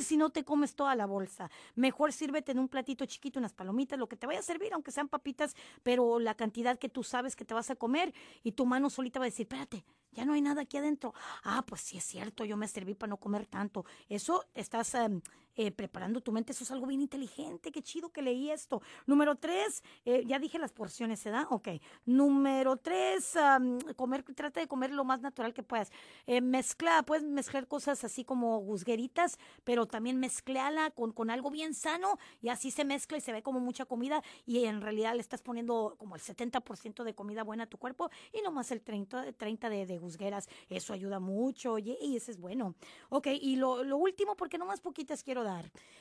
Si no te comes toda la bolsa. Mejor sírvete en un platito chiquito unas palomitas, lo que te vaya a servir, aunque sean papitas, pero la cantidad que tú sabes que te vas a comer y tu mano solita va a decir, espérate, ya no hay nada aquí adentro. Ah, pues sí es cierto, yo me serví para no comer tanto. Eso estás em, eh, preparando tu mente, eso es algo bien inteligente, qué chido que leí esto. Número tres, eh, ya dije las porciones, ¿se da? Ok. Número tres, comer, trata de comer lo más natural que puedas. Eh, mezcla, puedes mezclar cosas así como gusgueritas, pero también mezclala con, con algo bien sano y así se mezcla y se ve como mucha comida y en realidad le estás poniendo como el 70% de comida buena a tu cuerpo y nomás el 30, 30 de, de eso ayuda mucho, oye, y ese es bueno. Ok, y lo, lo último, porque nomás poquitas quiero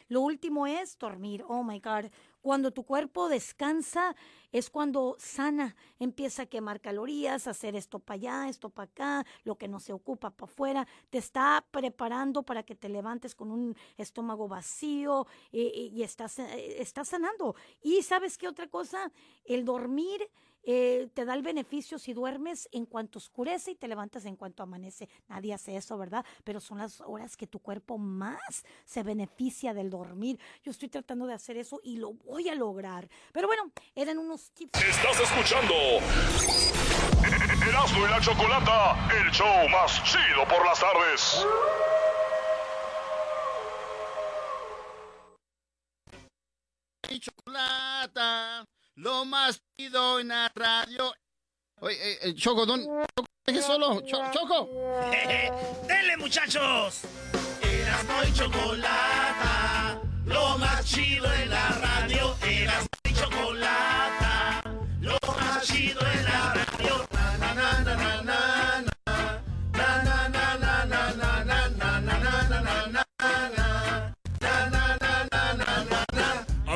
lo último es dormir, oh my God, cuando tu cuerpo descansa es cuando sana, empieza a quemar calorías, hacer esto para allá, esto para acá, lo que no se ocupa para afuera, te está preparando para que te levantes con un estómago vacío y, y estás, eh, estás sanando. Y sabes qué otra cosa, el dormir eh, te da el beneficio si duermes en cuanto oscurece y te levantas en cuanto amanece. Nadie hace eso, ¿verdad? Pero son las horas que tu cuerpo más se beneficia del dormir. Yo estoy tratando de hacer eso y lo voy a lograr. Pero bueno, eran unos tips. Estás escuchando Erasmo y la Chocolata, el show más chido por las tardes. Chocolata lo más pido en la radio. Oye, eh, eh, Choco, ¿dónde? Choco, solo? Choco. ¡Dele, muchachos! Erasmo y chocolata, lo más chido en la radio. Erasmo y chocolata, lo más chido en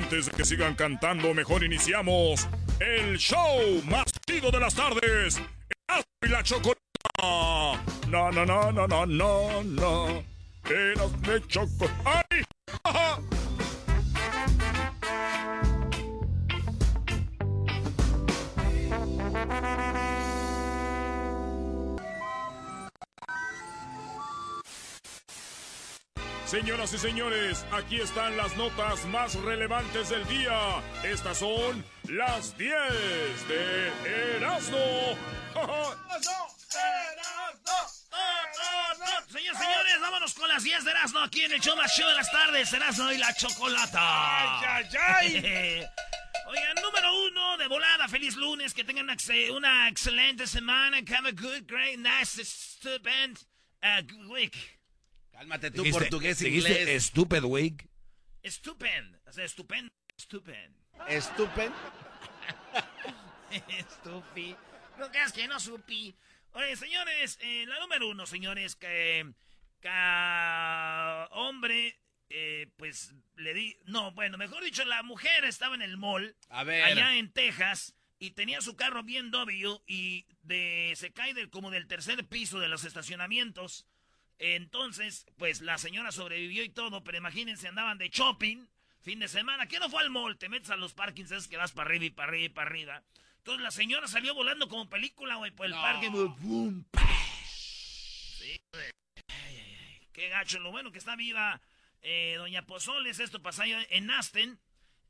Antes de que sigan cantando, mejor iniciamos el show más chido de las tardes. y la chocolate. No, no, no, no, no, no, no. Eras de chocolate. ¡Ay! Señoras y señores, aquí están las notas más relevantes del día. Estas son las 10 de Erasmo. Señores, señores, vámonos con las 10 de Erasmo aquí en el show más show de las tardes. Erasmo y la chocolata. ¡Ay, ay, ay! Oigan, número uno de volada, feliz lunes, que tengan una, excelente semana. Have a good, great, nice, stupid uh, week. Cálmate tú, portugués, inglés. stupid week? Estupend. O sea, estupendo. Estupend. Estupend. Estupi. No creas que no supi. Oye, señores, eh, la número uno, señores, que, hombre, eh, pues le di. No, bueno, mejor dicho, la mujer estaba en el mall. A ver. Allá en Texas. Y tenía su carro bien W y de, se cae del, como del tercer piso de los estacionamientos. Entonces, pues la señora sobrevivió y todo, pero imagínense, andaban de shopping, fin de semana. ¿Qué no fue al mall? Te metes a los parkings, es que vas para arriba y para arriba y para arriba. Entonces la señora salió volando como película, güey, por el parque. ¡Bum! Sí, güey. Qué gacho. Lo bueno que está viva eh, Doña Pozoles. Esto pasó en Aston.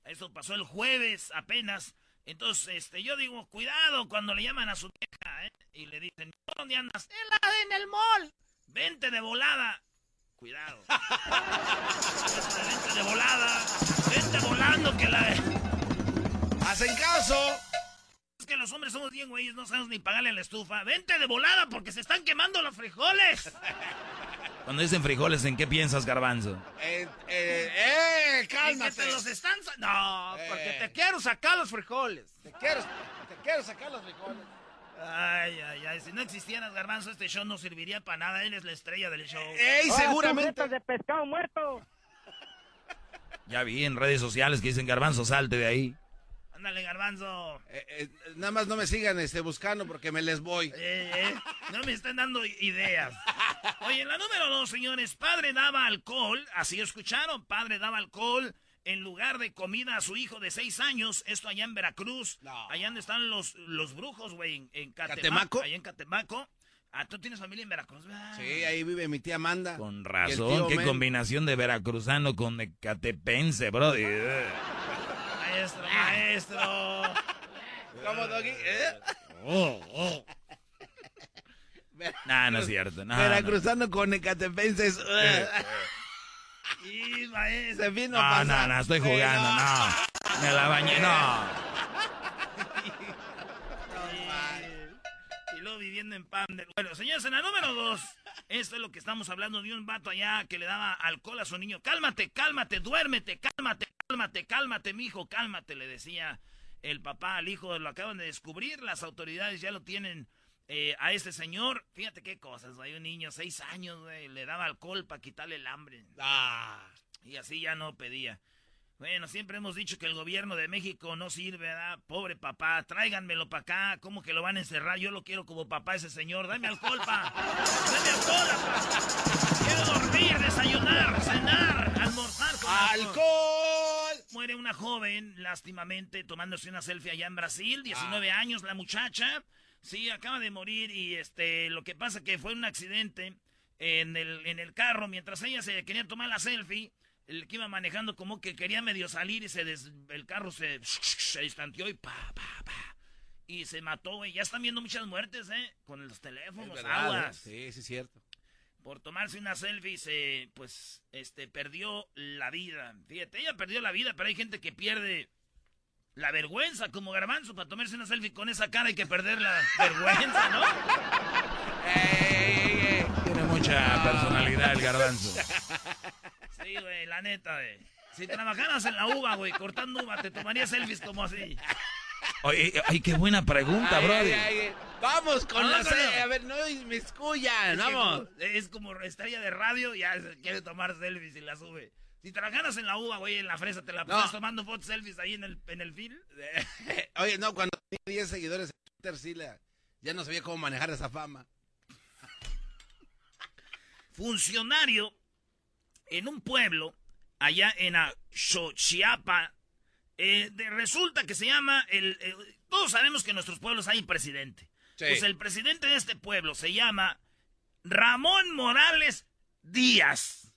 Esto pasó el jueves apenas. Entonces, este, yo digo, cuidado cuando le llaman a su vieja, ¿eh? Y le dicen, ¿dónde andas? En, en el mall. Vente de volada. Cuidado. vente de volada. Vente volando que la... Hacen caso. Es que los hombres somos bien güeyes, no sabemos ni pagarle a la estufa. Vente de volada porque se están quemando los frijoles. Cuando dicen frijoles, ¿en qué piensas, garbanzo? Eh, eh, eh cálmate. que te los están... No, porque te quiero sacar los frijoles. Te quiero, te quiero sacar los frijoles. Ay, ay, ay. Si no existieras, Garbanzo, este show no serviría para nada. Eres la estrella del show. ¡Ey, seguramente! de pescado muerto! Ya vi en redes sociales que dicen Garbanzo, salte de ahí. Ándale, Garbanzo. Eh, eh, nada más no me sigan este, buscando porque me les voy. Eh, no me están dando ideas. Oye, la número dos, señores. Padre daba alcohol. Así escucharon. Padre daba alcohol en lugar de comida a su hijo de seis años, esto allá en Veracruz, allá donde están los, los brujos, güey, en, Catemaco, allá en Catemaco. Ah, tú tienes familia en Veracruz, ¿verdad? Sí, ahí vive mi tía Amanda. Con razón, qué Men. combinación de veracruzano con ecatepense, bro. Maestro, maestro. ¿Cómo, Doggy? ¿Eh? No, no es cierto. No, no. Veracruzano con ecatepenses. Y. Se vino a No, pasar. no, no, estoy jugando, no. Me la bañé, no. Y luego viviendo en Pam. Bueno, señores, en la número dos, esto es lo que estamos hablando de un vato allá que le daba alcohol a su niño. Cálmate, cálmate, duérmete, cálmate, cálmate, cálmate, mijo, cálmate, le decía el papá al hijo. Lo acaban de descubrir, las autoridades ya lo tienen eh, a este señor. Fíjate qué cosas, hay un niño, seis años, güey, le daba alcohol para quitarle el hambre. Ah. Y así ya no pedía. Bueno, siempre hemos dicho que el gobierno de México no sirve, ¿verdad? Pobre papá, tráiganmelo para acá. ¿Cómo que lo van a encerrar? Yo lo quiero como papá ese señor. Dame alcohol, pa. Dame alcohol, pa. Quiero dormir, desayunar, cenar, almorzar con ¡Alcohol! Muere una joven, lástimamente, tomándose una selfie allá en Brasil, 19 años la muchacha. Sí, acaba de morir y este, lo que pasa que fue un accidente en el, en el carro mientras ella se quería tomar la selfie. El que iba manejando como que quería medio salir y se des- el carro se, se distanteó y pa, pa, pa. Y se mató, güey. Ya están viendo muchas muertes, ¿eh? Con los teléfonos, verdad, aguas ¿eh? Sí, sí, es cierto. por tomarse una selfie se pues este perdió la vida. Fíjate, ella perdió la vida, pero hay gente que pierde la vergüenza como garbanzo para tomarse una selfie con esa cara hay que perder la vergüenza, ¿no? Tiene mucha personalidad el garbanzo. Sí, güey, la neta, güey. Si trabajaras en la uva, güey, cortando uva, te tomarías selfies como así. Oye, ay, qué buena pregunta, Ay, brother. ay, ay. Vamos con Ah, la no. A ver, no me escuchan. Es que Vamos. como- Es como estrella de radio, ya se quiere tomar selfies y la sube. Si trabajaras en la uva, güey, en la fresa, te la No. pasas tomando fotos selfies ahí en el, en el film. Oye, no, cuando tenía 10 seguidores en Twitter, sí, la- ya no sabía cómo manejar esa fama. funcionario en un pueblo allá en Xochiapa. Eh, de- resulta que se llama el, eh, todos sabemos que en nuestros pueblos hay presidente. Sí. Pues el presidente de este pueblo se llama Ramón Morales Díaz.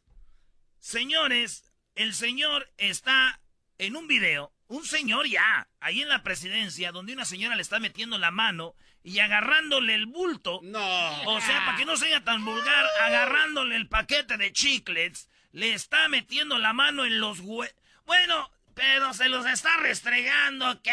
Señores, el señor está en un video, un señor ya, ahí en la presidencia, donde una señora le está metiendo la mano y agarrándole el bulto. No. O sea, para que no sea tan vulgar, agarrándole el paquete de chiclets, le está metiendo la mano en los hue... Bueno, pero se los está restregando, que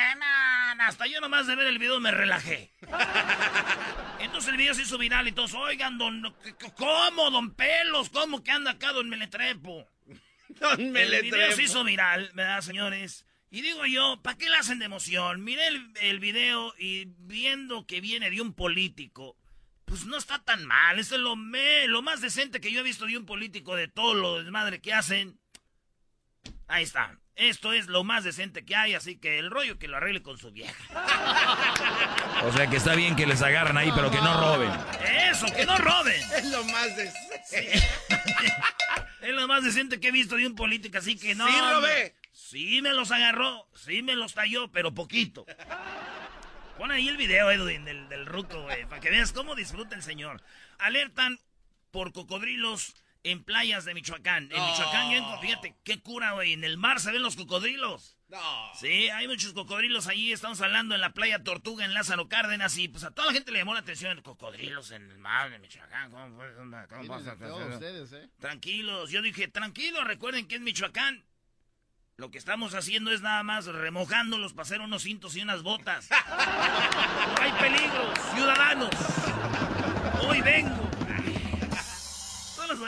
Hasta yo nomás de ver el video me relajé. Entonces el video se hizo viral y todos, oigan, don... ¿Cómo, don Pelos? ¿Cómo que anda acá, don Meletrepo? Don El Meletrepo. video se hizo viral, ¿verdad, señores? Y digo yo, ¿para qué le hacen de emoción? Miré el, el video y viendo que viene de un político, pues no está tan mal. Eso es lo, me- lo más decente que yo he visto de un político de todo lo desmadre que hacen. Ahí está. Esto es lo más decente que hay, así que el rollo que lo arregle con su vieja. O sea que está bien que les agarran ahí, pero que no roben. Eso, que no roben. Es lo más de... Es lo más decente que he visto de un político, así que no. Sí, robé. Sí me los agarró, sí me los talló, pero poquito. Pon ahí el video, Edwin, del, del ruco, güey, para que veas cómo disfruta el señor. Alertan por cocodrilos en playas de Michoacán. En No. Michoacán, fíjate, qué cura, güey. En el mar se ven los cocodrilos. No. Sí, hay muchos cocodrilos allí. Estamos hablando en la playa Tortuga, en Lázaro Cárdenas. Y pues a toda la gente le llamó la atención. Cocodrilos en el mar de Michoacán. ¿Cómo, fue? ¿Cómo pasa? Todos ustedes, ¿eh? Tranquilos, yo dije, tranquilos, recuerden que es Michoacán. Lo que estamos haciendo es nada más remojándolos para hacer unos cintos y unas botas. No hay peligro, ciudadanos. Hoy vengo.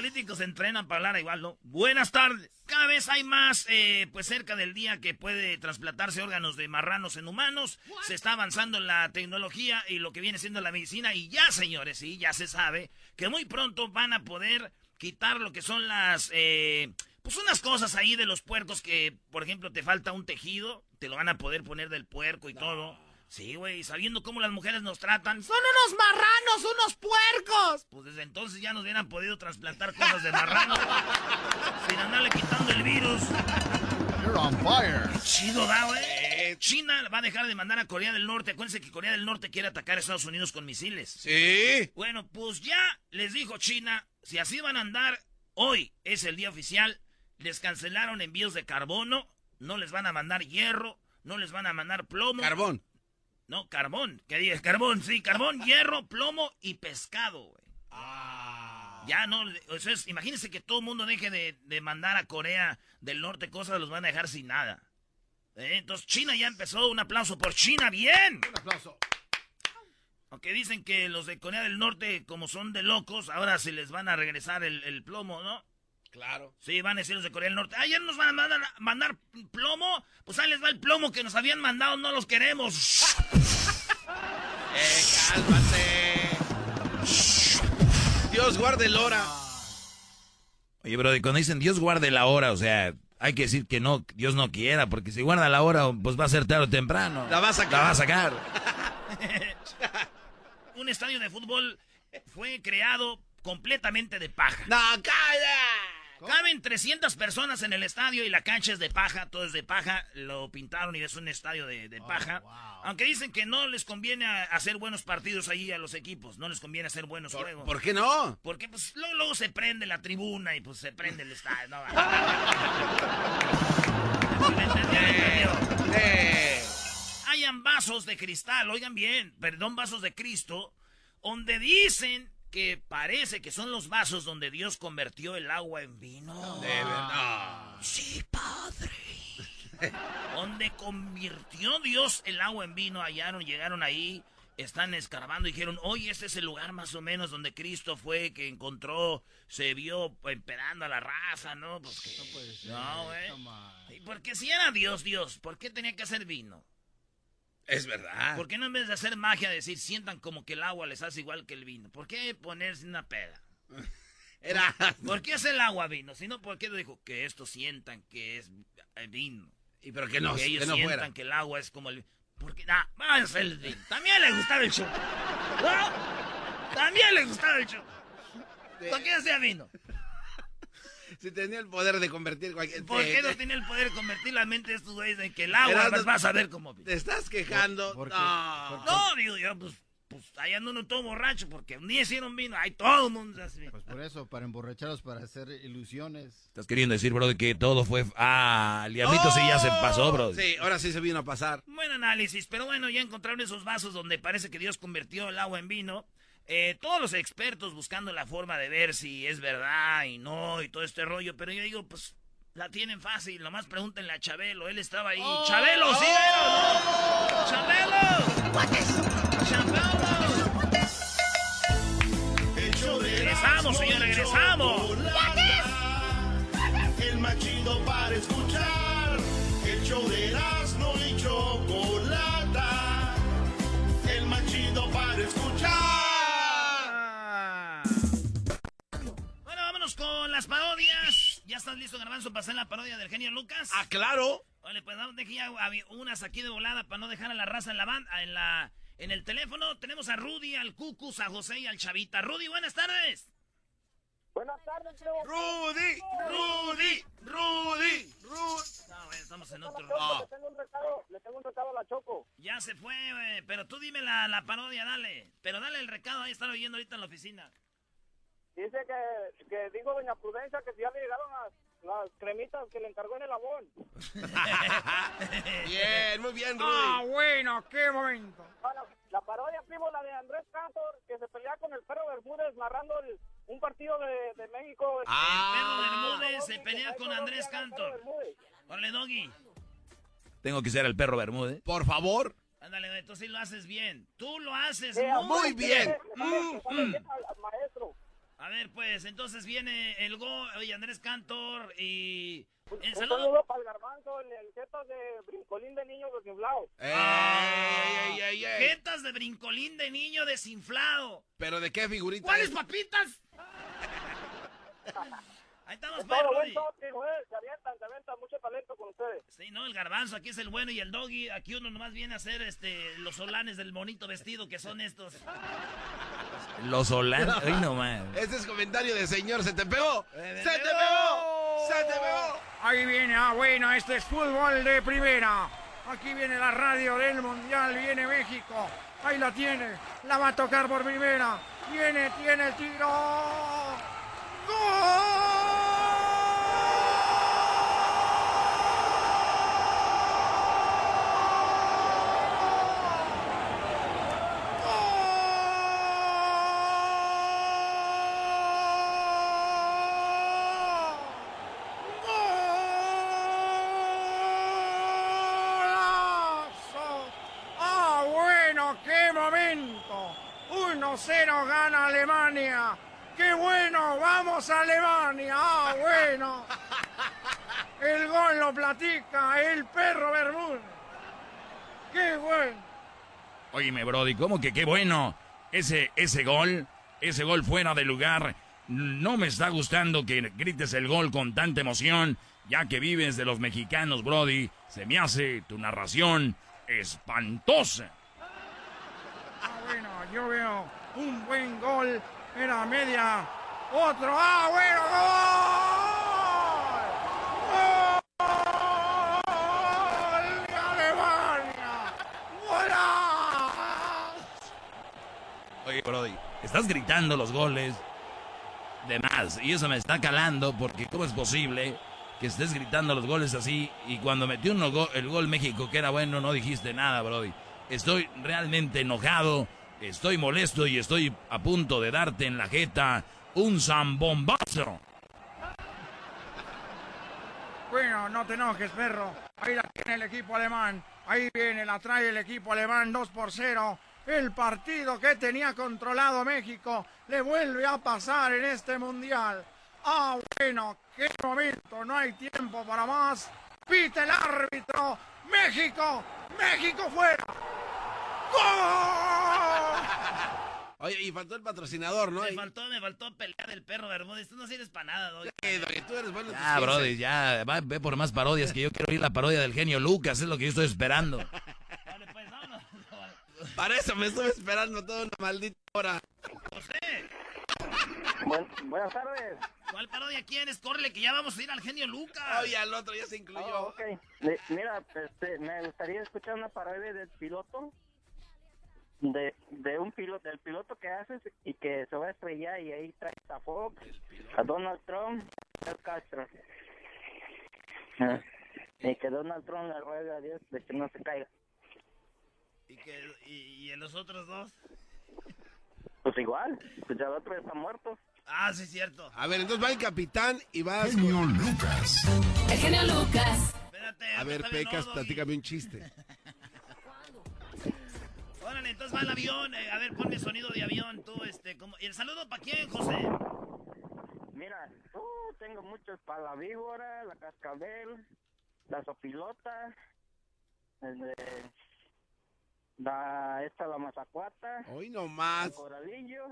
Políticos se entrenan para hablar igual, ¿no? Buenas tardes. Cada vez hay más, eh, pues cerca del día que puede trasplantarse órganos de marranos en humanos. Se está avanzando la tecnología y lo que viene siendo la medicina. Y ya, señores, sí, ya se sabe que muy pronto van a poder quitar lo que son las, eh, pues unas cosas ahí de los puercos que, por ejemplo, te falta un tejido, te lo van a poder poner del puerco y todo. Sí, güey, sabiendo cómo las mujeres nos tratan. ¡Son unos marranos, unos puercos! Pues desde entonces ya nos hubieran podido trasplantar cosas de marrano. sin andarle quitando el virus. You're on fire. Chido, da, güey. China va a dejar de mandar a Corea del Norte. Acuérdense que Corea del Norte quiere atacar a Estados Unidos con misiles. Sí. Bueno, pues ya les dijo China, si así van a andar, hoy es el día oficial, les cancelaron envíos de carbono, no les van a mandar hierro, no les van a mandar plomo. Carbón. No, carbón. ¿Qué dices? Carbón, sí, carbón, hierro, plomo y pescado, güey. Ah. Ya no, o sea, es- imagínense que todo el mundo deje de, de mandar a Corea del Norte cosas, los van a dejar sin nada. ¿Eh? Entonces China ya empezó, un aplauso por China, bien. Un aplauso. Aunque dicen que los de Corea del Norte, como son de locos, ahora se les van a regresar el, el plomo, ¿no? Claro. Sí, van a decir los de Corea del Norte. Ayer nos van a mandar, mandar plomo. Pues ahí les va el plomo que nos habían mandado, no los queremos. Eh, cálmate. Dios guarde el hora. Oye, bro, cuando dicen Dios guarde la hora, o sea, hay que decir que no, Dios no quiera, porque si guarda la hora, pues va a ser tarde o temprano. La va a sacar. La va a sacar. Un estadio de fútbol fue creado completamente de paja. No, calla. Caben 300 personas en el estadio y la cancha es de paja, todo es de paja. Lo pintaron y es un estadio de, de paja. Aunque dicen que no les conviene hacer buenos partidos ahí a los equipos, no les conviene hacer buenos ¿Por, juegos. por qué no? Porque pues luego, luego se prende la tribuna y pues se prende el estadio. No. Hayan vasos de cristal, oigan bien, perdón, vasos de Cristo, donde dicen que parece que son los vasos donde Dios convirtió el agua en vino. De verdad. Sí, padre. donde convirtió Dios el agua en vino, hallaron, llegaron ahí, están escarbando y dijeron, oye, este es el lugar más o menos donde Cristo fue, que encontró, se vio emperando a la raza, ¿no? Pues que- no, güey. ¿Y por qué si era Dios, Dios? ¿Por qué tenía que hacer vino? Es verdad. ¿Por qué no en vez de hacer magia decir sientan como que el agua les hace igual que el vino? ¿Por qué ponerse una peda? Era. ¿Por qué es el agua vino? Si no, ¿por qué dijo que esto sientan que es eh, vino? Y pero que no, que ellos que no sientan fuera. que el agua es como el... Porque, ah, vamos el vino. También le gustaba el show. ¿No? También le gustaba el show. ¿Por qué hacía vino? Si tenía el poder de convertir cualquier. ¿Por qué no tenía el poder de convertir la mente de estos güeyes en que el agua las vas a ver como vino? te estás quejando. ¿Por- por qué? no. No, digo yo, pues, pues ahí ando uno todo borracho porque un día hicieron vino, ahí todo el mundo hace vino. Pues por eso, para emborracharlos, para hacer ilusiones. Estás queriendo decir, bro, que todo fue... Ah, el diablito sí ya se pasó, bro. Sí, ahora sí se vino a pasar. Buen análisis, pero bueno, ya encontraron esos vasos donde parece que Dios convirtió el agua en vino. Eh, todos los expertos buscando la forma de ver si es verdad y no y todo este rollo, pero yo digo, pues la tienen fácil, nomás pregúntenle a Chabelo, él estaba ahí. ¡Chabelo, sí era, no! ¡Chabelo! ¡Chabelo! Regresamos, señor, regresamos. El más chido para escuchar. El show de Erasmo y las parodias. ¿Ya estás listo, Garbanzo, para hacer la parodia del genio Lucas? Ah, claro. Vale, pues vamos, deje ya había unas aquí de volada para no dejar a la raza en la banda, en la, en el teléfono. Tenemos a Rudy, al Cucus, a José y al Chavita. Rudy, buenas tardes. Buenas tardes, Rudy, Rudy, Rudy, Rudy. No, estamos en otro. Le tengo un recado, le tengo un recado a la Choco. Ya se fue, güey, pero tú dime la, la parodia, dale. Pero dale el recado, ahí está oyendo ahorita en la oficina. Dice que, que digo doña Prudencia que si ya le llegaron las, las cremitas que le encargó en el abón. Bien, muy bien, Rudy. Ah, bueno, qué momento. la parodia, primo, la de Andrés Cantor, que se pelea con el perro Bermúdez narrando el- un partido de, de México. Ah. Perro Bermúdez se pelea con Andrés el Cantor. Órale, Doggy. Tengo que ser el perro Bermúdez. Por favor. Ándale, tú sí lo haces bien. Tú lo haces muy Muy bien. bien al- al maestro. A ver, pues, entonces viene el go, oye, Andrés Cantor y... Un, El un saludo. saludo para el garbanzo, el, el jetas de brincolín de niño desinflado. Ey, ey, ey, ey. Jetas de brincolín de niño desinflado. ¿Pero de qué figurita ¿Cuáles es? papitas? Ahí estamos, Es pues, Rudy. se avientan, se avientan, mucho talento con ustedes. Sí, no, el garbanzo, aquí es el bueno y el doggy. Aquí uno nomás viene a hacer este, los solanes del bonito vestido que son estos. Los holandes. Ay, no más. Este es comentario de señor. ¿Se te pegó? Eh, ¡Se te pegó! ¡Se te pegó! Ahí viene, ah, bueno, este es fútbol de primera. Aquí viene la radio del Mundial, viene México. Ahí la tiene, la va a tocar por primera. Viene, tiene el tiro. ¡Golazo! ¡Ah, bueno! ¡Qué momento! 1-0 gana Alemania. ¡Qué bueno! ¡Vamos a Alemania! ¡Ah, bueno! El gol lo platica el perro Bermúdez. ¡Qué bueno! Óyeme, Brody, ¿cómo que qué bueno? Ese, ese gol, ese gol fuera de lugar. No me está gustando que grites el gol con tanta emoción, ya que vives de los mexicanos, Brody. Se me hace tu narración espantosa. Ah, bueno, yo veo un buen gol. Era media. Otro. ¡Ah, bueno! ¡Gol! ¡Gol de Alemania! ¡Golazo! Oye, Brody, estás gritando los goles de más. Y eso me está calando porque ¿cómo es posible que estés gritando los goles así y cuando metió uno el gol México que era bueno no dijiste nada, Brody? Estoy realmente enojado, estoy molesto y estoy a punto de darte en la jeta un zambombazo. Bueno, no te enojes, perro. Ahí la tiene el equipo alemán. Ahí viene, la trae el equipo alemán 2 por 0. El partido que tenía controlado México le vuelve a pasar en este mundial. Ah, bueno, qué momento, no hay tiempo para más. Pita el árbitro. México, México fuera. ¡Gol! Oye, y faltó el patrocinador, ¿no? Me faltó, me faltó pelear del perro Bermúdez. Tú no sirves para nada, Doggy. Eh, Doggy, tú eres bueno chistes. Brody, ya, va, ve por más parodias que yo quiero oír la parodia del genio Lucas, es lo que yo estoy esperando. Vale, pues vámonos. Para eso me estuve esperando toda una maldita hora. José, buenas tardes. ¿cuál parodia quieres? Córrele, que ya vamos a ir al genio Lucas. Oye, al otro ya se incluyó. Oh, ok. Le- mira, este, me gustaría escuchar una parodia del piloto. De, de un piloto, del piloto que haces y que se va a estrellar y ahí traes a Fox, a Donald Trump y a Castro. Ah, Y que Donald Trump le ruega a Dios de que no se caiga. ¿Y, que, y, y en los otros dos? Pues igual, pues ya el otro está muerto. Ah, sí, es cierto. A ver, entonces va el capitán y vas Genio. Lucas. El genio Lucas. Espérate. A ver, Pecas, platícame un chiste. Entonces va el avión. eh, a ver, ponme sonido de avión, tú, este, como... ¿Y el saludo para quién, José? Mira, uh, tengo muchos para la víbora, la cascabel, la sopilota, el de- la, esta la mazacuata, Hoy no el más. coralillo,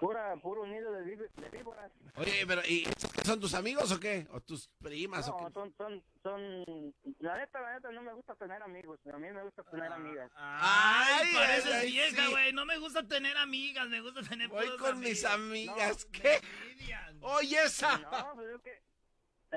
pura, puro nido de, de víboras. Oye, pero ¿y estos son tus amigos o qué? ¿O tus primas o No, qué? son, son, son, la neta, la neta, no me gusta tener amigos, a mí me gusta tener amigas. Ay, Ay, pareces ay, vieja, sí. güey. No me gusta tener amigas, me gusta tener Voy con mis amigas. No, ¿Qué? Oye, esa. No, pues es que,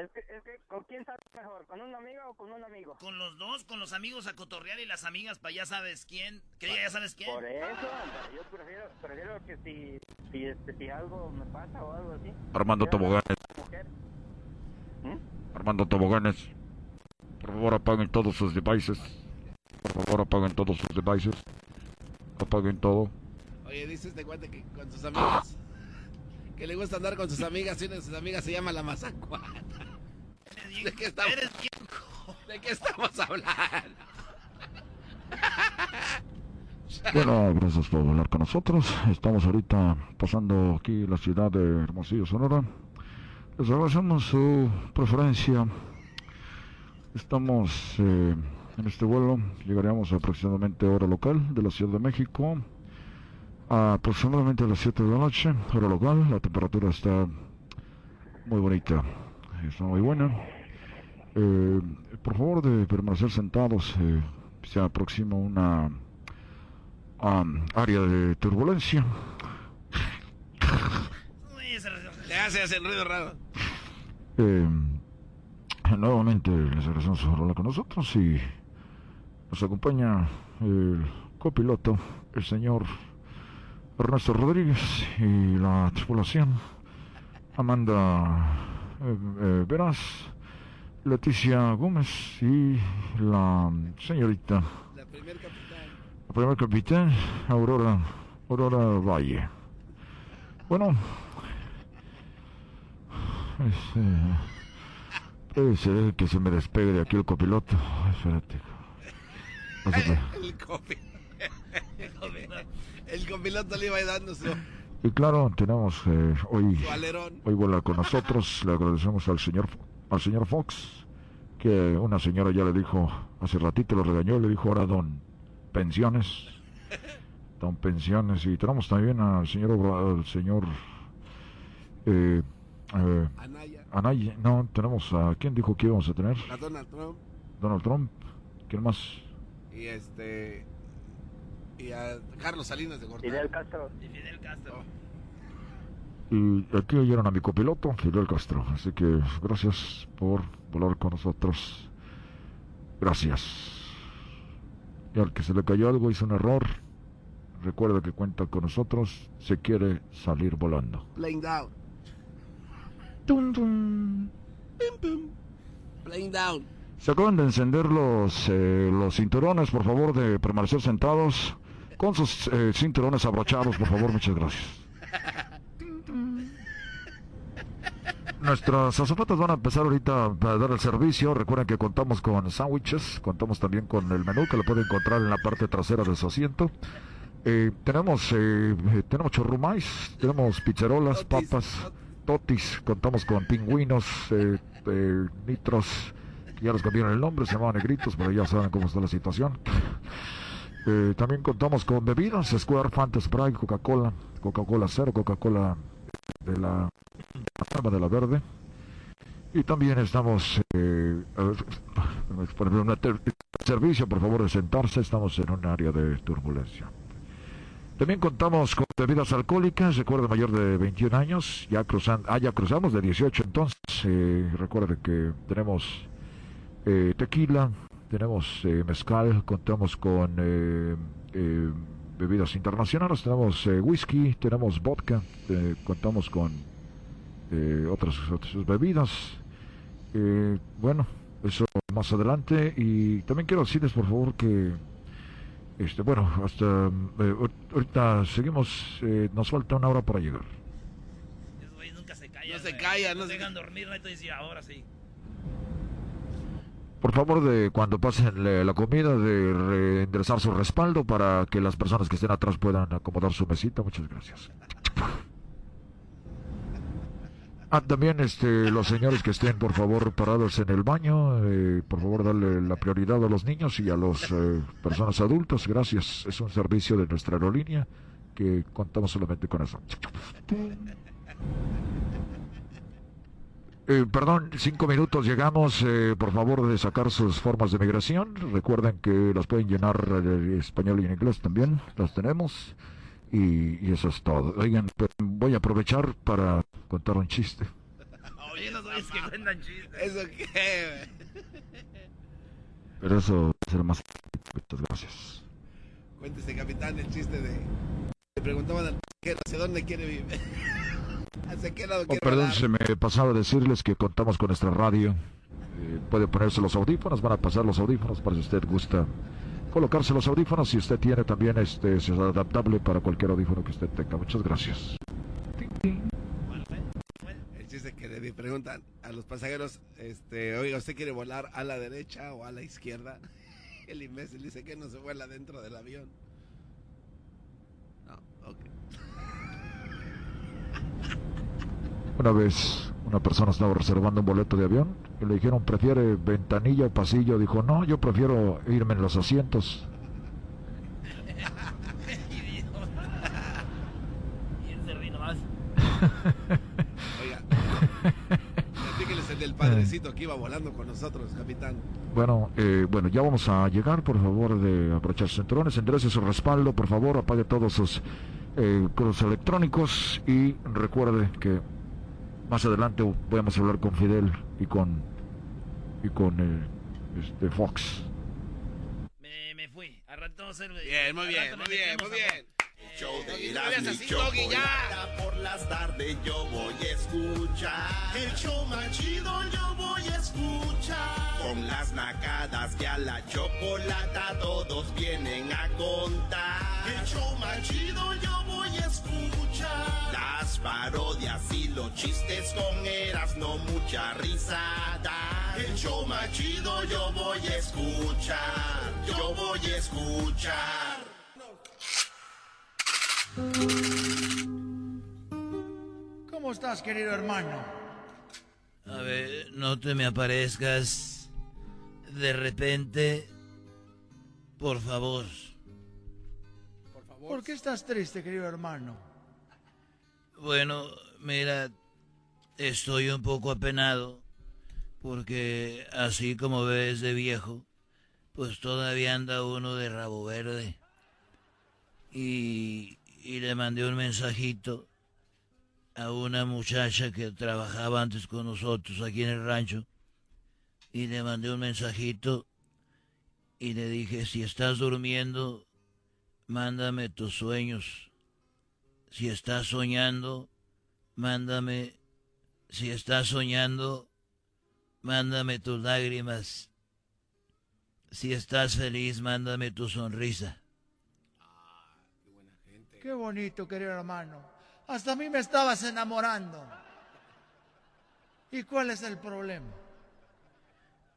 es que, es que, ¿con quién sabes mejor? ¿Con una amiga o con un amigo? Con los dos, con los amigos a cotorrear y las amigas para ya sabes quién. Que ya sabes quién. Por eso, yo prefiero, prefiero que si, si, este, si algo me pasa o algo así. Armando Toboganes, mujer. Armando Toboganes. Por favor, apaguen todos sus devices. Por favor, apaguen todos sus devices. Apaguen todo. Oye, dice este cuate que con sus amigas. Que le gusta andar con sus amigas y una de sus amigas se llama la mazacuata. Eres ¿De qué estamos? Eres ¿De qué estamos hablando? Bueno, gracias por hablar con nosotros. Estamos ahorita pasando aquí la ciudad de Hermosillo, Sonora. Les agradecemos su preferencia. Estamos eh, en este vuelo. Llegaríamos aproximadamente hora local de la Ciudad de México. a aproximadamente a las 7 de la noche, hora local. La temperatura está muy bonita. Está muy buena. Eh, por favor de permanecer sentados. eh, se aproxima una um, área de turbulencia. Le hace, hace ruido raro. Eh, nuevamente les agradecemos por hablar con nosotros y Nos acompaña el copiloto, el señor Ernesto Rodríguez y la tripulación. Amanda eh, eh, Veras, Leticia Gómez y la señorita, La primer capitán. la primer capitán, Aurora, Aurora Valle. Bueno, este, puede ser que se me despegue de aquí el copiloto. Espérate. El copi. El copiloto le iba dando su... Y claro, tenemos eh, hoy, hoy vuela con nosotros. Le agradecemos al señor, al señor Fox, que una señora ya le dijo, hace ratito lo regañó, le dijo ahora don pensiones. Don pensiones. Y tenemos también al señor, al señor eh, eh, Anaya. Anaya. No, tenemos a, ¿quién dijo que íbamos a tener? A Donald Trump. Donald Trump. ¿Quién más? Y este... Y a Carlos Salinas de Gortari. Fidel Castro. Y Fidel Castro. Y aquí oyeron a mi copiloto, Fidel Castro. Así que gracias por volar con nosotros. Gracias. Y al que se le cayó algo, hizo un error. Recuerda que cuenta con nosotros. Se quiere salir volando. Playing down. Pim, pim. Playing down. Se acaban de encender los, eh, los cinturones, por favor, de permanecer sentados. Con sus eh, cinturones abrochados, por favor, muchas gracias. Nuestras azafatas van a empezar ahorita a dar el servicio. Recuerden que contamos con sándwiches, contamos también con el menú que lo pueden encontrar en la parte trasera de su asiento. Eh, tenemos eh, eh, tenemos churrumais, tenemos pizzerolas, Totis, papas, totis, contamos con pingüinos, eh, eh, nitros, que ya les cambiaron el nombre, se llamaban negritos, pero ya saben cómo está la situación. Eh, también contamos con bebidas, Square, Fanta, Sprite, Coca-Cola, Coca-Cola Cero, Coca-Cola de la, forma de la verde. Y también estamos, eh, por ejemplo, un servicio, por favor, de sentarse, estamos en un área de turbulencia. También contamos con bebidas alcohólicas, recuerde mayor de 21 años, ya, cruzan, ah, ya cruzamos de 18 entonces, eh, recuerde que tenemos eh, tequila, tenemos eh, mezcal, contamos con eh, eh, bebidas internacionales, tenemos eh, whisky, tenemos vodka, eh, contamos con eh, otras, otras bebidas. Eh, bueno, eso más adelante. Y también quiero decirles, por favor, que, este, bueno, hasta eh, ahor- ahorita seguimos, eh, nos falta una hora para llegar. Esos güeyes nunca se callan. No se güey. callan, no se dejan dormir, ahora sí. Por favor, de cuando pasen la, comida, de re- enderezar su respaldo para que las personas que estén atrás puedan acomodar su mesita. Muchas gracias. Ah, también este, los señores que estén, por favor, parados en el baño, eh, por favor, darle la prioridad a los niños y a las personas adultas. Gracias. Es un servicio de nuestra aerolínea que contamos solamente con eso. Eh, perdón, cinco minutos llegamos. eh, por favor, de sacar sus formas de migración. Recuerden que las pueden llenar en español y en inglés también. Las tenemos. Y, y eso es todo. Oigan, pero voy a aprovechar para contar un chiste. Oye, los güeyes que cuentan chistes. ¿Eso qué? Pero eso será más. Muchas gracias. Cuéntese, capitán, el chiste de... Le preguntaban al hacia dónde quiere vivir. ¿Hacia qué lado Oh, perdón, se me pasaba a decirles que contamos con nuestra radio. Eh, puede ponerse los audífonos, van a pasar los audífonos para si usted gusta colocarse los audífonos. Si usted tiene también este es adaptable para cualquier audífono que usted tenga. Muchas gracias. El chiste que le preguntan a los pasajeros, este, oiga, ¿usted quiere volar a la derecha o a la izquierda? El imbécil dice que no se vuela dentro del avión. No, ok. Una vez una persona estaba reservando un boleto de avión y le dijeron, ¿prefiere ventanilla o pasillo? Dijo, no, yo prefiero irme en los asientos. Oiga, platíqueles el del padrecito que iba volando con nosotros, capitán. Bueno, eh, bueno, ya vamos a llegar, por favor, de aprovechar sus cinturones, enderece su respaldo, por favor, apague todos sus eh, electrónicos y recuerde que más adelante vamos a hablar con Fidel y con y con eh, este Fox. Me vamos a hacer. Bien, muy bien, muy bien, muy bien. Show de Doggy, no Erasmo y. Chocolata por las tardes yo voy a escuchar. El show más chido yo voy a escuchar. Con las nacadas que a la chocolata todos vienen a contar. El show más chido yo voy a escuchar. Las parodias y los chistes con Erasmo mucha risa da. El show más chido yo voy a escuchar. Yo voy a escuchar. ¿Cómo estás, querido hermano? A ver, no te me aparezcas de repente, por favor. ¿Por qué estás triste, querido hermano? Bueno, mira, estoy un poco apenado porque así como ves de viejo, pues todavía anda uno de rabo verde. Y, y le mandé un mensajito a una muchacha que trabajaba antes con nosotros aquí en el rancho. Y le mandé un mensajito y le dije, si estás durmiendo, mándame tus sueños. Si estás soñando, mándame. Si estás soñando, mándame tus lágrimas. Si estás feliz, mándame tu sonrisa. Qué bonito, querido hermano. Hasta a mí me estabas enamorando. ¿Y cuál es el problema?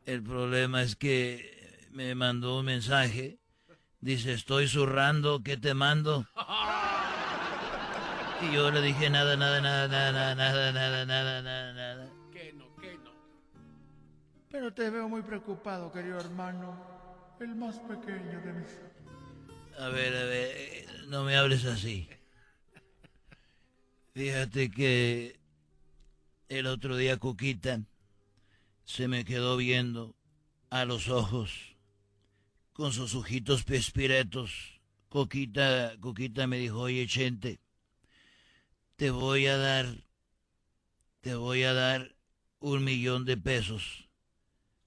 El problema es que me mandó un mensaje. Dice, estoy zurrando, ¿qué te mando? Y yo le dije, nada, nada, nada, nada, nada, nada, nada, nada, nada. Que no, que no. Pero te veo muy preocupado, querido hermano. El más pequeño de mis... A ver, a ver, no me hables así. Fíjate que el otro día Cuquita se me quedó viendo a los ojos con sus ojitos pespiretos. Coquita, Coquita me dijo, oye, Chente, te voy a dar, te voy a dar un millón de pesos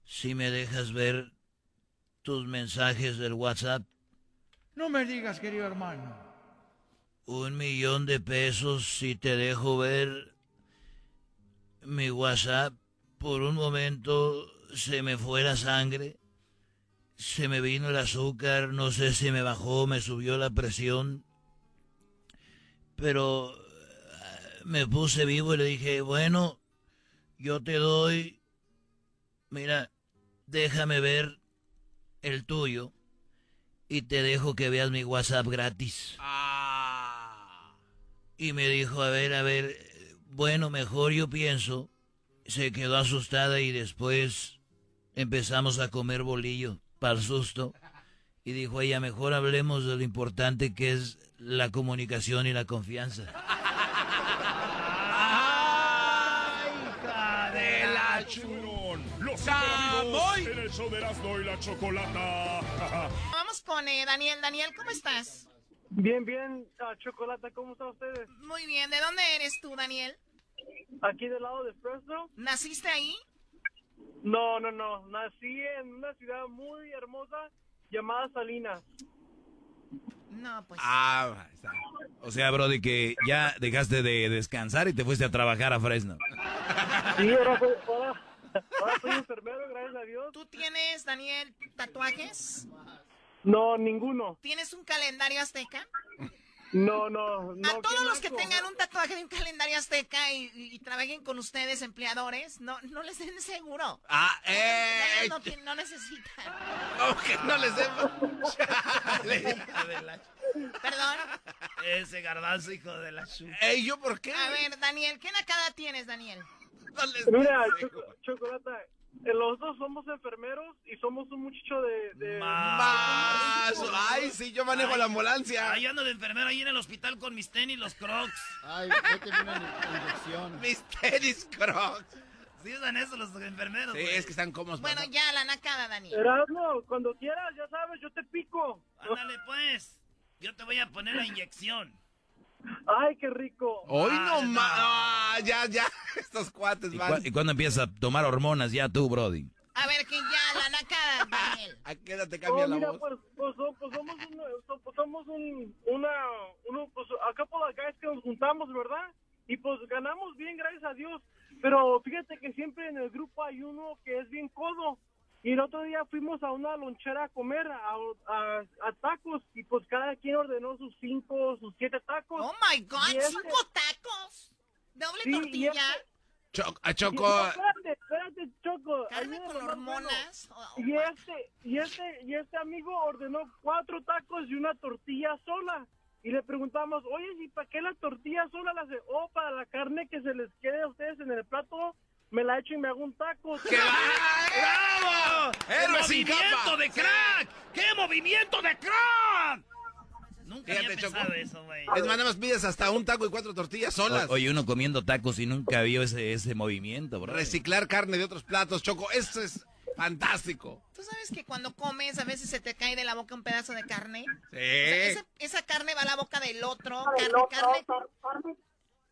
si me dejas ver tus mensajes del WhatsApp. No me digas, querido hermano. Un millón de pesos si te dejo ver mi WhatsApp. Por un momento se me fue la sangre, se me vino el azúcar, no sé si me bajó, me subió la presión. Pero me puse vivo y le dije, bueno, yo te doy, mira, déjame ver el tuyo y te dejo que veas mi WhatsApp gratis. Y me dijo, a ver, a ver, bueno, mejor yo pienso. Se quedó asustada y después empezamos a comer bolillo para el susto. Y dijo ella, mejor hablemos de lo importante que es la comunicación y la confianza. ¡Hija churón! Los super amigos en el show de Erasmo y la Chocolata. Vamos con eh, Daniel. Daniel, ¿cómo estás? Bien, bien, ah, Chocolata, ¿cómo están ustedes? Muy bien. ¿De dónde eres tú, Daniel? Aquí del lado de Fresno. ¿Naciste ahí? No, no, no, nací en una ciudad muy hermosa llamada Salinas. No, pues. Ah, está. O sea, Brody, que ya dejaste de descansar y te fuiste a trabajar a Fresno. Sí, ahora soy, ahora, ahora soy enfermero, gracias a Dios. ¿Tú tienes, Daniel, tatuajes? No, ninguno. ¿Tienes un calendario azteca? No, no, no. a todos los que tengan un tatuaje de un calendario azteca y, y- y trabajen con ustedes, empleadores, no, no les den seguro. Ah, eh. No, no, no necesitan. ¿Cómo que no les demos? Perdón. Ese garbanzo, hijo de la chu. Ey, ¿yo por qué? A ver, Daniel, ¿qué nacada tienes, Daniel? No les Mira, des- Choco- Chocolata, eh, los dos somos enfermeros y somos un muchacho de... de- Más. Ay, sí, yo manejo la ambulancia. Ahí ando de enfermero ahí en el hospital con mis tenis, los crocs. Ay, vete una inyección. Mis tenis crocs. Sí usan eso los enfermeros, Sí, es que están cómodos. Bueno, para- ya, la nacada, Daniel. Erasmo, cuando quieras, ya sabes, yo te pico. Ándale, pues. Yo te voy a poner la inyección. Ay, qué rico. Hoy Ah, no no. más. Ah, ya, ya. Estos cuates ¿Y, cu- y cuándo empiezas a tomar hormonas ya tú, Brody? A ver, que ya, la nacada, Daniel. ¿A ¿A qué edad te cambia Oh, la mira, voz? Pues, pues, so- pues somos, un, pues somos un, una, uno, pues acá por la calle que nos juntamos, ¿verdad? Y pues ganamos bien, gracias a Dios. Pero fíjate que siempre en el grupo hay uno que es bien codo. Y el otro día fuimos a una lonchera a comer, a, a, a tacos, y pues cada quien ordenó sus cinco, sus siete tacos. Oh my God, Y este- cinco tacos. Doble Sí, y tortilla. este- Cho- a y- Choco, no, espérate, espérate, Choco. Carne con hormonas. Oh, Y este, y este, y este amigo ordenó cuatro tacos y una tortilla sola. Y le preguntamos, oye, ¿y para qué la tortilla sola la hace? Oh, para la carne que se les quede a ustedes en el plato, me la echo y me hago un taco. ¡Qué ¡Bravo! ¡Héroe ¡Qué sin movimiento de crack! ¡Qué movimiento de crack! Nunca había Choco. pensado eso, güey. es más, nada más pides hasta un taco y cuatro tortillas solas. O- Oye, uno comiendo tacos y nunca vio ese, ese movimiento, bro. Reciclar carne de otros platos, Choco, esto es fantástico. ¿Tú sabes que cuando comes a veces se te cae de la boca un pedazo de carne? Sí. O sea, esa, esa carne va a la boca del otro. Carne, carne,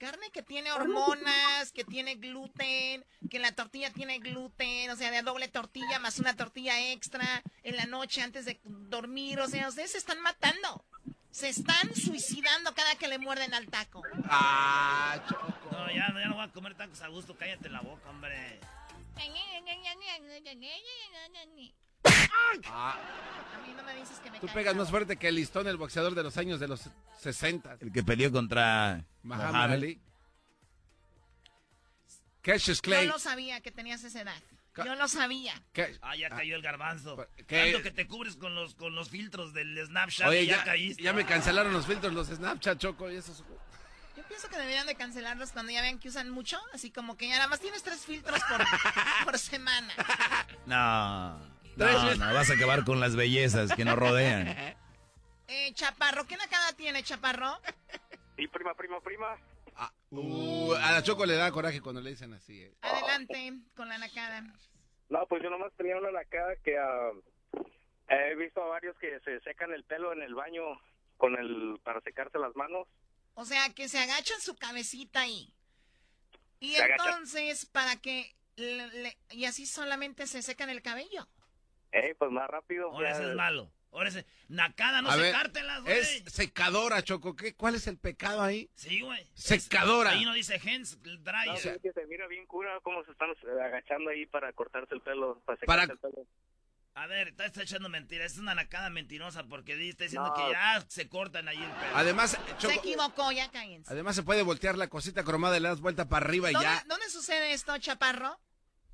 carne que tiene hormonas, que tiene gluten, que la tortilla tiene gluten, o sea, de doble tortilla más una tortilla extra en la noche antes de dormir. O sea, ustedes se están matando. Se están suicidando cada que le muerden al taco. Ah, Choco. No, ya, ya no voy a comer tacos a gusto. Cállate la boca, hombre. Ah, A mí no me dices que me tú pegas más fuerte que el listón, el boxeador de los años de los 60. El que peleó contra Muhammad Mohamed. Ali. Cassius Clay. Yo no sabía que tenías esa edad. Ca- Yo no sabía. Ca- Ah, ya cayó el garbanzo. ¿qué? Tanto que te cubres con los, con los filtros del Snapchat Oye, y ya, ya, caíste. ya me cancelaron los filtros, los Snapchat, Choco, y esos... Yo pienso que deberían de cancelarlos cuando ya vean que usan mucho. Así como que ya nada más tienes tres filtros por, por semana. No, no, no, vas a acabar con las bellezas que nos rodean. Eh, Chaparro, ¿qué nacada tiene, Chaparro? Sí, prima, prima, prima. Ah, uh, a la Choco le da coraje cuando le dicen así. eh. Adelante con la nacada. No, pues yo nomás tenía una nacada que ah, he visto a varios que se secan el pelo en el baño con el para secarse las manos. O sea, que se agachan su cabecita ahí. Y Se agachan. entonces, para que... le- le- y así solamente se secan el cabello. Eh, pues más rápido. Ahora ese es malo. Ahora ese... Nacada, no A secártelas, güey. Es secadora, Choco. ¿Qué? ¿Cuál es el pecado ahí? Sí, güey. Secadora. Ahí no dice hands dryer. No, sí, que se mira bien cura cómo se están eh, agachando ahí para cortarse el pelo, para Para- secarse el pelo. A ver, está, está echando mentiras. Es una nacada mentirosa porque está diciendo No. que ya se cortan ahí el pelo. Además, Se Choco, equivocó, ya cállense. además se puede voltear la cosita cromada y le das vuelta para arriba y ¿Dónde, ya. dónde sucede esto, Chaparro?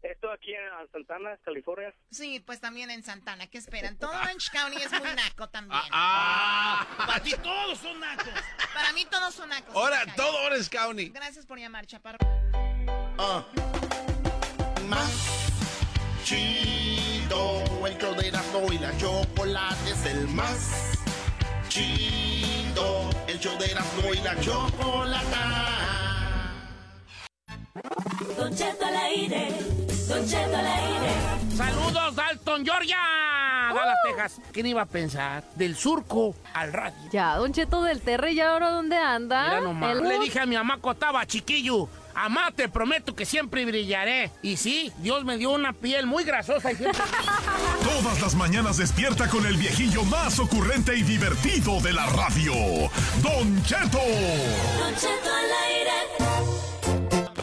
Esto aquí en Santana, California. Sí, pues también en Santana. ¿Qué esperan? Todo Orange County es muy naco también. Ah, Para ti todos son nacos. Para mí todos son nacos. ahora todo Orange County. Gracias por llamar, Chaparro. Ah. Más chido, el show de Erasmo y la chocolate es el más chido, el show de Erasmo y la chocolata. Don Cheto al aire, Don Cheto al aire. Saludos, Dalton, Georgia. Dallas, Texas. ¿Quién iba a pensar? Del surco al radio. Ya, Don Cheto del Terre, ¿y ahora dónde anda? Mira nomás. El- Le dije a mi mamá cuando estaba chiquillo. Amá, te prometo que siempre brillaré. Y sí, Dios me dio una piel muy grasosa y siempre... Todas las mañanas despierta con el viejillo más ocurrente y divertido de la radio, Don Cheto. Don Cheto al aire.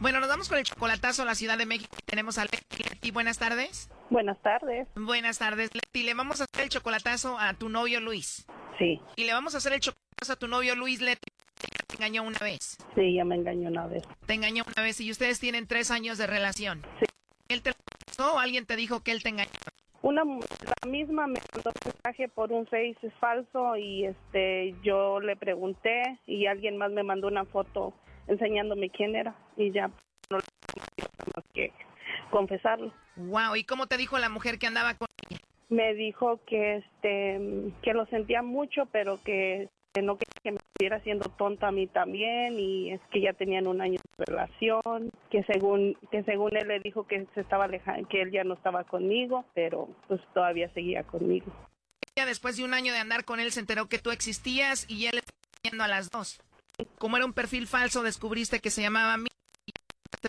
Bueno, nos vamos con el chocolatazo a la Ciudad de México. Tenemos a Leti. Leti, buenas tardes. Buenas tardes. Buenas tardes, Leti. Le vamos a hacer el chocolatazo a tu novio Luis. Sí, Y le vamos a hacer el chocolatazo a tu novio Luis, Leti. Ya Te engañó una vez. sí, ya me engañó una vez. Te engañó una vez y ustedes tienen tres años de relación. Sí. ¿Él te lo o alguien te dijo que él te engañó? Una la misma me mandó un mensaje por un Face falso y este yo le pregunté y alguien más me mandó una foto enseñándome quién era y ya no le más que confesarlo. Wow, ¿y cómo te dijo la mujer que andaba con ella? me dijo que este que lo sentía mucho, pero que, que no quería que me estuviera haciendo tonta a mí también y es que ya tenían un año de relación, que según que según él le dijo que se estaba alejando, que él ya no estaba conmigo, pero pues todavía seguía conmigo. Ya después de un año de andar con él se enteró que tú existías y él estaba yendo a las dos. Como era un perfil falso, descubriste que se llamaba mí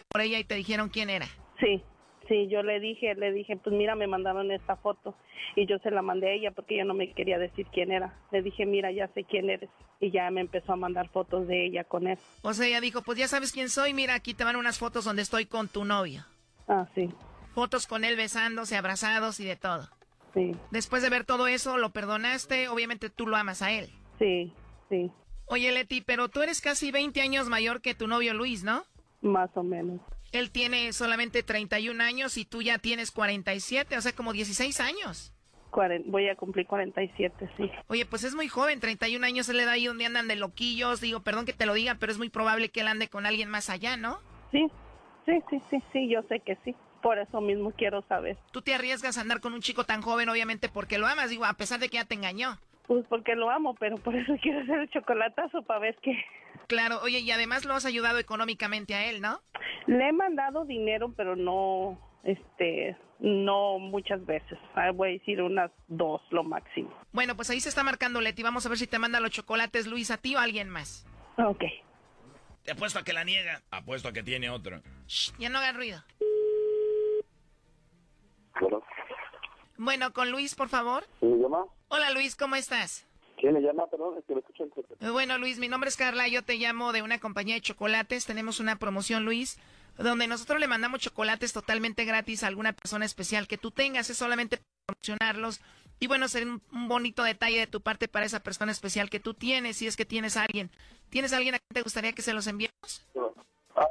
por ella y te dijeron quién era. Sí, sí, yo le dije, le dije, pues mira, me mandaron esta foto y yo se la mandé a ella porque ella no me quería decir quién era. Le dije, mira, ya sé quién eres y ya me empezó a mandar fotos de ella con él. O sea, ella dijo, pues ya sabes quién soy, mira, aquí te van unas fotos donde estoy con tu novio. Ah, sí. Fotos con él besándose, abrazados y de todo. Sí. Después de ver todo eso, lo perdonaste, obviamente tú lo amas a él. Sí, sí. Oye, Leti, pero tú eres casi 20 años mayor que tu novio Luis, ¿no? Más o menos. Él tiene solamente 31 años y tú ya tienes 47, o sea, como 16 años. Cuaren- voy a cumplir 47, sí. Oye, pues es muy joven, 31 años, él le da ahí donde andan de loquillos. Digo, perdón que te lo diga, pero es muy probable que él ande con alguien más allá, ¿no? Sí, sí, sí, sí, sí, yo sé que sí. Por eso mismo quiero saber. Tú te arriesgas a andar con un chico tan joven, obviamente, porque lo amas, digo, a pesar de que ya te engañó. Pues porque lo amo, pero por eso quiero hacer el chocolatazo para ver qué. Claro, oye, y además lo has ayudado económicamente a él, ¿no? Le he mandado dinero, pero no, este, no muchas veces. Ah, Voy a decir unas dos, lo máximo. Bueno, pues ahí se está marcando Leti. Vamos a ver si te manda los chocolates Luis a ti o a alguien más. Ok. Te apuesto a que la niega. Apuesto a que tiene otro. Ya no hagas ruido. Bueno, Bueno, con Luis, por favor. ¿quién me llama? Hola Luis, ¿cómo estás? ¿Quién me llama? Perdón, es que me escucho entre... Bueno, Luis, mi nombre es Carla, yo te llamo de una compañía de chocolates. Tenemos una promoción, Luis, donde nosotros le mandamos chocolates totalmente gratis a alguna persona especial que tú tengas. Es solamente para promocionarlos. Y bueno, sería un, un bonito detalle de tu parte para esa persona especial que tú tienes, si es que tienes a alguien. ¿Tienes a alguien a quien te gustaría que se los enviemos? Ah,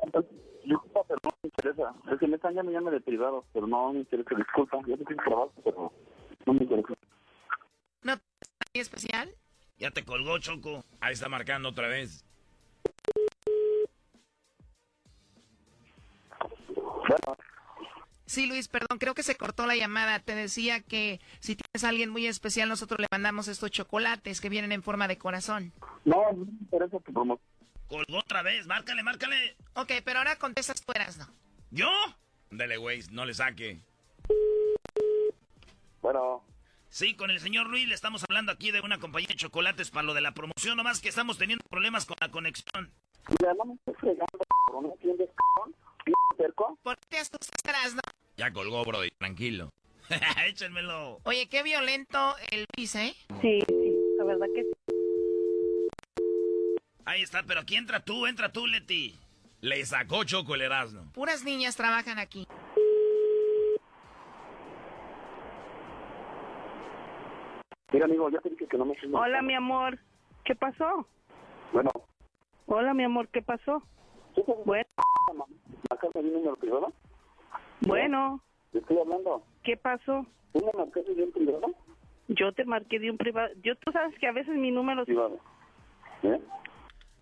disculpa, pero no me interesa. Es que me están llamando de privado, pero no me interesa. Disculpa, yo tengo trabajo, pero no me interesa. ¿No tienes a alguien especial? Ya te colgó, Choco. Ahí está marcando otra vez. Sí, Luis, perdón, creo que se cortó la llamada. Te decía que si tienes a alguien muy especial, nosotros le mandamos estos chocolates que vienen en forma de corazón. No, no me interesa tu promoción. Colgó otra vez. Márcale, márcale. Ok, pero ahora contestas tú, ¿no? ¿Yo? Dele, güey, no le saque. Bueno. Sí, con el señor Luis le estamos hablando aquí de una compañía de chocolates para lo de la promoción, nomás que estamos teniendo problemas con la conexión. Ya no me estoy fregando, cabrón, ¿no entiendes, cabrón? ¿Bien cerco? ¿Por qué te asustas, no? Ya colgó, Brody, tranquilo. Échenmelo. Oye, qué violento el Luis, ¿eh? Sí, sí, la verdad que sí. Ahí está, pero aquí entra tú, entra tú, Leti. Le sacó Choco el Erasmo. Puras niñas trabajan aquí. Mira, amigo, ya te dije que no me estoy Hola, mi amor. ¿Qué pasó? Bueno, Hola, mi amor, ¿qué pasó? Bueno, ¿marcaste mi número privado? bueno, Te estoy hablando. ¿qué pasó? ¿Tú me marcaste de un privado? Yo te marqué de un privado. Yo, tú sabes que a veces mi número... Privado. ¿Eh?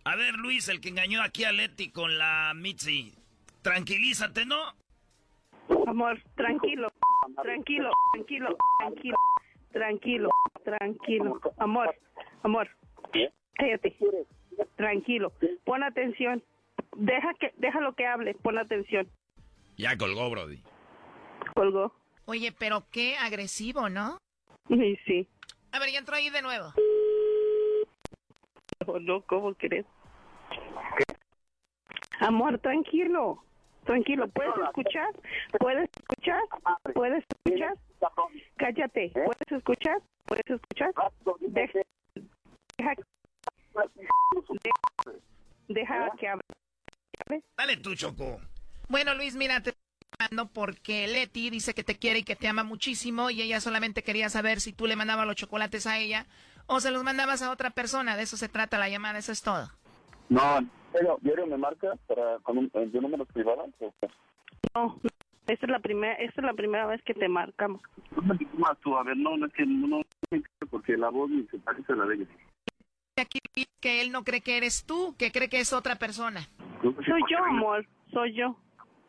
A ver, Luis, el que engañó aquí a Leti con la Mitzi. Tranquilízate, ¿no? Amor, tranquilo, tranquilo, tranquilo, tranquilo, tranquilo, tranquilo. Amor, amor, cállate. Tranquilo, pon atención. Deja que, déjalo que hable, pon atención. Ya colgó, Brody. Colgó. Oye, pero qué agresivo, ¿no? Y sí. A ver, ya entró ahí de nuevo. Oh, no, ¿cómo crees? Amor, tranquilo. Tranquilo, ¿puedes escuchar? ¿Puedes escuchar? ¿Puedes escuchar? Cállate, ¿puedes escuchar? ¿Puedes escuchar? Deja, deja, deja que hable. Dale tú, Choco. Bueno, Luis, mira, te estoy llamando porque Leti dice que te quiere y que te ama muchísimo y ella solamente quería saber si tú le mandabas los chocolates a ella o se los mandabas a otra persona. De eso se trata la llamada, eso es todo. No, pero diario me marca para con un, de números privados. ¿o qué? No, esta es la primera, esta es la primera vez que te marcamos. No me llamas tú, a ver, no, no es que no, porque la voz ni se parece a la de ella. Aquí que él no cree que eres tú, que cree que es otra persona. Soy yo, amor, soy yo,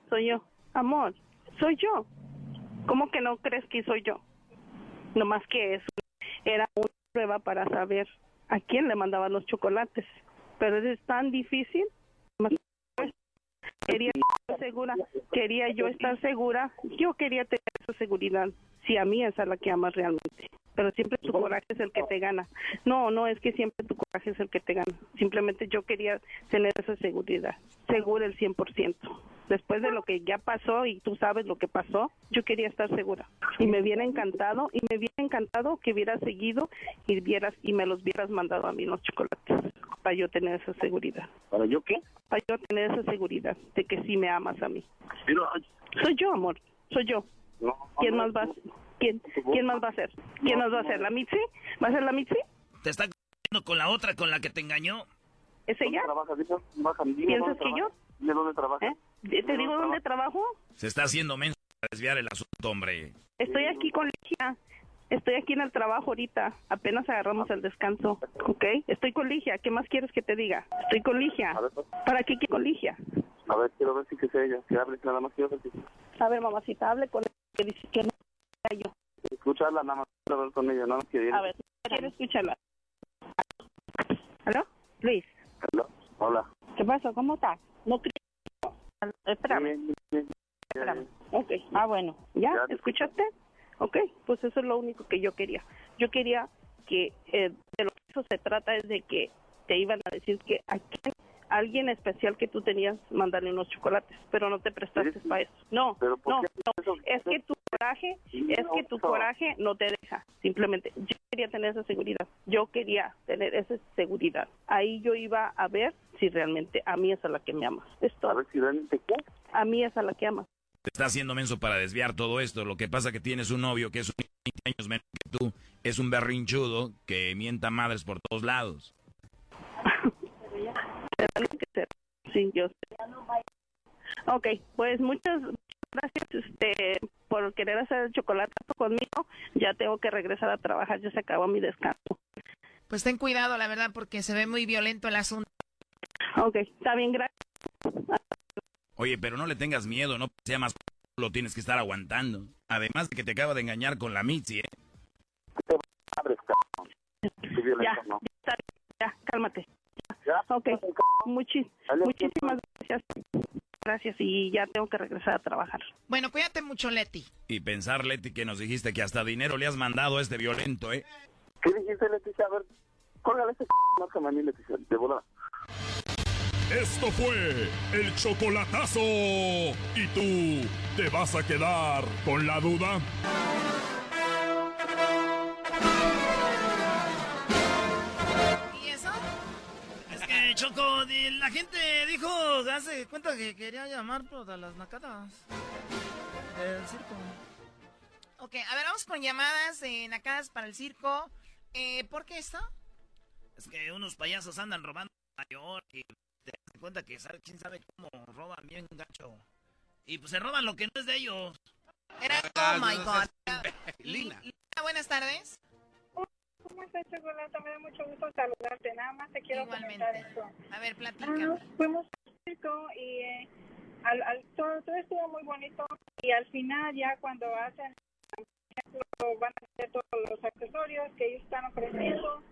soy yo. Amor, soy yo. ¿Cómo que no crees que soy yo? No más que eso era una prueba para saber a quién le mandaban los chocolates. Pero es tan difícil. Quería estar segura, quería yo estar segura, yo quería tener esa seguridad, si a mí es la que amas realmente. Pero siempre tu coraje es el que te gana. No, no es que siempre tu coraje es el que te gana. Simplemente yo quería tener esa seguridad, segura el 100%. Después de lo que ya pasó y tú sabes lo que pasó, yo quería estar segura. Y me hubiera encantado, y me hubiera encantado que hubieras seguido y vieras y me los hubieras mandado a mí los chocolates para yo tener esa seguridad. ¿Para yo qué? Para yo tener esa seguridad de que sí me amas a mí. Soy yo, amor. Soy yo. ¿Quién más va? ¿Quién, ¿Quién más va a ser? ¿Quién más va a ser? ¿La Mitzi? ¿Va a ser la Mitzi? Te está c***ando con la otra con la que te engañó. ¿Es ella? ¿Piensas que yo? Dime dónde trabaja. ¿Eh? ¿Te digo dónde trabajo? Se está haciendo menso para desviar el asunto, hombre. Estoy aquí con Ligia. Estoy aquí en el trabajo ahorita. Apenas agarramos el descanso. ¿Ok? Estoy con Ligia. ¿Qué más quieres que te diga? Estoy con Ligia. ¿Para qué quiero con Ligia? A ver, quiero ver si que sea ella. Que hable, nada más quiero ver si... A ver, mamacita, hable con ella. Que dice que no yo. Escucharla, nada más quiero hablar con ella. Nada más quiero ir. A ver, quiero escucharla. ¿Aló? Luis. Hola. Hola. ¿Qué pasó? ¿Cómo estás? No creo. Espérame. Espérame. Ok. Ah, bueno. ¿Ya? Ya te ¿Escuchaste? Ok. Pues eso es lo único que yo quería. Yo quería que eh, de lo que eso se trata es de que te iban a decir que a quién- a alguien especial que tú tenías mandarle unos chocolates, pero no te prestaste para eso. No, ¿Pero por no, no. Es que tu coraje, es que tu coraje no te deja. Simplemente, yo quería tener esa seguridad. Yo quería tener esa seguridad. Ahí yo iba a ver si realmente a mí es a la que me amas. Es todo. A ver si realmente qué. A mí es a la que amas. Te está haciendo menso para desviar todo esto. Lo que pasa que tienes un novio que es un 20 años menos que tú. Es un berrinchudo que mienta madres por todos lados. Sí, yo sé. Ok, pues muchas gracias este, por querer hacer el chocolate conmigo. Ya tengo que regresar a trabajar, ya se acabó mi descanso. Pues ten cuidado, la verdad, porque se ve muy violento el asunto. Ok, está bien, gracias. Oye, pero no le tengas miedo, no sea más lo tienes que estar aguantando. Además de que te acaba de engañar con la Mitzi, ¿eh? Ya, ya, cálmate. Ya. Ok, muchis- muchísimas gracias. Gracias y ya tengo que regresar a trabajar. Bueno, cuídate mucho, Leti. Y pensar, Leti, que nos dijiste que hasta dinero le has mandado a este violento, ¿eh? ¿Qué dijiste, Leticia? A ver, córgale ese c... A mí, Leticia, de volada. Esto fue el chocolatazo. ¿Y tú te vas a quedar con la duda? Choco, la gente dijo, hace cuenta que quería llamar pues, a las nacadas del circo. Ok, a ver, vamos con llamadas en nacadas para el circo. Eh, ¿Por qué esto? Es que unos payasos andan robando Nueva York y te das cuenta que sabe, quién sabe cómo roban bien gacho. Y pues se roban lo que no es de ellos. Era, oh my god. Lina, buenas tardes. ¿Cómo estás, Chocolata? Me da mucho gusto saludarte. Nada más te quiero comentar esto. A ver, Ah, platícame. fuimos al circo y eh, al, al- todo, todo estuvo muy bonito. Y al final, ya cuando hacen, por ejemplo, van a hacer todos los accesorios que ellos están ofreciendo,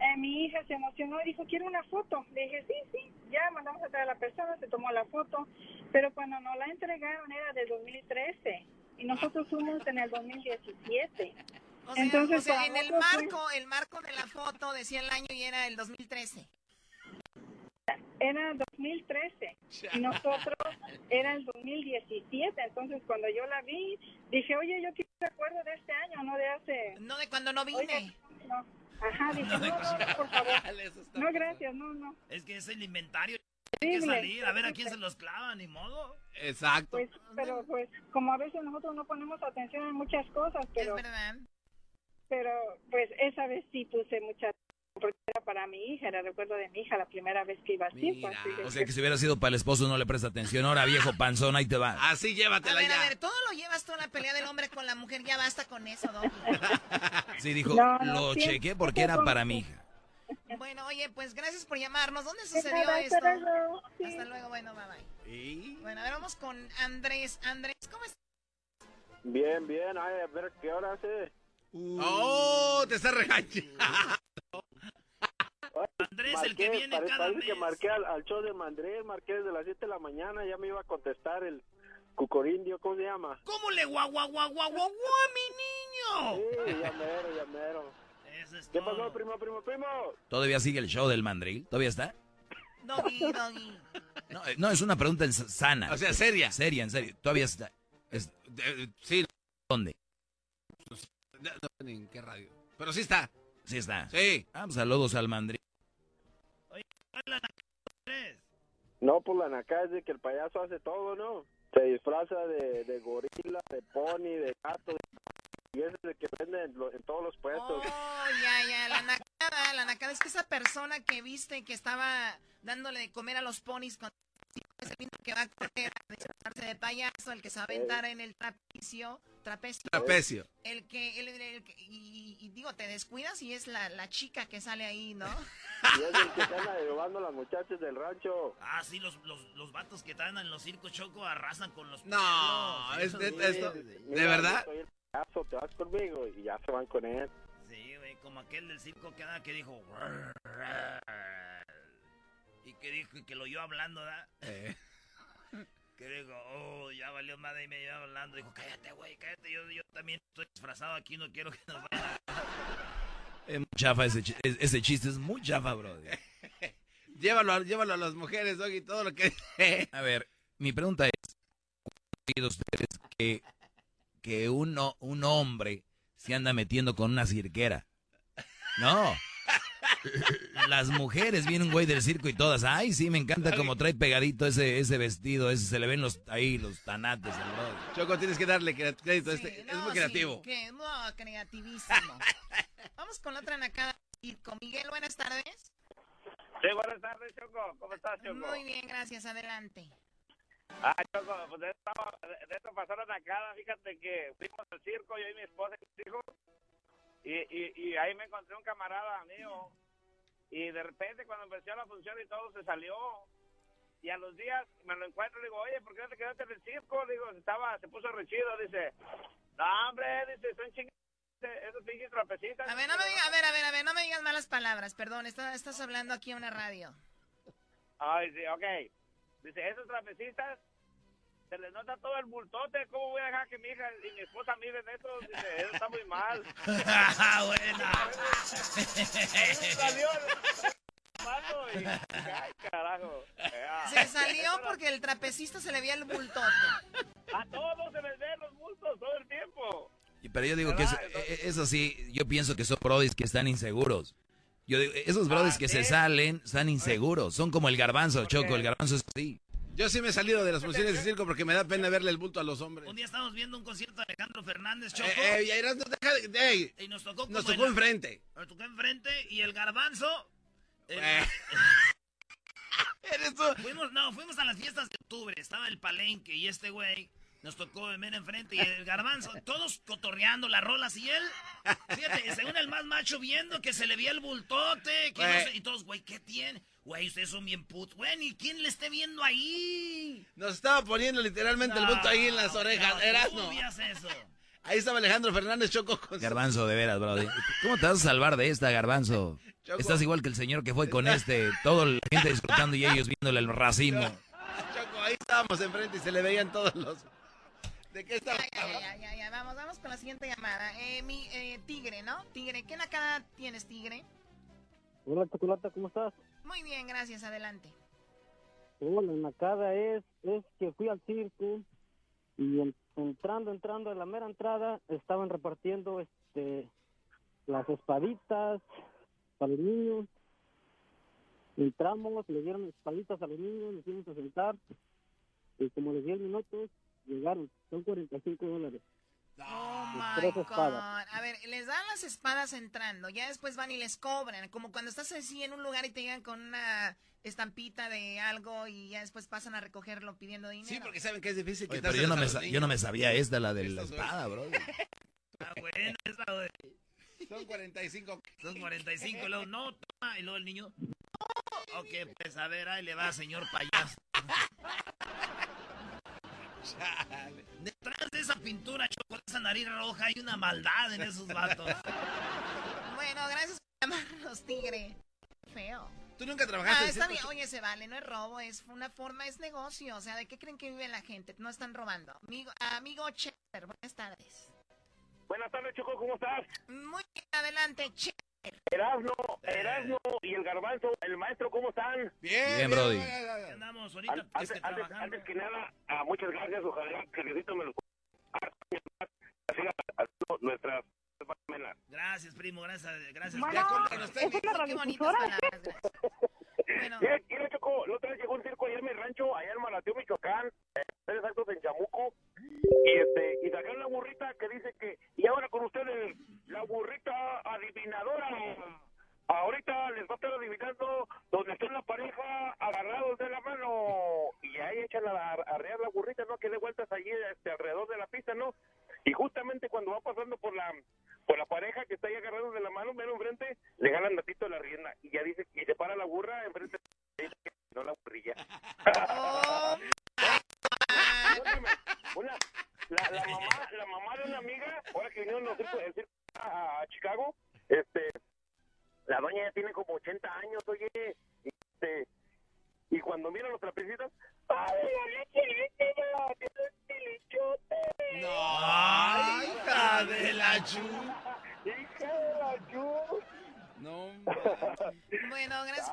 eh, mi hija se emocionó y dijo, quiero una foto. Le dije, sí, sí, ya mandamos a traer a la persona, se tomó la foto. Pero cuando nos la entregaron era de 2013 y nosotros fuimos en el 2017. O sea, Entonces, o sea, en el nosotros fue- marco, el marco de la foto decía el año y era el 2013. era 2013 y nosotros era el 2017 entonces cuando yo la vi dije oye yo quiero recuerdo de este año no de hace no de cuando no vine Oye, no. ajá dije no, no, no, por favor no gracias no no Es que es el inventario. Tiene que salir, a ver a quién se los clava, ni modo. Exacto. pues pero pues como a veces nosotros no ponemos atención en muchas cosas pero pero pues esa vez sí puse mucha porque era para mi hija era recuerdo de mi hija la primera vez que iba al circo así de O sea que si hubiera sido para el esposo no le presta atención. Ahora, viejo panzón, ahí te va. Así A llévatela ver, a ver, todo lo llevas tú la pelea del hombre con la mujer, ya basta con eso, ¿no? Sí, dijo, No, no, lo siempre- chequé porque era para mi hija. Bueno, oye, pues gracias por llamarnos. ¿Dónde De sucedió nada, esto? hasta luego. Sí. Hasta luego, bueno, bye bye. Bueno, a ver, vamos con Andrés. Andrés, ¿cómo estás? Bien, bien. Ay, a ver, ¿qué hora hace? ¡Oh! Te está regañando. Andrés, el que Marqué, viene pare- cada parece mes. que marqué al, al show de Mandrés, marqué desde las 7 de la mañana, ya me iba a contestar el cucorindio, ¿cómo se llama? ¿Cómo le guau, guau, guau, guau, guau, guau, mi niño? Sí, ya mero, ya mero. Eso es ¿Qué todo. pasó, primo, primo, primo? ¿Todavía sigue el show del mandril? ¿Todavía está? Doggy, doggy. No, eh, no, es una pregunta sana. O sea, seria. Seria, en serio. ¿Todavía está? Es- Eh, Sí, ¿Dónde? No, en qué radio. Pero sí está. Sí está. Sí. Ah, pues saludos al. No, pues la naca es de que el payaso hace todo, ¿no? Se disfraza de, de gorila, de pony, de gato, y ese es el que vende en, lo- en todos los puestos. Oh, ya, ya, la nacada, la nacada es que esa persona que viste que estaba dándole de comer a los ponis con es el mismo que va a correr a disfrazarse de payaso, el que se va a aventar en el trapecio, trapecio. Trapecio. El que, el, el- y, y digo, te descuidas y es la, la chica que sale ahí, ¿no? Y es el que llevando a las muchachas del rancho. Ah, sí, los, los, los vatos que están en los circos choco arrasan con los No, perros. es Eso neta sí. esto. Mira, ¿De verdad? yo soy el payaso, te vas conmigo y ya se van con él. Sí, güey, como aquel del circo que, que dijo... Y que dijo y que lo oyó hablando, ¿verdad? Eh. Que dijo, oh, ya valió madre y me iba hablando. Dijo, cállate, güey, cállate. Yo, yo también estoy disfrazado aquí, no quiero que nos vayan. Es muy chafa ese, chi- es- ese chiste, es muy chafa, bro. Llévalo, a- llévalo a las mujeres, Doggy, todo lo que... A ver, mi pregunta es, ¿han ustedes que, que uno, un hombre se anda metiendo con una cirquera? No. Las mujeres, viene un güey del circo y todas, ay, sí, me encanta como trae pegadito ese, ese vestido, ese, se le ven los, ahí los tanates, el. Choco, tienes que darle crédito a este. es muy sí, creativo. que- no, creativísimo. Vamos con la otra nacada. Con Miguel, buenas tardes. Sí, buenas tardes, Choco. ¿Cómo estás, Choco? Muy bien, gracias. Adelante. Ah, Choco, pues de esto, de- esto pasó la nacada. Fíjate que fuimos al circo, yo y mi esposa y mis hijos. Y, y, y ahí me encontré un camarada mío. Y de repente, cuando empezó la función y todo, se salió. Y a los días me lo encuentro y digo, oye, ¿por qué no te quedaste en el circo? Digo, estaba, se puso rechido. Dice, no, hombre, dice, son chingados esos pinches trapecitas. A ver, no me digas, a ver, a ver, a ver, no me digas malas palabras, perdón, está- estás hablando aquí en una radio. Ay, sí, ok. Dice, esos trapecistas, se les nota todo el bultote. ¿Cómo voy a dejar que mi hija y mi esposa miren eso? Dice, eso está muy mal. Buena. Salió el mano y, ay, carajo. Se salió porque el trapecista se le veía el bultote. A todos se les ven los bultos todo el tiempo. Y- Pero yo digo que eso, eh, eso sí, yo pienso que son brodis que están inseguros. Yo digo, esos brodis que se salen están inseguros. Son como el garbanzo, Choco. El garbanzo es así. Yo sí me he salido de las funciones de circo porque me da pena verle el bulto a los hombres. Un día estábamos viendo un concierto de Alejandro Fernández, Choco. Eh, eh, ya irás, no deja de- ey, y nos tocó nos en tocó enfrente. Nos tocó enfrente y el garbanzo... el- Eh. Fuimos, no, fuimos a las fiestas de octubre, estaba el palenque y este güey nos tocó ver enfrente y el garbanzo, todos cotorreando las rolas y él, fíjate, según el más macho viendo que se le veía el bultote, que no sé, y todos, güey, ¿qué tiene? Güey, ustedes son bien put, güey, ¿y quién le esté viendo ahí? Nos estaba poniendo literalmente el bulto ahí en las orejas. no, Erasmo. ¿cómo veías eso? Ahí estaba Alejandro Fernández Choco con Garbanzo, de veras, brody. ¿Cómo te vas a salvar de esta, Garbanzo? Choco. Estás igual que el señor que fue con este, toda la gente disfrutando y ellos viéndole el racismo. Choco, ahí estábamos enfrente y se le veían todos los... ¿De qué estaba Ya, ya, ya, ya, ya, vamos, vamos con la siguiente llamada. Eh, mi eh, Tigre, ¿no? Tigre, ¿qué nacada tienes, Tigre? Hola, Chocolata, ¿cómo estás? Muy bien, gracias, adelante. Hola, la nacada es, es que fui al circo y en- entrando, entrando a la mera entrada, estaban repartiendo este las espaditas para los niños. Entramos, le dieron espaditas a los niños, nos fuimos a sentar y como les 10 minutos llegaron, son 45 dólares. Las my tres God. espadas. A ver, les dan las espadas entrando, ya después van y les cobran. Como cuando estás así en un lugar y te llegan con una estampita de algo y ya después pasan a recogerlo pidiendo dinero. Sí, porque saben que es difícil Oye, pero yo no, me, yo no me sabía esta, la de la espada, bro. Está buena esa, güey. Son 45. Son 45, y luego, no, toma, y luego el niño, no. Ok, pues a ver, ahí le va, señor payaso. Detrás de esa pintura, de esa nariz roja hay una maldad en esos vatos. bueno, gracias por llamarnos, tigre. Feo. Tú nunca trabajaste ah, está bien. Oye, se vale, no es robo, es una forma, es negocio. O sea, ¿de qué creen que vive la gente? No están robando. Amigo, amigo Cheddar, buenas tardes. Buenas tardes, Choco, ¿cómo estás? Muy bien, adelante, Cheddar. Erasno, Erasno y el Garbanzo, el maestro, ¿cómo están? Bien, Bien, Brody. Andamos ahorita An- es Antes, que antes, trabajando. antes que nada, ah, muchas gracias, ojalá que Diosito me lo nuestras. Gracias, primo, gracias. gracias Bueno, Ya con que nos es una Qué bonitas palabras, gracias. Bueno, Mira, mira, Choco, la otra vez llegó un circo allá en mi rancho, allá en Malateo, Michoacán, ser exactos en Chamuco, y este, y sacaron la burrita que dice que, y ahora con ustedes, la burrita adivinadora. Ahorita les va a estar adivinando donde está la pareja agarrados de la mano y ahí echan a arrear la burrita, ¿no? Que dé vueltas allí este, alrededor de la pista, ¿no? Y justamente cuando va pasando por la por la pareja que está ahí agarrados de la mano, mero enfrente, le ganan ratito la rienda y ya dice, y se para la burra enfrente, no la burrilla.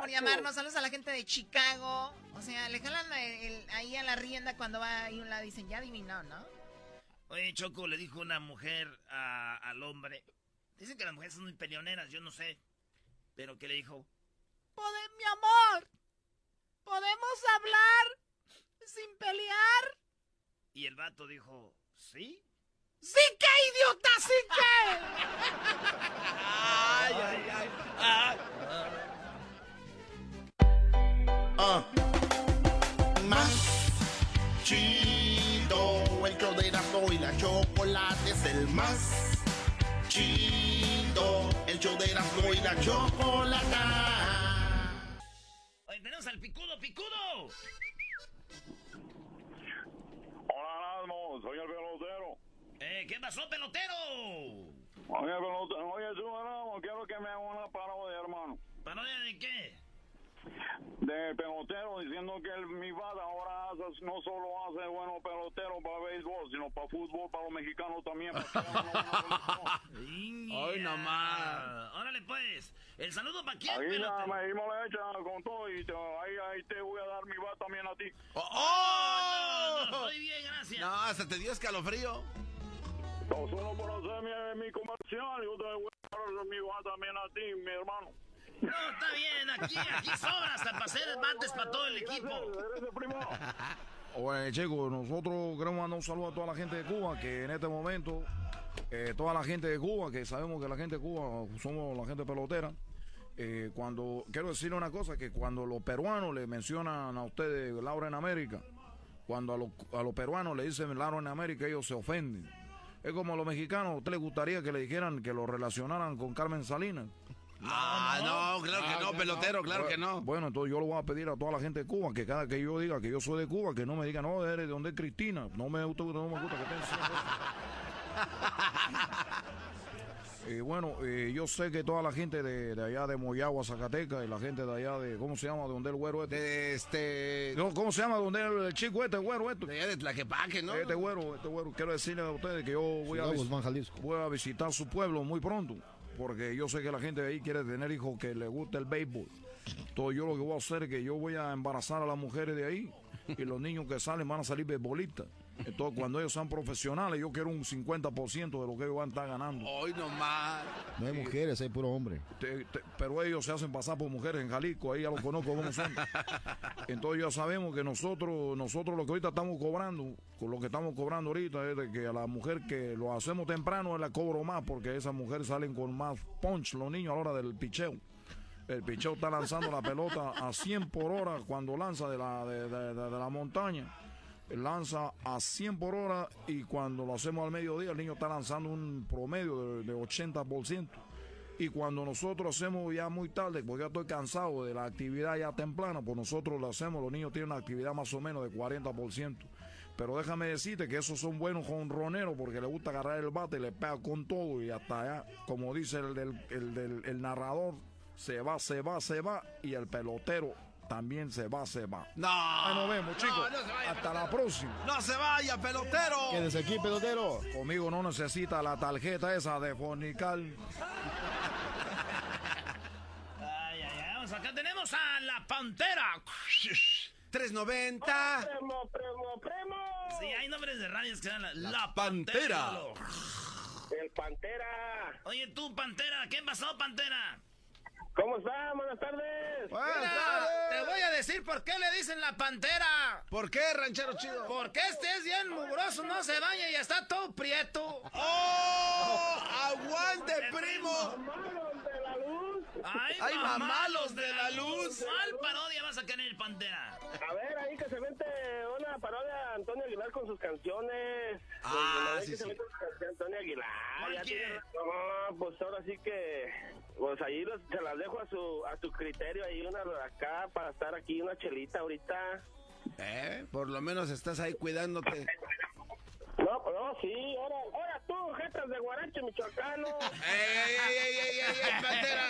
por llamarnos. Saludos a la gente de Chicago. O sea, le jalan el- el- ahí a la rienda cuando va ahí un lado. Dicen, ya adivinó, ¿no? Oye, Choco, le dijo una mujer a- al hombre. Dicen que las mujeres son muy peleoneras, yo no sé. Pero que le dijo, Pode- mi amor, ¿podemos hablar sin pelear? y el vato dijo, ¿sí? ¡Sí que, idiota, sí que! ay, ay, ay. Ah, Ah. Más chido, el show de Erasmo y la chocolate es el más chido, el show de Erasmo y la chocolata. Oye, tenemos al picudo, picudo. Hola, Erasmo, soy el pelotero. Eh, ¿Qué pasó, pelotero? Oye, pelotero, oye, tú, Erasmo, quiero que me haga una parodia, hermano. ¿Parodia de qué? De pelotero diciendo que el, mi bata ahora hace- no solo hace bueno pelotero para béisbol, sino para fútbol, para los mexicanos también. Hoy nomás. Órale, pues. ¿El saludo para quién, Ahí, ya, me, ahí me lo echan con todo y te, ahí, ahí te voy a dar mi bata también a ti. ¡Oh! Oh, no, no, estoy bien, gracias. No, hasta te dio escalofrío. No solo por hacer mi, mi comercial, yo te voy a dar mi bata también a ti, mi hermano. No, está bien, aquí, aquí sobra hasta para hacer mates para todo el equipo. Eres el primo. Oye, chicos, nosotros queremos mandar un saludo a toda la gente de Cuba, que en este momento, eh, toda la gente de Cuba, que sabemos que la gente de Cuba somos la gente pelotera, eh, cuando, quiero decir una cosa, que cuando los peruanos le mencionan a ustedes Laura en América, cuando a los, a los peruanos le dicen Laura en América, ellos se ofenden. Es como a los mexicanos, ¿a usted le gustaría que le dijeran, que lo relacionaran con Carmen Salinas? Ah, no, claro que no, pelotero, claro que no. Bueno, entonces yo le voy a pedir a toda la gente de Cuba que cada que yo diga que yo soy de Cuba, que no me diga, no, eres de donde es Cristina. No me gusta, no me gusta que eso. Y bueno, eh, yo sé que toda la gente de, de allá de Moyagua, Zacatecas, y la gente de allá de, ¿cómo se llama? De donde el güero este. De este. No, ¿Cómo se llama? Donde el, el chico este, güero este. De allá de Tlaquepaque, ¿no? Este güero, este güero, quiero decirle a ustedes que yo voy a, Ciudad vis- Guzmán, Jalisco. voy a visitar su pueblo muy pronto, porque yo sé que la gente de ahí quiere tener hijos que le guste el béisbol. Entonces yo lo que voy a hacer es que yo voy a embarazar a las mujeres de ahí y los niños que salen van a salir beisbolistas. Entonces cuando ellos sean profesionales yo quiero un 50% de lo que ellos van a estar ganando. Hoy nomás. No hay mujeres, hay puro hombre. Te- te- pero ellos se hacen pasar por mujeres en Jalisco, ahí ya los conozco cómo son. Entonces ya sabemos que nosotros, nosotros lo que ahorita estamos cobrando, con lo que estamos cobrando ahorita es de que a la mujer que lo hacemos temprano la cobro más, porque esas mujeres salen con más punch los niños a la hora del picheo. El picheo está lanzando la pelota a 100 por hora cuando lanza de la, de, de- de- de la montaña. Lanza a 100 por hora y cuando lo hacemos al mediodía el niño está lanzando un promedio de, de 80%. Y cuando nosotros hacemos ya muy tarde, porque ya estoy cansado de la actividad ya temprana, pues nosotros lo hacemos, los niños tienen una actividad más o menos de 40%. Pero déjame decirte que esos son buenos jonroneros porque le gusta agarrar el bate le pega con todo y hasta allá, como dice el, el narrador, se va, se va, se va y el pelotero también se va, se va. No. Ahí nos vemos, chicos. no se vaya, hasta la próxima. ¡No se vaya, pelotero! Quédese aquí, pelotero. Conmigo no necesita la tarjeta esa de Fonical. Ay, ay, ay. Vamos, acá tenemos a la pantera. 390. Primo, primo, primo. Sí, hay nombres de radios que dan la, La la Pantera. pantera. El Pantera. Oye, tú, pantera, ¿qué pasó, pantera? ¿Cómo están? Buenas tardes. Mira, te voy a decir por qué le dicen la pantera. ¿Por qué, ranchero chido? Porque este es bien mugroso, no se baña y está todo prieto. ¡Oh! ¡Aguante, primo! Ay, Ay, de la luz. ¿Cuál parodia vas a querer, pantera? A ver, ahí que se vente una parodia de Antonio Aguilar con sus canciones. Ah, Ahí sí, que se sí. canciones, Antonio Aguilar. ¿Por Ya qué? tiene- No, pues ahora sí que... Pues ahí los- se las dejo a su a su criterio. Ahí una de acá para estar aquí, una chelita ahorita. ¿Eh? Por lo menos estás ahí cuidándote. No, pues no, sí. Ahora, ahora tú, jetas de Guarache, michoacano. ¡Ey, ey, ey, ey, ey, ey, ey, pantera!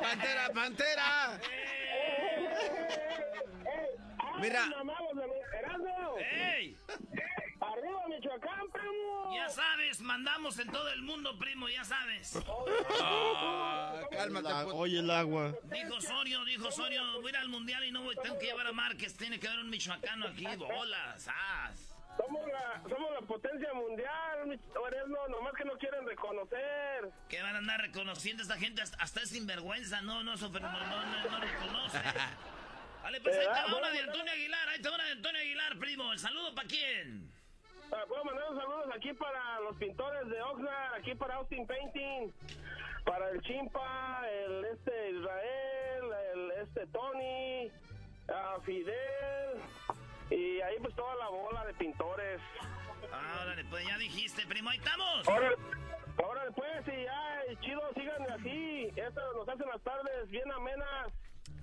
¡Pantera, pantera! Mira. De Erasmo. ¡Ey! Arriba, Michoacán, primo. Ya sabes, mandamos en todo el mundo, primo, ya sabes. Ah, cálmate, La- pues. oye el agua. Dijo Osorio, dijo Osorio, voy a ir al mundial y no voy, tengo que llevar a Márquez, tiene que haber un michoacano aquí, bolas, as. Somos la, somos la potencia mundial, mi Erasmo, nomás que no quieren reconocer. Que van a andar reconociendo a esta gente hasta, hasta es sinvergüenza, no, no, no, no, no, no reconoce. Vale, pues ahí va una de Antonio Aguilar, ahí va una de Antonio Aguilar, primo. ¿El saludo para quién? Ah, Puedo mandar unos saludos aquí para los pintores de Oxnard, aquí para Austin Painting, para el Chimpa, el este Israel, el este Tony, ah, Fidel, y ahí pues toda la bola de pintores. Órale, pues ya dijiste, primo, ahí estamos. Ahora, ahora después, y ya, chido, síganme así. Esto nos hacen las tardes bien amenas.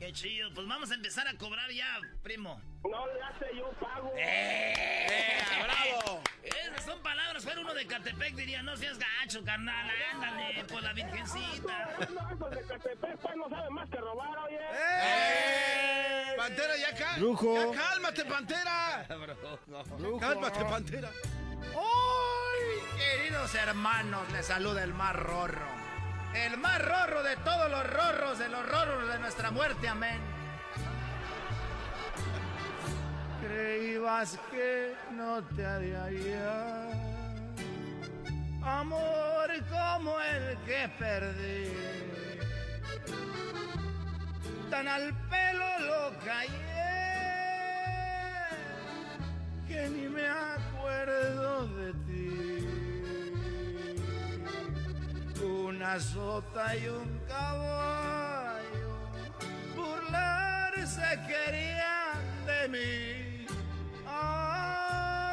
Qué chido, pues vamos a empezar a cobrar ya, primo. No le hace, yo pago. ¡Eh! ¡Bravo! Esas son palabras, fuera uno de Catepec diría, no seas gacho, carnal, ándale, por la virgencita. No, esos de Catepec, pues, no saben más que robar, oye. ¡Eh! ¡Pantera, ya, cal Brujo. ya cálmate, pantera! ¡Cálmate, pantera! ¡Ay, queridos hermanos! Les saluda el más rorro. El más rorro de todos los rorros, de los rorros de nuestra muerte, amén. Creías que no te haría hallar amor como el que perdí. Tan al pelo lo callé que ni me acuerdo de ti. Una sota y un caballo burlarse querían de mí. Ay,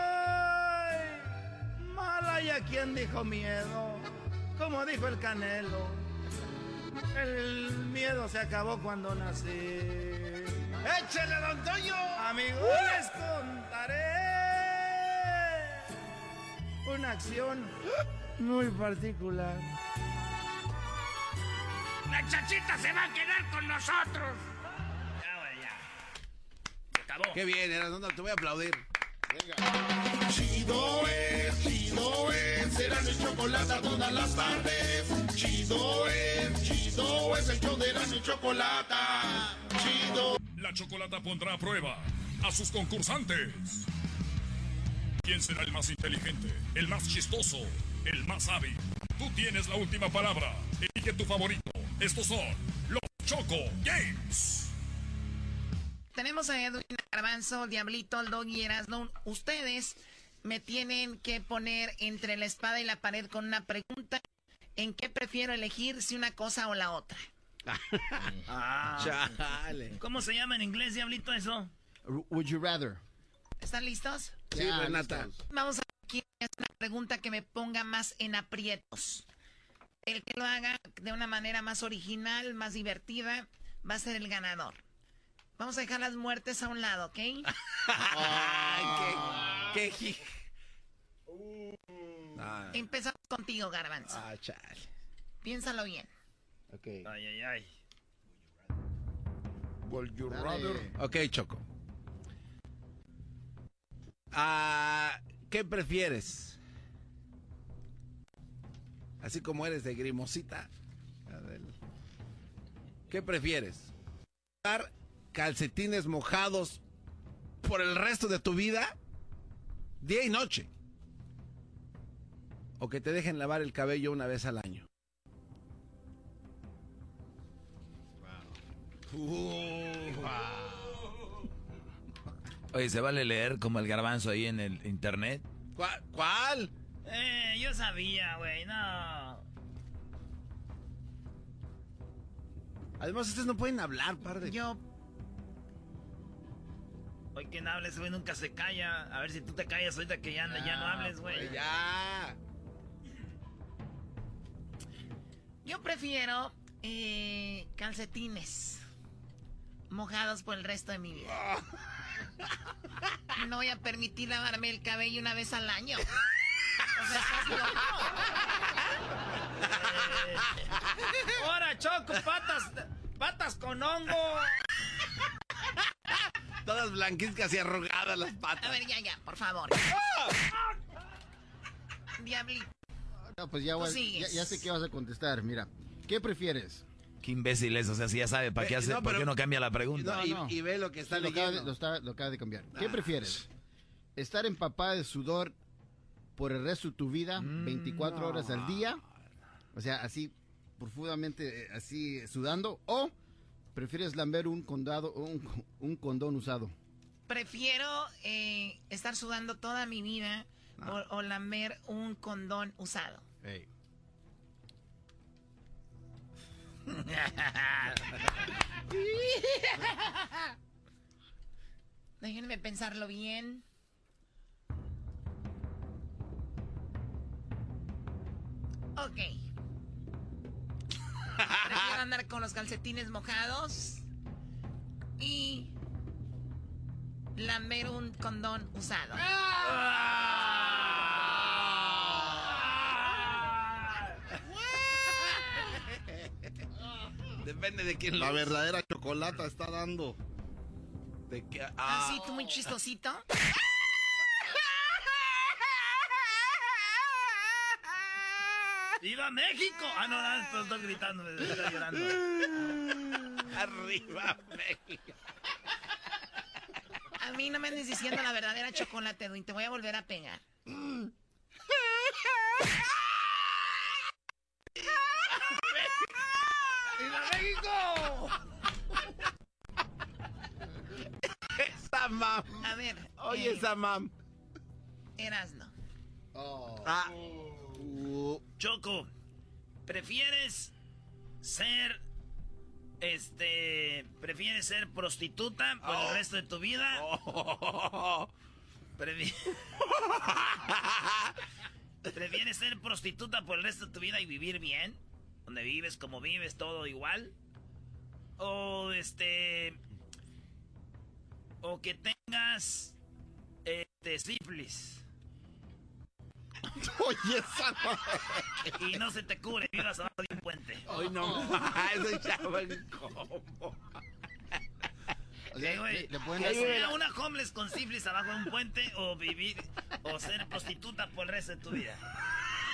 mala ya quien dijo miedo, como dijo el canelo. El miedo se acabó cuando nací. ¡Échale, don Toño! Amigos, les contaré una acción muy particular. La chachita se va a quedar con nosotros. Ya, güey, ya. Se acabó. ¡Qué bien, Erasmo! Te voy a aplaudir. Chido es, chido es, era mi chocolate todas las tardes. Chido es, chido es el show de mi chocolate. Chido. La Chocolata pondrá a prueba a sus concursantes. ¿Quién será el más inteligente, el más chistoso, el más hábil? Tú tienes la última palabra. Elige tu favorito. Estos son los Choco Games. Tenemos a Edwin Garbanzo, Diablito, el Doggy Erasno. Ustedes me tienen que poner entre la espada y la pared con una pregunta. ¿En qué prefiero elegir si una cosa o la otra? Ah. Chale. ¿Cómo se llama en inglés, diablito, eso? Would you rather? ¿Están listos? Sí, Renata. listos. Vamos a aquí hacer una pregunta que me ponga más en aprietos. El que lo haga de una manera más original, más divertida, va a ser el ganador. Vamos a dejar las muertes a un lado, ¿ok? Ay, qué... ¡Qué ji- Empezamos contigo, Garbanzo. Ah, chale. Piénsalo bien. Ok. Ay, ay, ay. Will you rather? Ok, Choco. Ah, ¿Qué prefieres? Así como eres de grimosita. ¿Qué prefieres? ¿Usar calcetines mojados por el resto de tu vida? Día y noche. ¿O que te dejen lavar el cabello una vez al año? Oye, ¿se vale leer como el garbanzo ahí en el internet? ¿Cuál? ¿Cuál? Eh, yo sabía, güey, no. Además, ustedes no pueden hablar, par de... Yo... Hoy quien hables, güey, nunca se calla. A ver si tú te callas ahorita que ya, anda, ya no hables, güey. Ya. Yo prefiero eh, calcetines mojados por el resto de mi vida. No voy a permitir lavarme el cabello una vez al año. O sea, estás loco. ¡Ahora, Choco! ¡Patas! ¡Patas con hongo! Todas blanquizcas y arrugadas las A patas. ver, ya, ya, por favor. Diablito. No, pues ya, voy- ya, ya sé qué vas a contestar. Mira, ¿qué prefieres? Qué imbécil es, o sea, si ya sabe para qué Eh, hace, no, ¿por qué no cambia la pregunta? No, no. Y ve lo que está Sí, lo, acaba de, leyendo. lo está- lo acaba de cambiar. ¿Qué prefieres? ¿Estar empapada de sudor por el resto de tu vida, 24 horas al día? O sea, así profundamente, eh, así sudando. ¿O prefieres lamber un, condado, un, un condón usado? Prefiero eh, estar sudando toda mi vida o, o lamer un condón usado. Ey. Déjenme pensarlo bien. Ok. Prefiero andar con los calcetines mojados y lamer un condón usado. Depende de quién La verdadera chocolata está dando. De que, Ah, ah, sí, tú muy chistosito. ¡Viva México! Ah, no, no, estoy, estoy gritando, me estoy llorando. Arriba, México. A mí no me andes diciendo la verdadera chocolate, Edwin. Te voy a volver a pegar. ¡Viva México! Esa mam. A ver. Oye, eh, esa mam. Erasno. Ah. Choco, ¿prefieres ser. Este. ¿Prefieres ser prostituta por el resto de tu vida? Prefi- ¿Prefieres ser prostituta por el resto de tu vida y vivir bien? Donde vives, como vives, todo igual. O este. O que tengas. Este, sífilis. Oye, esa Y no se te cubre, vivas abajo de un puente. Hoy no Ese chavo incómodo. O sea, Eh, güey, le- le pueden que dar- sea una homeless con sífilis abajo de un puente o vivir o ser prostituta por el resto de tu vida.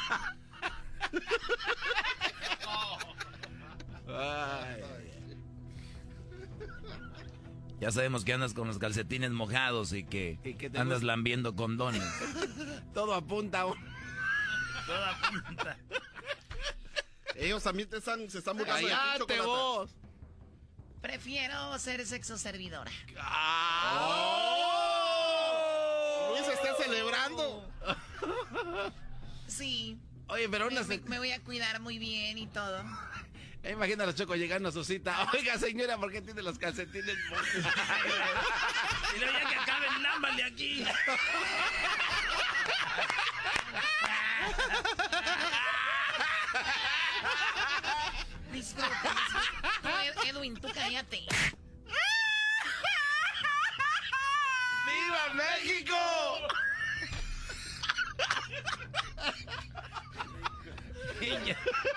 Ya sabemos que andas con los calcetines mojados y que, Y que te andas gusta- lambiendo condones. Todo apunta a un... Toda punta. Ellos también te están, se están burlando de ti, ¡Cállate chocolata. vos! Prefiero ser sexo servidora. Luis está celebrando. Sí. Oye, pero Me, una... me- me voy a cuidar muy bien y todo. Eh, Imagina a los chocos llegando a su cita. Oiga, señora, ¿por qué tiene los calcetines? Y luego ya que acaben, lámbale aquí. Ed- Edwin, tú cállate. ¡Viva México!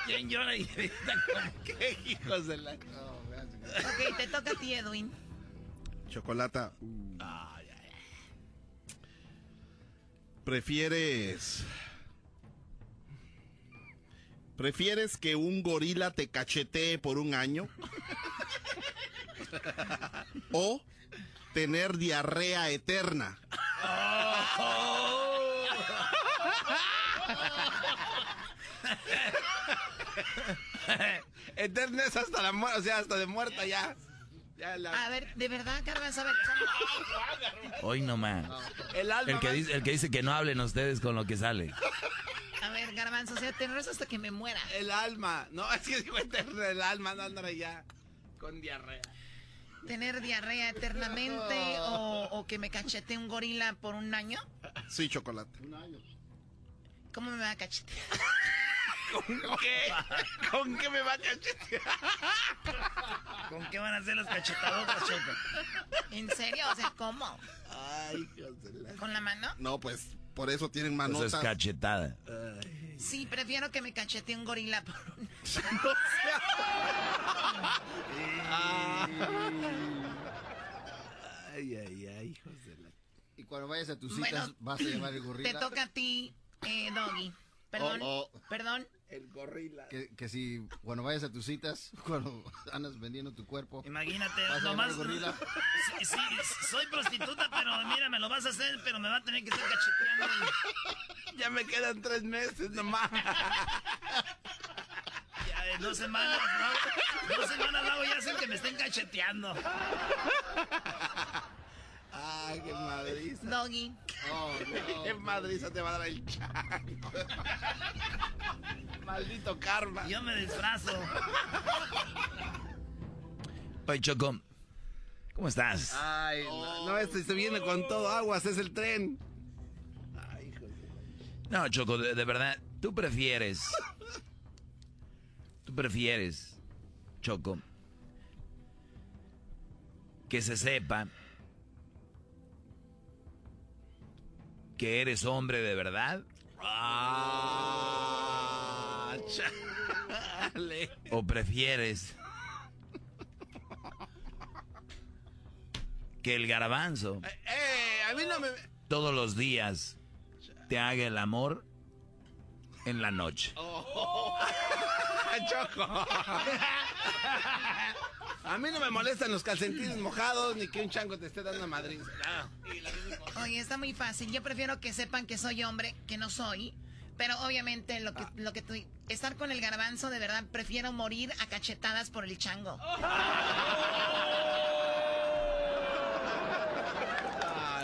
¿Quién llora y grita como ¿Qué hijos de la.? Ok, te toca a ti, Edwin. Chocolata. ¿Prefieres. ¿Prefieres que un gorila te cachetee por un año? ¿O tener diarrea eterna? Eterna es hasta la muerte, o sea, hasta de muerta ya. Ya la- A ver, de verdad, Garbanzo, a ver. Hoy no más. El alma El que, más- dice, el que dice que no hablen ustedes con lo que sale. A ver, Garbanzo, o sea, te rezo hasta que me muera. El alma. No, es que digo eterna, el alma, no ya con diarrea. ¿Tener diarrea eternamente o, o que me cachete un gorila por un año? Sí, chocolate. ¿Cómo me va a cachetear? ¿Con qué? ¿Con qué me va a cachetear? ¿Con qué van a hacer las cachetadotas, Choco? ¿En serio? O sea, ¿cómo? Ay, hijos de la- ¿Con la mano? No, pues por eso tienen Eso manotas. es cachetada. Sí, prefiero que me cachete un gorila por un Ay, ay, ay, hijos de la... Y cuando vayas a tus Bueno, citas, vas a llevar el gorila. Te toca a ti, eh, Doggy. Perdón, Oh, perdón. El gorila. Que, que si cuando vayas a tus citas, cuando andas vendiendo tu cuerpo. Imagínate, vas a llevar nomás. gorila. Sí, sí, soy prostituta, pero mira, me lo vas a hacer, pero me va a tener que estar cacheteando. Ya me quedan tres meses nomás. Ya en dos semanas, ¿no? Dos semanas luego ya hacen que me estén cacheteando. Ay, qué madriza. Doggy. Oh, no. Qué madriza te va a dar el chango. Maldito karma. Yo me disfrazo. Oye, Choco, ¿cómo estás? Ay, no, no, este se viene con todo aguas, es el tren. Ay, de No, Choco, de, de verdad, tú prefieres. Tú prefieres, Choco, que se sepa que eres hombre de verdad Ah, chale. o prefieres que el garbanzo Eh, a mí no me... todos los días te haga el amor en la noche. Oh. Choco. A mí no me molestan los calcetines mojados ni que un chango te esté dando madrid. Oye, está muy fácil. Yo prefiero que sepan que soy hombre, que no soy. Pero obviamente lo que, lo que tú... Estar con el garbanzo, de verdad, prefiero morir a cachetadas por el chango.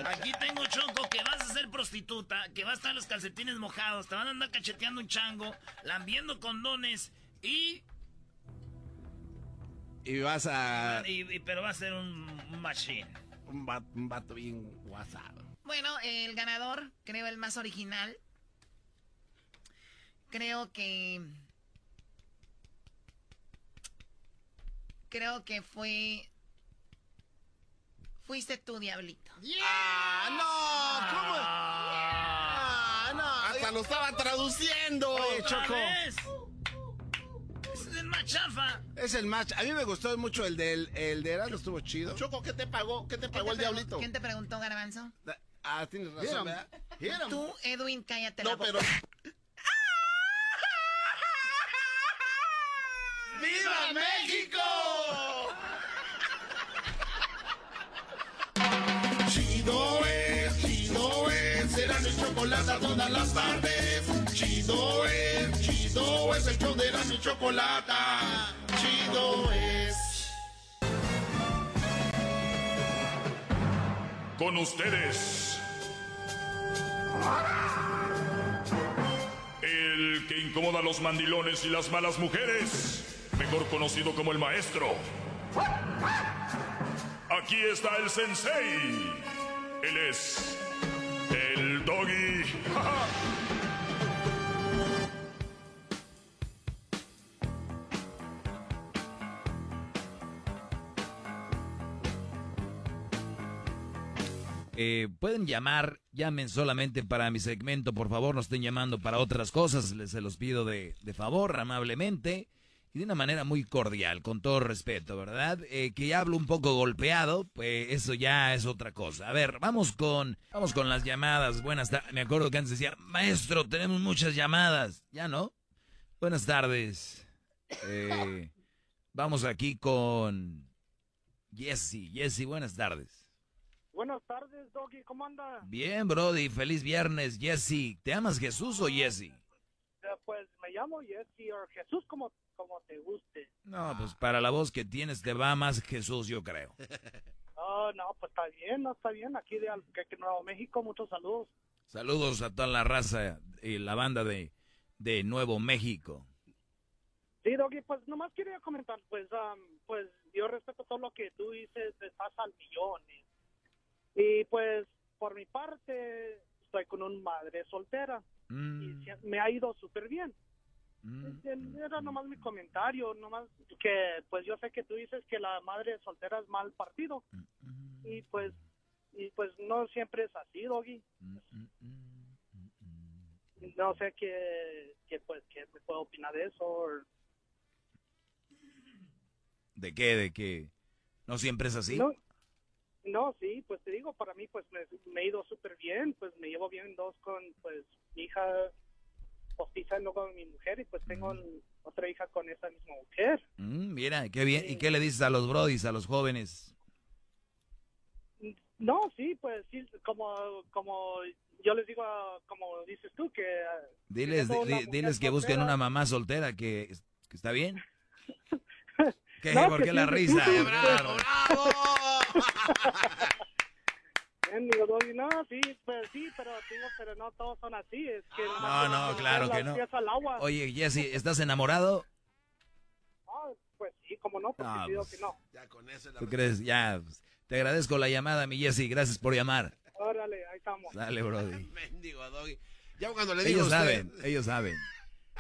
Aquí tengo Choco que vas a ser prostituta, que va a estar los calcetines mojados, te van a andar cacheteando un chango, lambiendo condones y, Y vas a... y- y- pero va a ser un, machine. Un vato, un vato bien guasado. Bueno, el ganador, creo el más original. Creo que... Creo que fue... Fuiste tú, diablito. ¡Ah, no! ¿Cómo? ¡Ah, no! Hasta lo estaba traduciendo. Oye, Choco. Ese es el más chafa. Es el match. A mí me gustó mucho el del el de Erasmo, estuvo chido. Choco, ¿qué te pagó? ¿Qué te pagó el ¿Quién te pregun- diablito? ¿Quién te preguntó, Garbanzo? Ah, tienes razón, ¿verdad? Tú, Edwin, cállate la No, boca. pero... ¡Viva México! Chido chocolate todas las tardes. Chido es, chido es, el show de la mi chocolate. Chido es. Con ustedes. El que incomoda a los mandilones y las malas mujeres. Mejor conocido como el maestro. Aquí está el sensei. Él es el doggy. Eh, pueden llamar, llamen solamente para mi segmento, por favor, no estén llamando para otras cosas, les se los pido de, de favor, amablemente y de una manera muy cordial, con todo respeto, ¿verdad? Eh, que hablo un poco golpeado, pues eso ya es otra cosa. A ver, vamos con, vamos con las llamadas. Buenas tardes. Me acuerdo que antes decía, maestro, tenemos muchas llamadas. Ya no. Buenas tardes. Eh, vamos aquí con Jesse. Jesse, buenas tardes. Buenas tardes, Doggy. ¿Cómo anda? Bien, Brody. Feliz viernes, Jesse. ¿Te amas Jesús o Jesse? Eh, llamo Jesse o Jesús como, como te guste. No, pues para la voz que tienes te va más Jesús, yo creo. Oh, no, pues está bien, no está bien. Aquí de Nuevo México, muchos saludos. Saludos a toda la raza y la banda de, de Nuevo México. Sí, Doggy, pues nomás quería comentar, pues, am, pues yo respeto todo lo que tú dices, estás al millón. Y, y, pues, por mi parte, estoy con una madre soltera y si- me ha ido súper bien. Era nomás mi comentario, nomás que, pues yo sé que tú dices que la madre soltera es mal partido. Y pues, y pues no siempre es así, Doggy. No sé qué, qué, pues, qué me puedo opinar de eso. ¿De qué? ¿De qué? ¿No siempre es así? No, no, sí, pues te digo, para mí pues me, me he ido súper bien, pues me llevo bien dos con pues mi hija postiza y luego con mi mujer y pues tengo otra hija con esa misma mujer. Mm, mira, qué bien. ¿Y qué le dices a los brodis, a los jóvenes? No, sí, pues sí, como, como yo les digo, como dices tú, que... Diles, di- diles que busquen una mamá soltera, que, que está bien. ¿Qué? No, ¿Por que qué sí, la sí, risa? sí, ¿Por qué la- Bien, digo, Doggy, no, sí, pues sí, pero digo, pero no todos son así, es que... No, no, claro que no. Al agua. Oye, Jesse, ¿estás enamorado? Ah, pues sí, como no, porque Ah, digo pues. que no. Ya con eso la ¿Tú crees? Ya, pues, te agradezco la llamada, mi Jesse. Gracias por llamar. Órale, ahí estamos. Dale, Brody. Mendigo Doggy. Ya cuando le digo Ellos usted- saben, ellos saben.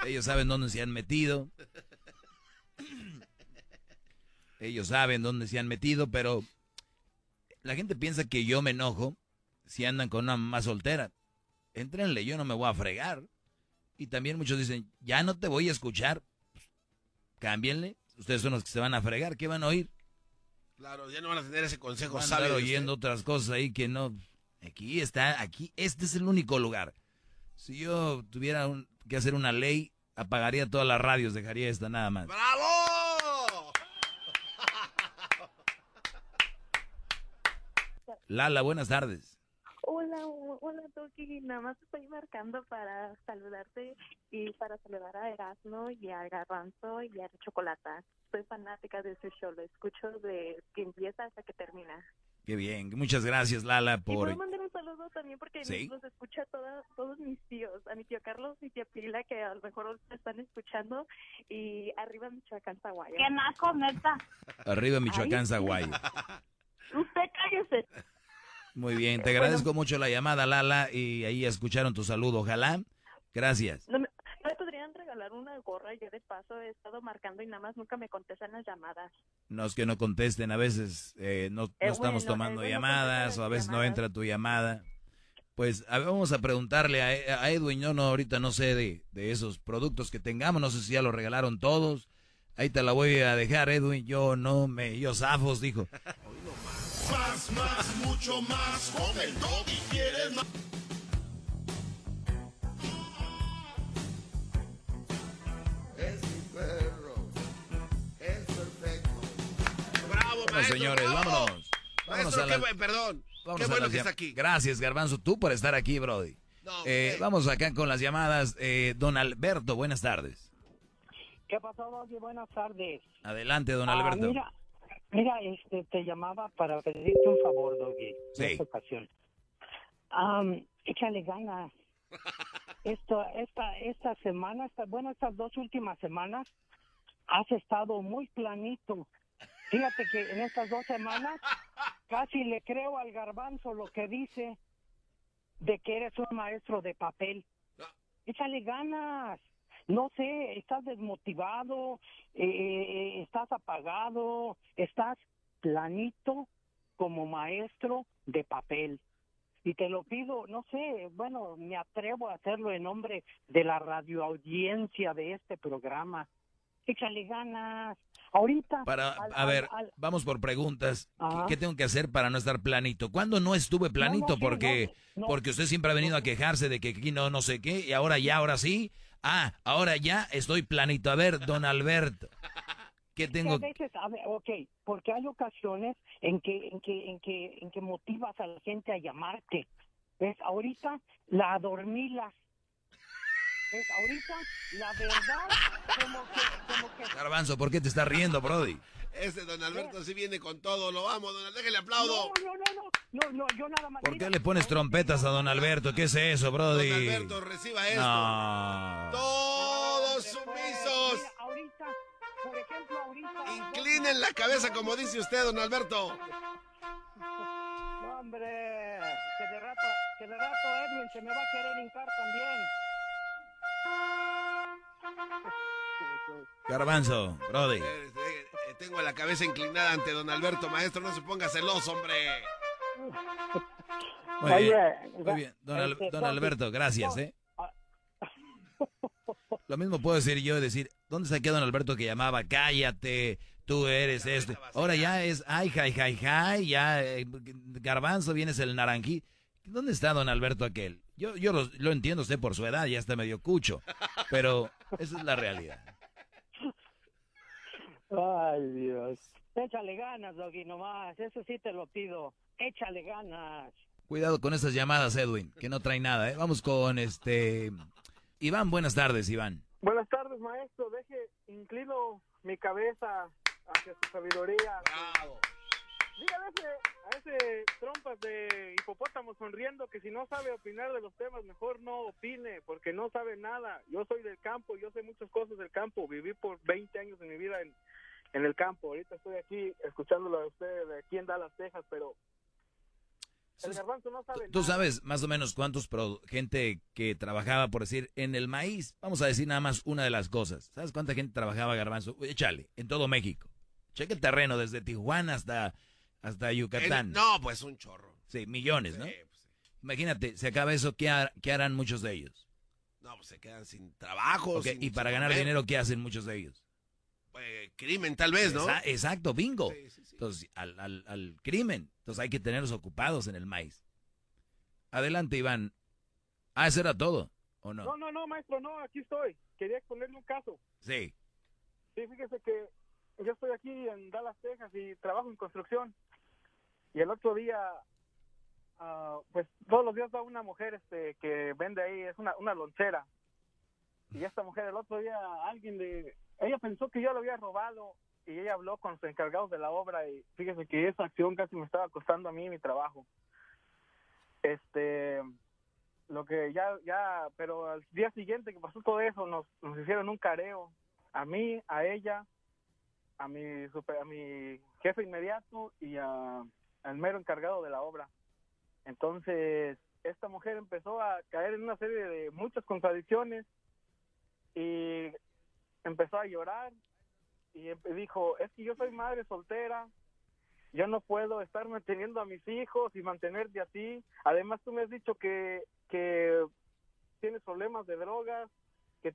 Ellos saben dónde se han metido. Ellos saben dónde se han metido, pero la gente piensa que yo me enojo si andan con una mamá soltera. Entrenle, yo no me voy a fregar. Y también muchos dicen, ya no te voy a escuchar. Pues, cámbienle. Ustedes son los que se van a fregar. ¿Qué van a oír? Claro, ya no van a tener ese consejo Van sabio. estar usted. oyendo otras cosas ahí que no. Aquí está, aquí, este es el único lugar. Si yo tuviera un- que hacer una ley, apagaría todas las radios, dejaría esta nada más. ¡Bravo! Lala, buenas tardes. Hola, ho- hola Toki, nada más estoy marcando para saludarte y para saludar a Erasmo y a Garbanzo y a Chocolata. Soy fanática de su show, lo escucho de que empieza hasta que termina. Qué bien, muchas gracias Lala Y por... puedo mandar un saludo también porque Sí. los escucha toda, todos mis tíos, a mi tío Carlos y tía Pila que a lo mejor ahorita están escuchando y arriba Michoacán, Zaguayo. ¡Qué naco, neta! Arriba Michoacán, Ay. Zaguayo. Usted cállese. Muy bien, te agradezco mucho la llamada Lala y ahí escucharon tu saludo, ojalá. Gracias. ¿No me, no me podrían regalar una gorra? Yo de paso he estado marcando y nada más nunca me contestan las llamadas. No es que no contesten, a veces eh, no, no Eh, estamos bueno, tomando eh, llamadas o a veces no entra tu llamada. Pues a ver, vamos a preguntarle a, a Edwin, yo no, ahorita no sé de, de esos productos que tengamos, no sé si ya los regalaron todos. Ahí te la voy a dejar, Edwin, yo no me, yo zafos, dijo. Más, más, mucho más. Con el Doggy quieres más. Es mi perro. Es perfecto. Bravo, Bueno, maestro, señores, bravo. vámonos. Vámonos Maestro, a qué las- buen- perdón. Qué bueno que llam- está aquí. Gracias, Garbanzo, tú por estar aquí, Brody. Eh, vamos acá con las llamadas. Eh, don Alberto, buenas tardes. ¿Qué pasó, Doggy? Buenas tardes. Adelante, don Ah, Alberto. mira, mira, este, te llamaba para pedirte un favor, Doggy, Sí. en esta ocasión. Am, échale ganas. Esto, esta, esta semana, esta, bueno, estas dos últimas semanas, has estado muy planito. Fíjate que en estas dos semanas casi le creo al garbanzo lo que dice de que eres un maestro de papel. Échale ganas. No sé, estás desmotivado, eh, estás apagado, estás planito como maestro de papel. y te lo pido, no sé, bueno, me atrevo a hacerlo en nombre de la radioaudiencia de este programa. Échale ganas. Ahorita. Para, al- a al- ver, al- vamos por preguntas. ¿Qué, tengo que hacer para no estar planito? ¿Cuándo no estuve planito? no, porque, no. porque usted siempre ha venido a quejarse de que aquí no, no sé qué, y ahora ya, ahora sí. Ah, ahora ya estoy planito. A ver, don Alberto, ¿qué que tengo? a veces, a ver, ok, porque hay ocasiones en que, en que, en que, en que motivas a la gente a llamarte. ¿Ves? Ahorita la adormilas. ¿Ves? Ahorita la verdad, como que, como que Garbanzo, ¿por qué te estás riendo, Brody? Ese don Alberto sí viene con todo, lo vamos, don Alberto, déjale aplaudo. No, no, no, no, no, no, yo nada más. ¿Por qué le pones trompetas a don Alberto? ¿Qué es eso, Brody? Don Alberto, reciba esto. No. Todos sumisos. Mira, ahorita, por ejemplo, ahorita. Inclinen la cabeza como dice usted, don Alberto. No, hombre, que de rato, que de rato Edwin se me va a querer hincar también. Garbanzo, Brody. Eh, Tengo la cabeza inclinada ante don Alberto, maestro, no se ponga celoso, hombre. Muy Oye, bien, muy bien. Don, Al- este, don Alberto, gracias, ¿eh? Lo mismo puedo decir yo, decir, ¿dónde está don Alberto que llamaba? Cállate, tú eres este. Ahora ya es, ay, jai, jai, jai, ya, eh, garbanzo, vienes el naranjí. ¿Dónde está don Alberto aquel? Yo, yo lo, lo entiendo usted por su edad, ya está medio cucho, pero esa es la realidad. Ay, Dios. Échale ganas, Doggy, nomás. Eso sí te lo pido. Échale ganas. Cuidado con esas llamadas, Edwin, que no trae nada, ¿eh? Vamos con este... Iván, buenas tardes, Iván. Buenas tardes, maestro. Deje, inclino mi cabeza hacia su sabiduría. Bravo. Dígale a ese, a ese trompas de hipopótamo sonriendo que si no sabe opinar de los temas, mejor no opine, porque no sabe nada. Yo soy del campo, yo sé muchas cosas del campo. Viví por 20 años de mi vida en, en el campo. Ahorita estoy aquí escuchándolo a usted de aquí en Dallas, Texas, pero el garbanzo no sabe Tú nada. sabes más o menos cuántos pro- gente que trabajaba, por decir, en el maíz. Vamos a decir nada más una de las cosas. ¿Sabes cuánta gente trabajaba garbanzo? Échale, en todo México. Cheque el terreno desde Tijuana hasta, hasta Yucatán. No, pues un chorro. Sí, millones, ¿no? Pues, sí. Imagínate, se acaba eso, ¿qué, har- qué harán muchos de ellos? No, pues se quedan sin trabajo. Ok, sin- y para ganar comer. dinero, ¿qué hacen muchos de ellos? Eh, crimen, tal vez, ¿no? Exa- Exacto, bingo. Sí, sí, sí. Entonces, al, al- al crimen. Entonces hay que tenerlos ocupados en el maíz. Adelante, Iván. Ah, eso era todo, ¿o no? No, no, no, maestro, no, aquí estoy. Quería exponerle un caso. Sí. Sí, fíjese que yo estoy aquí en Dallas, Texas y trabajo en construcción. Y el otro día, ah, pues todos los días va una mujer este que vende ahí, es una, una lonchera. Y esta mujer el otro día, alguien le... Ella pensó que yo lo había robado y ella habló con los encargados de la obra y fíjese que esa acción casi me estaba costando a mí mi trabajo. Este, lo que ya, ya, pero al día siguiente que pasó todo eso, nos, hicieron un careo a mí, a ella, a mi super, a mi jefe inmediato y a, al mero encargado de la obra. Entonces, esta mujer empezó a caer en una serie de muchas contradicciones y empezó a llorar y dijo, es que yo soy madre soltera, yo no puedo estar manteniendo a mis hijos y mantenerte a ti. Además, tú me has dicho que, que tienes problemas de drogas, que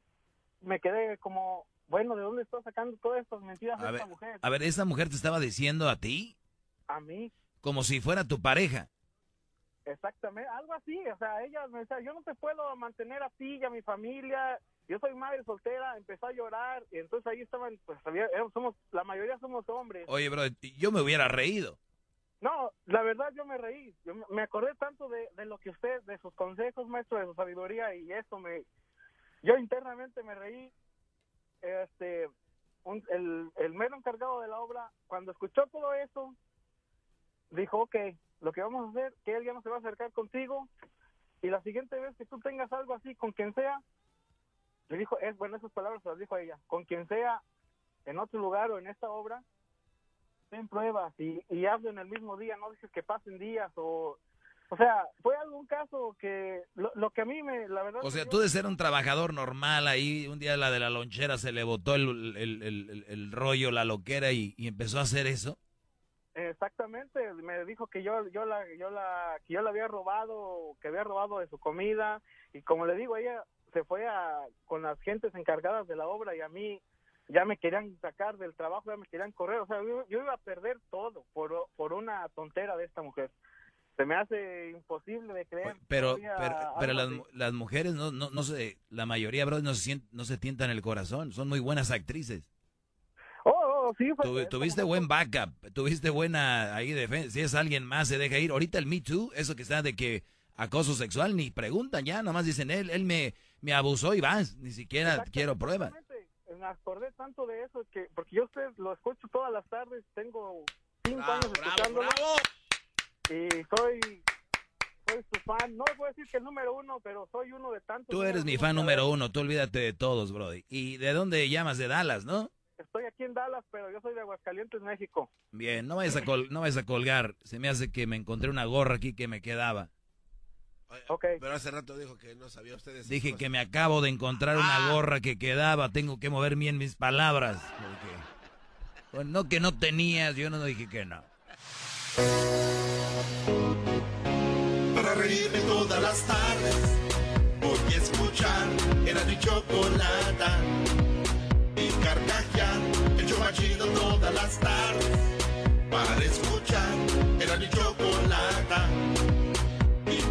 me quedé como, bueno, ¿de dónde está sacando todas estas mentiras A esta ver, mujer? a ver, ¿esta mujer te estaba diciendo a ti? A mí, Como si fuera tu pareja. exactamente, algo así, o sea, ella me decía, yo no te puedo mantener a ti y a mi familia, yo soy madre soltera, empezó a llorar, y entonces ahí estaban, pues había, éramos- somos, la mayoría somos hombres. Oye, bro, yo me hubiera reído. No, la verdad yo me reí, yo me- me acordé tanto de, de lo que usted, de sus consejos, maestro, de su sabiduría, y eso me, yo internamente me reí, este, un- el, el mero encargado de la obra, cuando escuchó todo eso, dijo, ok, lo que vamos a hacer, que él ya no se va a acercar contigo, y la siguiente vez que tú tengas algo así con quien sea, le dijo, es bueno, esas palabras se las dijo a ella, con quien sea en otro lugar o en esta obra, ten pruebas y, y hazlo en el mismo día, no dices que pasen días o... O sea, fue algún caso que lo, lo que a mí me, la verdad... O sea, tú de ser un trabajador normal ahí, un día la de la lonchera se le botó el, el- el- el- el rollo, la loquera y, y empezó a hacer eso. Exactamente, me dijo que yo yo la yo la que yo la había robado, que había robado de su comida y como le digo, ella se fue a con las gentes encargadas de la obra y a mí ya me querían sacar del trabajo, ya me querían correr, o sea, yo, yo iba a perder todo por por una tontera de esta mujer. Se me hace imposible de creer. Pero, pero, pero las, las mujeres no, no, no se, la mayoría, bro, no se, sien- no se tientan el corazón. Son muy buenas actrices. Oh, oh, sí, fue- Tuvi- tuviste buen backup, tuviste buena ahí defensa. Si es alguien más, se deja ir. Ahorita el Me Too, eso que está de que acoso sexual, ni preguntan ya, nomás dicen, él, él me, me abusó y vas, ni siquiera quiero pruebas. me acordé tanto de eso que porque yo usted lo escucho todas las tardes tengo cinco Bravo, años bravo, escuchándolo y soy soy su fan no puedo decir que el número uno pero soy uno de tantos Tú eres mi fan número uno, tú olvídate de todos, Brody. ¿Y de dónde llamas? De Dallas, ¿no? estoy aquí en Dallas pero yo soy de Aguascalientes México Bien, no vayas a, col- no vayas a colgar. Se me hace que me encontré una gorra aquí que me quedaba. Pero hace rato dijo que no sabía usted de esas Dije cosas. que me acabo de encontrar Ah. una gorra que quedaba. Tengo que mover bien mis palabras. Porque, bueno, no que no tenías, yo no dije que no. Para reírme todas las tardes Voy a escuchar Era mi chocolata Y carcajear El show más chido todas las tardes Para escuchar Era mi chocolata Y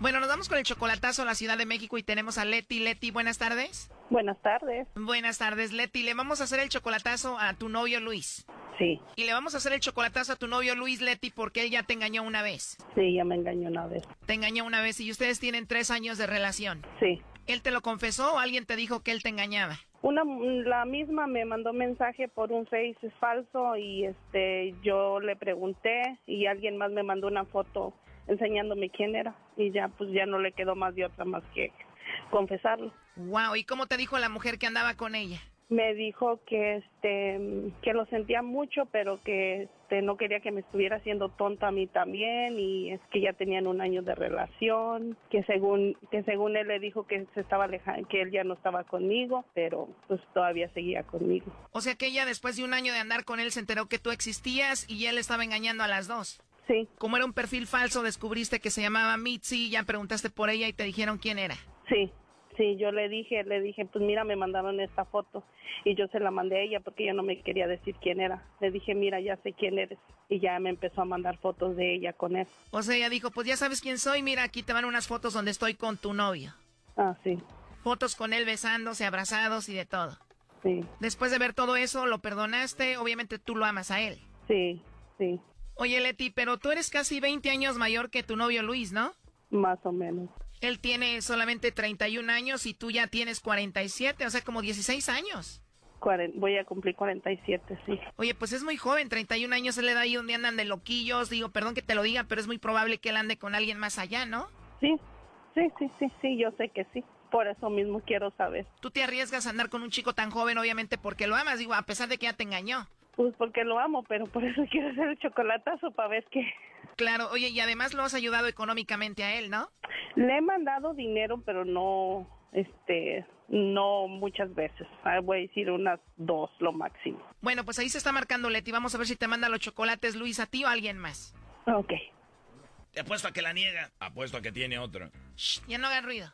Bueno, nos vamos con el chocolatazo a la Ciudad de México y tenemos a Leti. Leti, buenas tardes. Buenas tardes. Buenas tardes, Leti. Le vamos a hacer el chocolatazo a tu novio Luis. Sí, Y le vamos a hacer el chocolatazo a tu novio Luis, Leti, porque él ya te engañó una vez. sí, ya me engañó una vez. Te engañó una vez y ustedes tienen tres años de relación. Sí. ¿Él te lo confesó o alguien te dijo que él te engañaba? Una, la misma me mandó mensaje por un Face falso y este, yo le pregunté y alguien más me mandó una foto enseñándome quién era y ya, pues ya no le quedó más de otra más que confesarlo. Wow, ¿y cómo te dijo la mujer que andaba con ella? Me dijo que este que lo sentía mucho, pero que este, no quería que me estuviera haciendo tonta a mí también y es que ya tenían un año de relación, que según que según él le dijo que se estaba alejando, que él ya no estaba conmigo, pero pues todavía seguía conmigo. O sea que ella después de un año de andar con él se enteró que tú existías y él estaba engañando a las dos. Sí. Como era un perfil falso, descubriste que se llamaba Mitzi, ya preguntaste por ella y te dijeron quién era. Sí, sí, yo le dije, le dije, pues mira, me mandaron esta foto y yo se la mandé a ella porque ella no me quería decir quién era. Le dije, mira, ya sé quién eres y ya me empezó a mandar fotos de ella con él. O sea, ella dijo, pues ya sabes quién soy, mira, aquí te van unas fotos donde estoy con tu novio. Ah, sí, Fotos con él besándose, abrazados y de todo. sí, Después de ver todo eso, lo perdonaste, obviamente tú lo amas a él. sí, sí, Oye, Leti, pero tú eres casi 20 años mayor que tu novio Luis, ¿no? más o menos. Él tiene solamente 31 años y tú ya tienes 47, o sea, como 16 años. Cuaren- voy a cumplir 47, sí. Oye, pues es muy joven, 31 años, él le da ahí donde andan de loquillos. Digo, perdón que te lo diga, pero es muy probable que él ande con alguien más allá, ¿no? Sí, sí, sí, sí, sí, yo sé que sí. Por eso mismo quiero saber. Tú te arriesgas a andar con un chico tan joven, obviamente, porque lo amas, digo, a pesar de que ya te engañó. Pues porque lo amo, pero por eso quiero hacer el chocolatazo para ver qué. Claro, oye, y además lo has ayudado económicamente a él, ¿no? Le he mandado dinero, pero no, este, no muchas veces. Ah, Voy a decir unas dos, lo máximo. Bueno, pues ahí se está marcando Leti. Vamos a ver si te manda los chocolates Luis a ti o a alguien más. Ok. Te apuesto a que la niega. Apuesto a que tiene otro. Shh, ya no hagan ruido.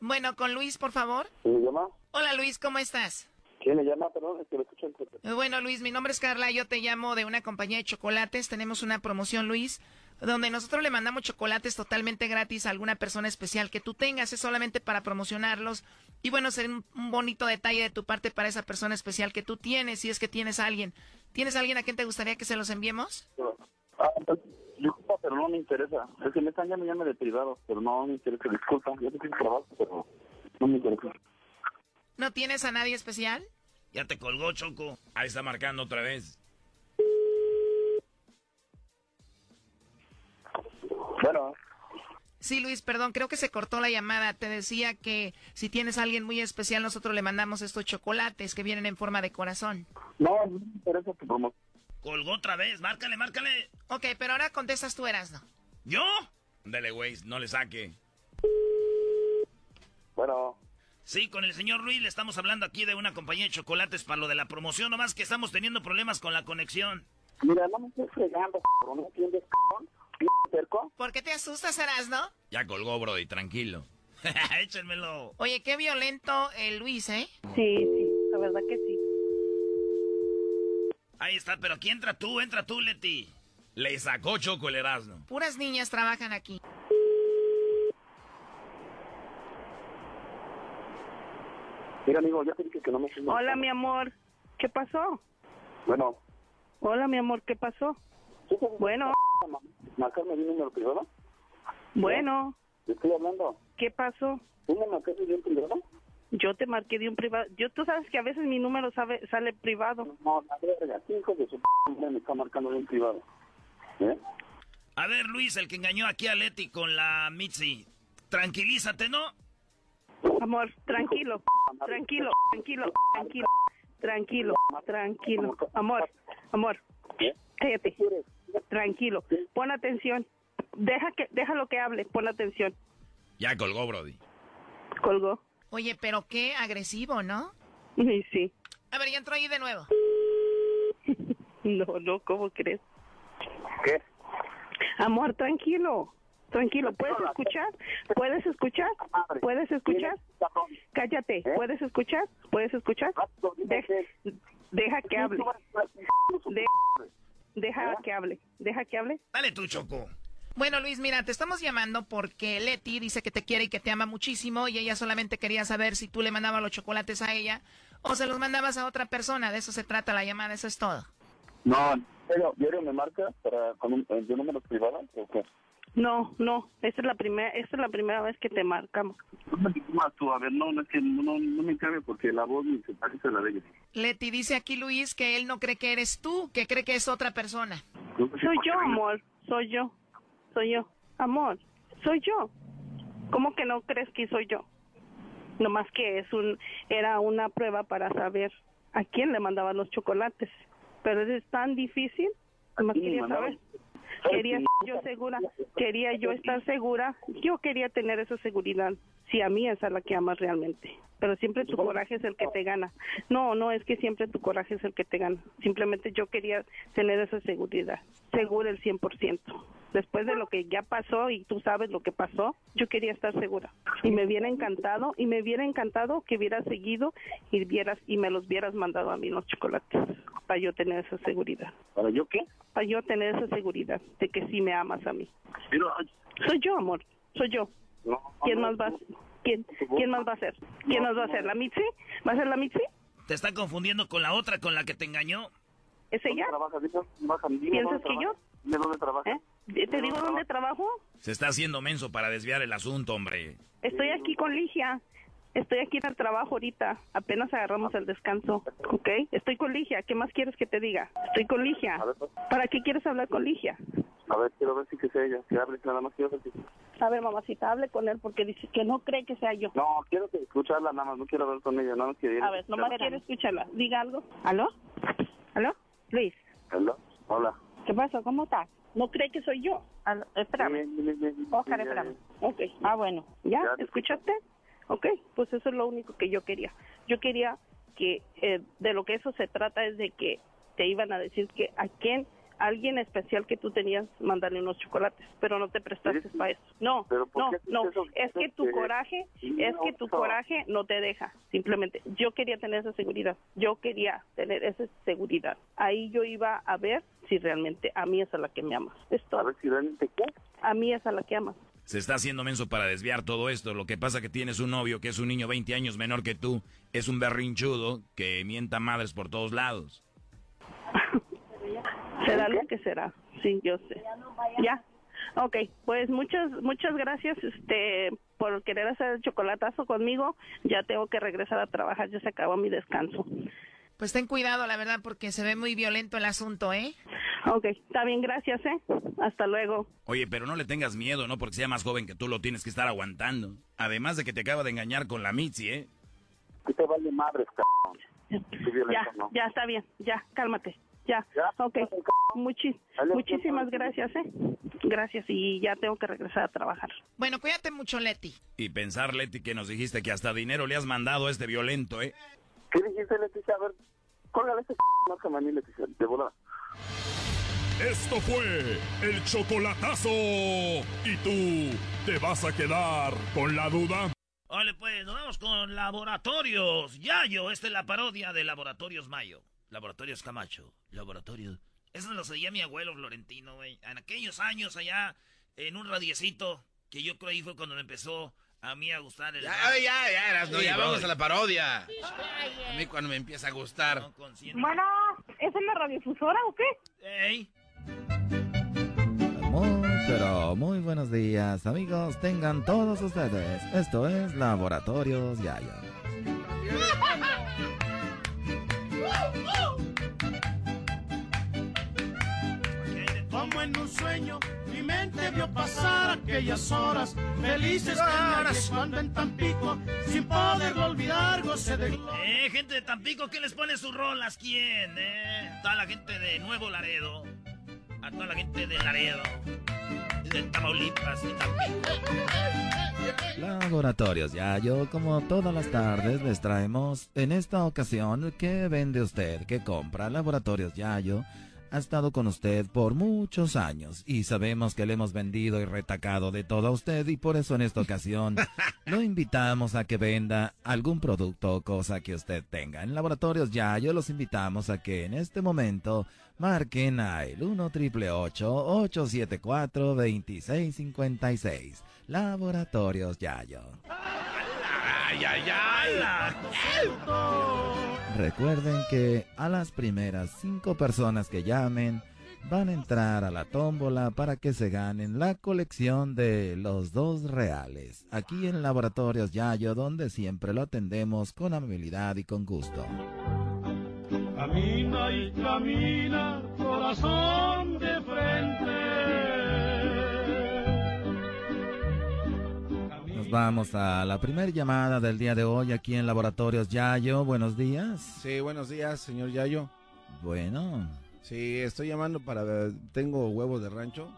Bueno, con Luis, por favor. ¿Quién me llama? Hola Luis, ¿cómo estás? ¿Quién me llama? Perdón, es que lo escucho Eh, Bueno, Luis, mi nombre es Carla, yo te llamo de una compañía de chocolates. Tenemos una promoción, Luis, donde nosotros le mandamos chocolates totalmente gratis a alguna persona especial que tú tengas. Es solamente para promocionarlos. Y bueno, ser un, un bonito detalle de tu parte para esa persona especial que tú tienes, si es que tienes a alguien. ¿Tienes a alguien a quien te gustaría que se los enviemos? Ah, pues, disculpa, pero no me interesa. Es que me están llamando de privado, pero no me interesa. Disculpa, yo te tengo trabajo, pero no me interesa. ¿No tienes a nadie especial? Ya te colgó, Choco. Ahí está marcando otra vez. Bueno. Sí, Luis, perdón, creo que se cortó la llamada. Te decía que si tienes a alguien muy especial, nosotros le mandamos estos chocolates que vienen en forma de corazón. No, no me interesa tu promoción. Colgó otra vez, márcale, márcale. Ok, pero ahora contestas tú, Erasno. ¿Yo? Dele, güey, no le saque. Bueno. Sí, con el señor Luis le estamos hablando aquí de una compañía de chocolates para lo de la promoción, nomás que estamos teniendo problemas con la conexión. Mira, no me estés fregando, cabrón, ¿no entiendes, cabrón? cerco? ¿Por qué te asustas, Erasno? Ya colgó, Brody, tranquilo. Échenmelo. Oye, qué violento el Luis, ¿eh? Sí, sí, la verdad que sí. Ahí está, pero aquí entra tú, entra tú, Leti. Le sacó Choco el Erasmo. Puras niñas trabajan aquí. Mira, amigo, ya te dije que no me... Hola, mi amor. ¿Qué pasó? Bueno. Hola, mi amor, ¿qué pasó? Bueno. ¿Marcarme mi número privado? Bueno. ¿Te estoy hablando? ¿Qué pasó? ¿Tú me marcaste de un privado? Yo te marqué de un privado. Yo, tú sabes que a veces mi número sabe, sale privado. No, la verga, hijo de su p me está marcando de un privado. ¿Eh? A ver, Luis, el que engañó aquí a Leti con la Mitzi. Tranquilízate, ¿no? Amor, tranquilo, tranquilo, tranquilo, tranquilo, tranquilo, tranquilo. Amor, amor, cállate, tranquilo, pon atención. Deja que, déjalo que hable, pon atención. Ya colgó, Brody. Colgó. Oye, pero qué agresivo, ¿no? Sí, sí. A ver, ya entro ahí de nuevo. No, no, ¿cómo crees? ¿Qué? Amor, tranquilo. Tranquilo, ¿puedes escuchar? ¿Puedes escuchar? ¿Puedes escuchar? Cállate, ¿puedes escuchar? ¿Puedes escuchar? De- deja que hable. De- deja que hable. Deja que hable. Dale tú, Choco. Bueno, Luis, mira, te estamos llamando porque Leti dice que te quiere y que te ama muchísimo y ella solamente quería saber si tú le mandabas los chocolates a ella o se los mandabas a otra persona. De eso se trata la llamada, eso es todo. No, pero diario me marca para con un, de números privados o qué? No, no, esta es la primera, esta es la primera vez que te marcamos. Más tú, a ver, no, no es que no, no, no me cabe porque la voz ni se parece a la de ella. Leti dice aquí Luis que él no cree que eres tú, que cree que es otra persona. Soy yo, amor, soy yo, soy yo, amor, soy yo. ¿Cómo que no crees que soy yo? Nomás que es un, era una prueba para saber a quién le mandaban los chocolates. Pero es tan difícil, nomás quería saber. Quería yo segura, quería yo estar segura, yo quería tener esa seguridad, si a mí es la que amas realmente. Pero siempre tu coraje es el que te gana. No, no, es que siempre tu coraje es el que te gana. Simplemente yo quería tener esa seguridad, segura el 100%. Después de lo que ya pasó y tú sabes lo que pasó, yo quería estar segura. Y me hubiera encantado, y me hubiera encantado que hubieras seguido y vieras y me los hubieras mandado a mí los chocolates para yo tener esa seguridad. ¿Para yo qué? Para yo tener esa seguridad de que sí me amas a mí. Pero, Soy yo, amor, soy yo. no, ¿Quién no, más va a ¿Quién, ¿Quién más va a ser? ¿Quién más va a ser? ¿La Mitzi? ¿Va a ser la Mitzi? Te está confundiendo con la otra con la que te engañó. ¿Es ella? ¿Piensas dónde que yo? Dime dónde trabaja. ¿Eh? ¿Te digo dónde trabajo? Se está haciendo menso para desviar el asunto, hombre. Estoy aquí con Ligia. Estoy aquí en el trabajo ahorita. Apenas agarramos el descanso. ¿Ok? Estoy con Ligia. ¿Qué más quieres que te diga? Estoy con Ligia. ¿Para qué quieres hablar con Ligia? A ver, quiero ver si que sea ella. Que hable, nada más quiero ver si... A ver, mamacita, hable con él porque dice que no cree que sea yo. No, quiero que escucharla nada más. No quiero hablar con ella. Nada más quiero ir A ver, nomás quiero escucharla. Diga algo. ¿Aló? ¿Aló? Luis. Hello. Hola. ¿Qué pasó? ¿Cómo estás? ¿No cree que soy yo? Aló, espérame. Óscar, espérame. Ok. Ah, bueno. ¿Ya? Ya te ¿Escuchaste? Ok, pues eso es lo único que yo quería. Yo quería que eh, de lo que eso se trata es de que te iban a decir que a quién, alguien especial que tú tenías, mandarle unos chocolates, pero no te prestaste para eso. No, ¿Pero por no, no, eso? es que tu Este, coraje, no, es que tu no. coraje no te deja, simplemente. Yo quería tener esa seguridad, yo quería tener esa seguridad. Ahí yo iba a ver si realmente a mí es a la que me amas. Es todo. A ver si realmente qué. A mí es a la que amas. Se está haciendo menso para desviar todo esto. Lo que pasa que tienes un novio que es un niño 20 años menor que tú. Es un berrinchudo que mienta madres por todos lados. Será lo que será. Sí, yo sé. Ya. Ok, pues muchas muchas gracias este por querer hacer el chocolatazo conmigo. Ya tengo que regresar a trabajar, ya se acabó mi descanso. Pues ten cuidado, la verdad, porque se ve muy violento el asunto, ¿eh? Ok, está bien, gracias, ¿eh? Hasta luego. Oye, pero no le tengas miedo, ¿no? Porque sea más joven que tú lo tienes que estar aguantando. Además de que te acaba de engañar con la Mitzi, ¿eh? ¿Qué te vale madres, cabrón? Ya, ya, está bien, ya, cálmate. Ya, ok. Muchis, muchísimas gracias, ¿eh? Gracias y ya tengo que regresar a trabajar. Bueno, cuídate mucho, Leti. Y pensar, Leti, que nos dijiste que hasta dinero le has mandado a este violento, ¿eh? ¿Qué dijiste, Leticia? A ver, cólgale ese c... a mí, Leticia, de volada. Esto fue el chocolatazo. ¿Y tú te vas a quedar con la duda? Vale, pues nos vamos con Laboratorios Yayo. Esta es la parodia de Laboratorios Mayo. Laboratorios Camacho. Laboratorios. Eso lo seguía mi abuelo Florentino, güey. En aquellos años allá, en un radiecito, que yo creo ahí fue cuando me empezó a mí a gustar el. Ya, ya, ya, eras, no, ya vamos a la parodia. A mí cuando me empieza a gustar. bueno, ¿es en la radiofusora o qué? Ey. Muy, pero muy buenos días, amigos. Tengan todos ustedes. Esto es Laboratorios Yayo. Como en un sueño, mi mente vio pasar aquellas horas felices que cuando en Tampico, sin poderlo olvidar, goce de Eh, gente de Tampico, ¿qué les pone sus rolas? ¿Quién? Eh? Toda la gente de Nuevo Laredo. A toda la gente de Laredo. De Tamaulipas y Tampico. Laboratorios Yayo, como todas las tardes, les traemos en esta ocasión ¿qué vende usted? ¿Qué compra? Laboratorios Yayo ha estado con usted por muchos años y sabemos que le hemos vendido y retacado de todo a usted y por eso en esta ocasión lo invitamos a que venda algún producto o cosa que usted tenga. En Laboratorios Yayo los invitamos a que en este momento marquen al 1 triple 874 2656. Laboratorios Yayo. Ay, ay, ay. Recuerden que a las primeras cinco personas que llamen van a entrar a la tómbola para que se ganen la colección de los dos reales. Aquí en Laboratorios Yayo, donde siempre lo atendemos con amabilidad y con gusto. Camina y camina, corazón de frente. Nos vamos a la primera llamada del día de hoy aquí en Laboratorios Yayo. Buenos días. Sí, buenos días, señor Yayo. Bueno. Sí, estoy llamando para... Tengo huevos de rancho.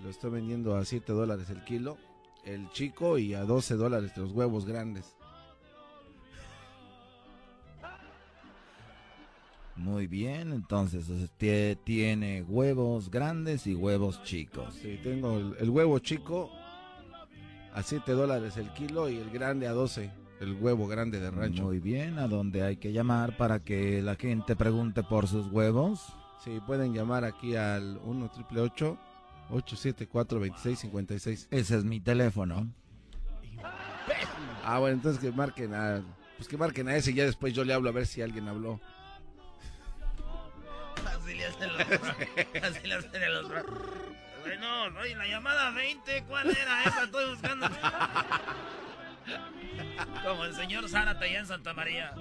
Lo estoy vendiendo a 7 dólares el kilo. El chico y a 12 dólares los huevos grandes. Muy bien, entonces tiene huevos grandes y huevos chicos. Sí, tengo el, el huevo chico a 7 dólares el kilo y el grande a 12, el huevo grande de rancho. Muy bien, ¿a dónde hay que llamar para que la gente pregunte por sus huevos? Sí, pueden llamar aquí al 1 triple 874 2656. Ese es mi teléfono. Ah, bueno, entonces que marquen a pues que marquen a ese y ya después yo le hablo a ver si alguien habló. Así hacen los... Así hacen los... Bueno, oye, la llamada 20, ¿cuál era esa? Estoy buscando. Como el señor Zárate allá en Santa María.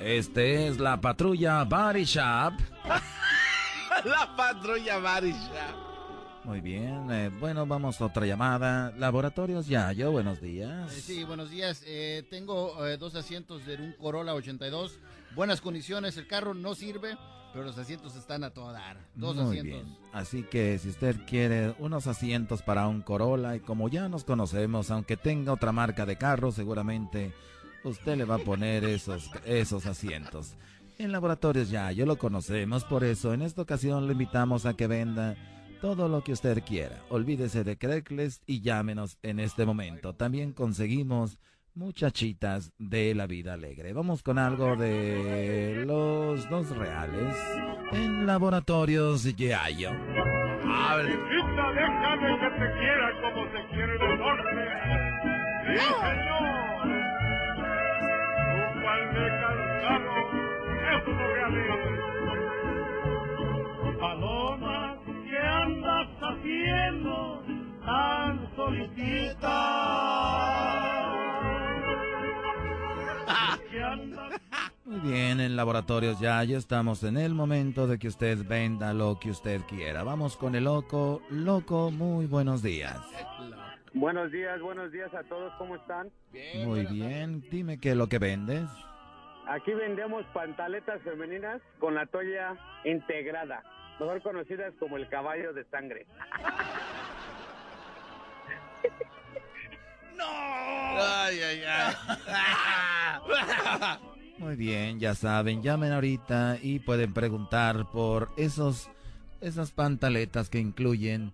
Este es la patrulla Body Shop. la patrulla Body Shop. Muy bien, eh, bueno, vamos a otra llamada. Laboratorios Yayo, buenos días. Eh, sí, buenos días. Eh, tengo eh, dos asientos de un Corolla 82. Buenas condiciones, el carro no sirve, pero los asientos están a todo dar. Dos Muy asientos. bien. Así que si usted quiere unos asientos para un Corolla y como ya nos conocemos, aunque tenga otra marca de carro, seguramente usted le va a poner esos, esos asientos. En Laboratorios Yayo lo conocemos, por eso en esta ocasión le invitamos a que venda todo lo que usted quiera. Olvídese de Craigslist y llámenos en este momento. También conseguimos muchachitas de la vida alegre. Vamos con algo de los dos reales en Laboratorios Yayo. Hijita, déjame que te quiera como se quiere el norte. Sí, señor. Un palme cansado, eso no realiza. Paloma, ¿qué andas haciendo tan solicita? Muy bien, en Laboratorios ya, ya estamos en el momento de que usted venda lo que usted quiera. Vamos con el loco. Loco, muy buenos días. Buenos días, buenos días a todos, ¿cómo están? Muy bien, dime qué es lo que vendes. Aquí vendemos pantaletas femeninas con la toalla integrada, mejor conocidas como el caballo de sangre. ¡No! Ay, ay, ay. Muy bien, ya saben, llamen ahorita y pueden preguntar por esos esas pantaletas que incluyen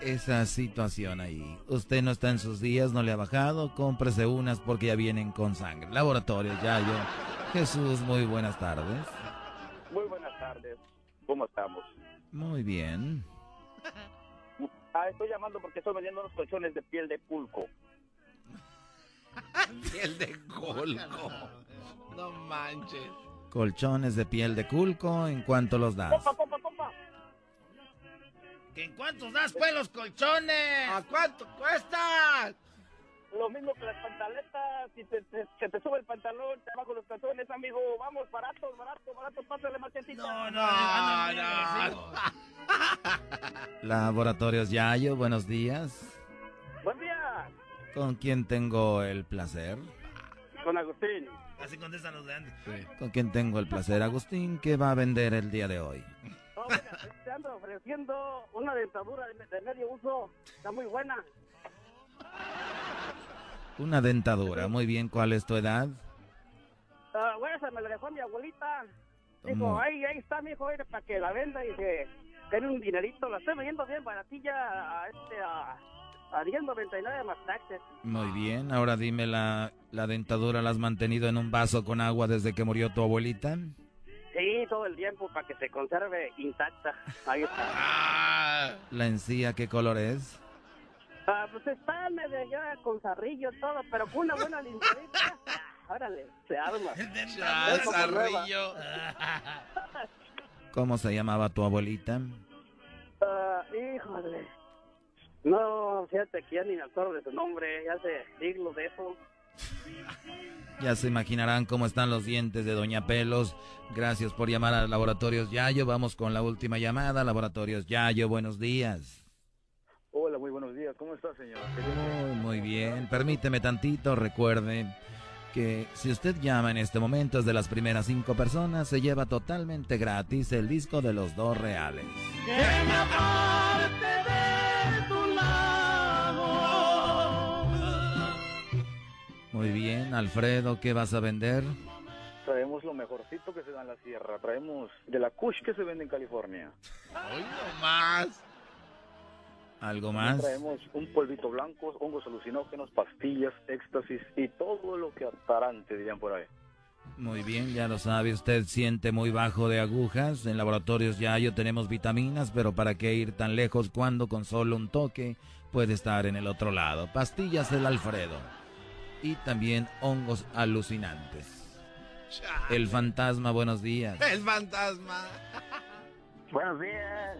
esa situación ahí. Usted no está en sus días, no le ha bajado, cómprese unas porque ya vienen con sangre. Laboratorio Yayo. Jesús, muy buenas tardes. Muy buenas tardes, ¿cómo estamos? Muy bien. Ah, estoy llamando porque estoy vendiendo unos colchones de piel de pulco. Piel de colco. No manches. Colchones de piel de culco, ¿en cuánto los das? ¿Que ¿En cuántos das pues los colchones? ¿A cuánto cuesta? Lo mismo que las pantaletas, si te, te- se te sube el pantalón, te bajo los calzones, amigo, vamos, barato, barato, barato, pásale machetita. No, no, no, no, no. Laboratorios Yayo, buenos días. ¿Con quién tengo el placer? con Agustín. Así contestan los de antes. ¿Con quién tengo el placer? Agustín, ¿qué va a vender el día de hoy? No, mira, te ando ofreciendo una dentadura de, de medio uso, está muy buena. Una dentadura. Muy bien, ¿cuál es tu edad? Ah, bueno, esa me la dejó mi abuelita. Dijo, ahí, ahí está, mi hijo, para que la venda y que tiene un dinerito. La estoy vendiendo bien baratilla a, este, a, a 10.99 más taxes. Muy bien, ahora dime, ¿la, ¿la dentadura la has mantenido en un vaso con agua desde que murió tu abuelita? Sí, todo el tiempo para que se conserve intacta. Ahí está. Ah, ¿La encía qué color es? Ah, pues está medio ya con zarrillo todo, pero con una buena limpiadita. ah, Órale, se arma. nueva. zarrillo. ¿Cómo se llamaba tu abuelita? Ah, híjole. No, fíjate que ya ni me acuerdo de su nombre, ya hace siglos de eso. Ya se imaginarán cómo están los dientes de Doña Pelos. Gracias por llamar a Laboratorios Yayo. Vamos con la última llamada. Laboratorios Yayo, buenos días. Hola, muy buenos días. ¿Cómo está, señor? Muy, muy bien. Permíteme tantito. Recuerde que si usted llama en este momento es de las primeras cinco personas, se lleva totalmente gratis el disco de los dos reales. Muy bien, Alfredo, ¿qué vas a vender? Traemos lo mejorcito que se da en la sierra. Traemos de la Kush que se vende en California. No más. ¿Algo más? Traemos un polvito blanco, hongos alucinógenos, pastillas, éxtasis y todo lo que atarante dirían por ahí. Muy bien, ya lo sabe, usted siente muy bajo de agujas. En laboratorios Yayo tenemos vitaminas, pero ¿para qué ir tan lejos cuando con solo un toque puede estar en el otro lado? Pastillas del Alfredo. Y también hongos alucinantes. El fantasma, buenos días. El fantasma. Buenos días.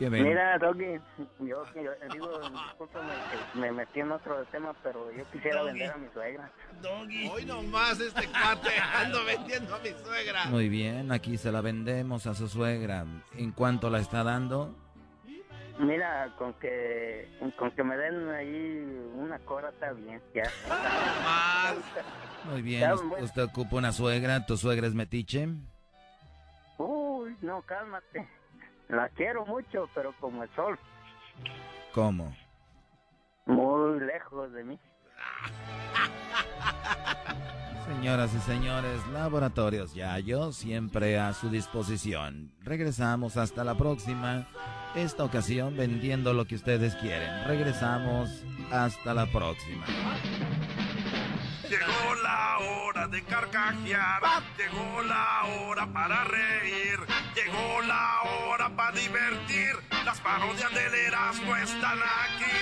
Mira, Doggy, yo, yo digo, discúlpame me metí en otro tema, pero yo quisiera Doggy. vender a mi suegra. Hoy no más este cuate ando vendiendo a mi suegra. Muy bien, aquí se la vendemos a su suegra. ¿En cuánto la está dando? Mira, con que con que me den ahí una cora está bien, ya. Muy bien, usted ocupa una suegra, tu suegra es metiche. Uy, no, cálmate. La quiero mucho, pero como el sol, ¿Cómo? muy lejos de mí. Señoras y señores, Laboratorios Yayo siempre a su disposición. Regresamos hasta la próxima. Esta ocasión vendiendo lo que ustedes quieren. Regresamos hasta la próxima. Llegó la hora de carcajear, llegó la hora para reír, llegó la hora para divertir. Las parodias del Erasmo están aquí.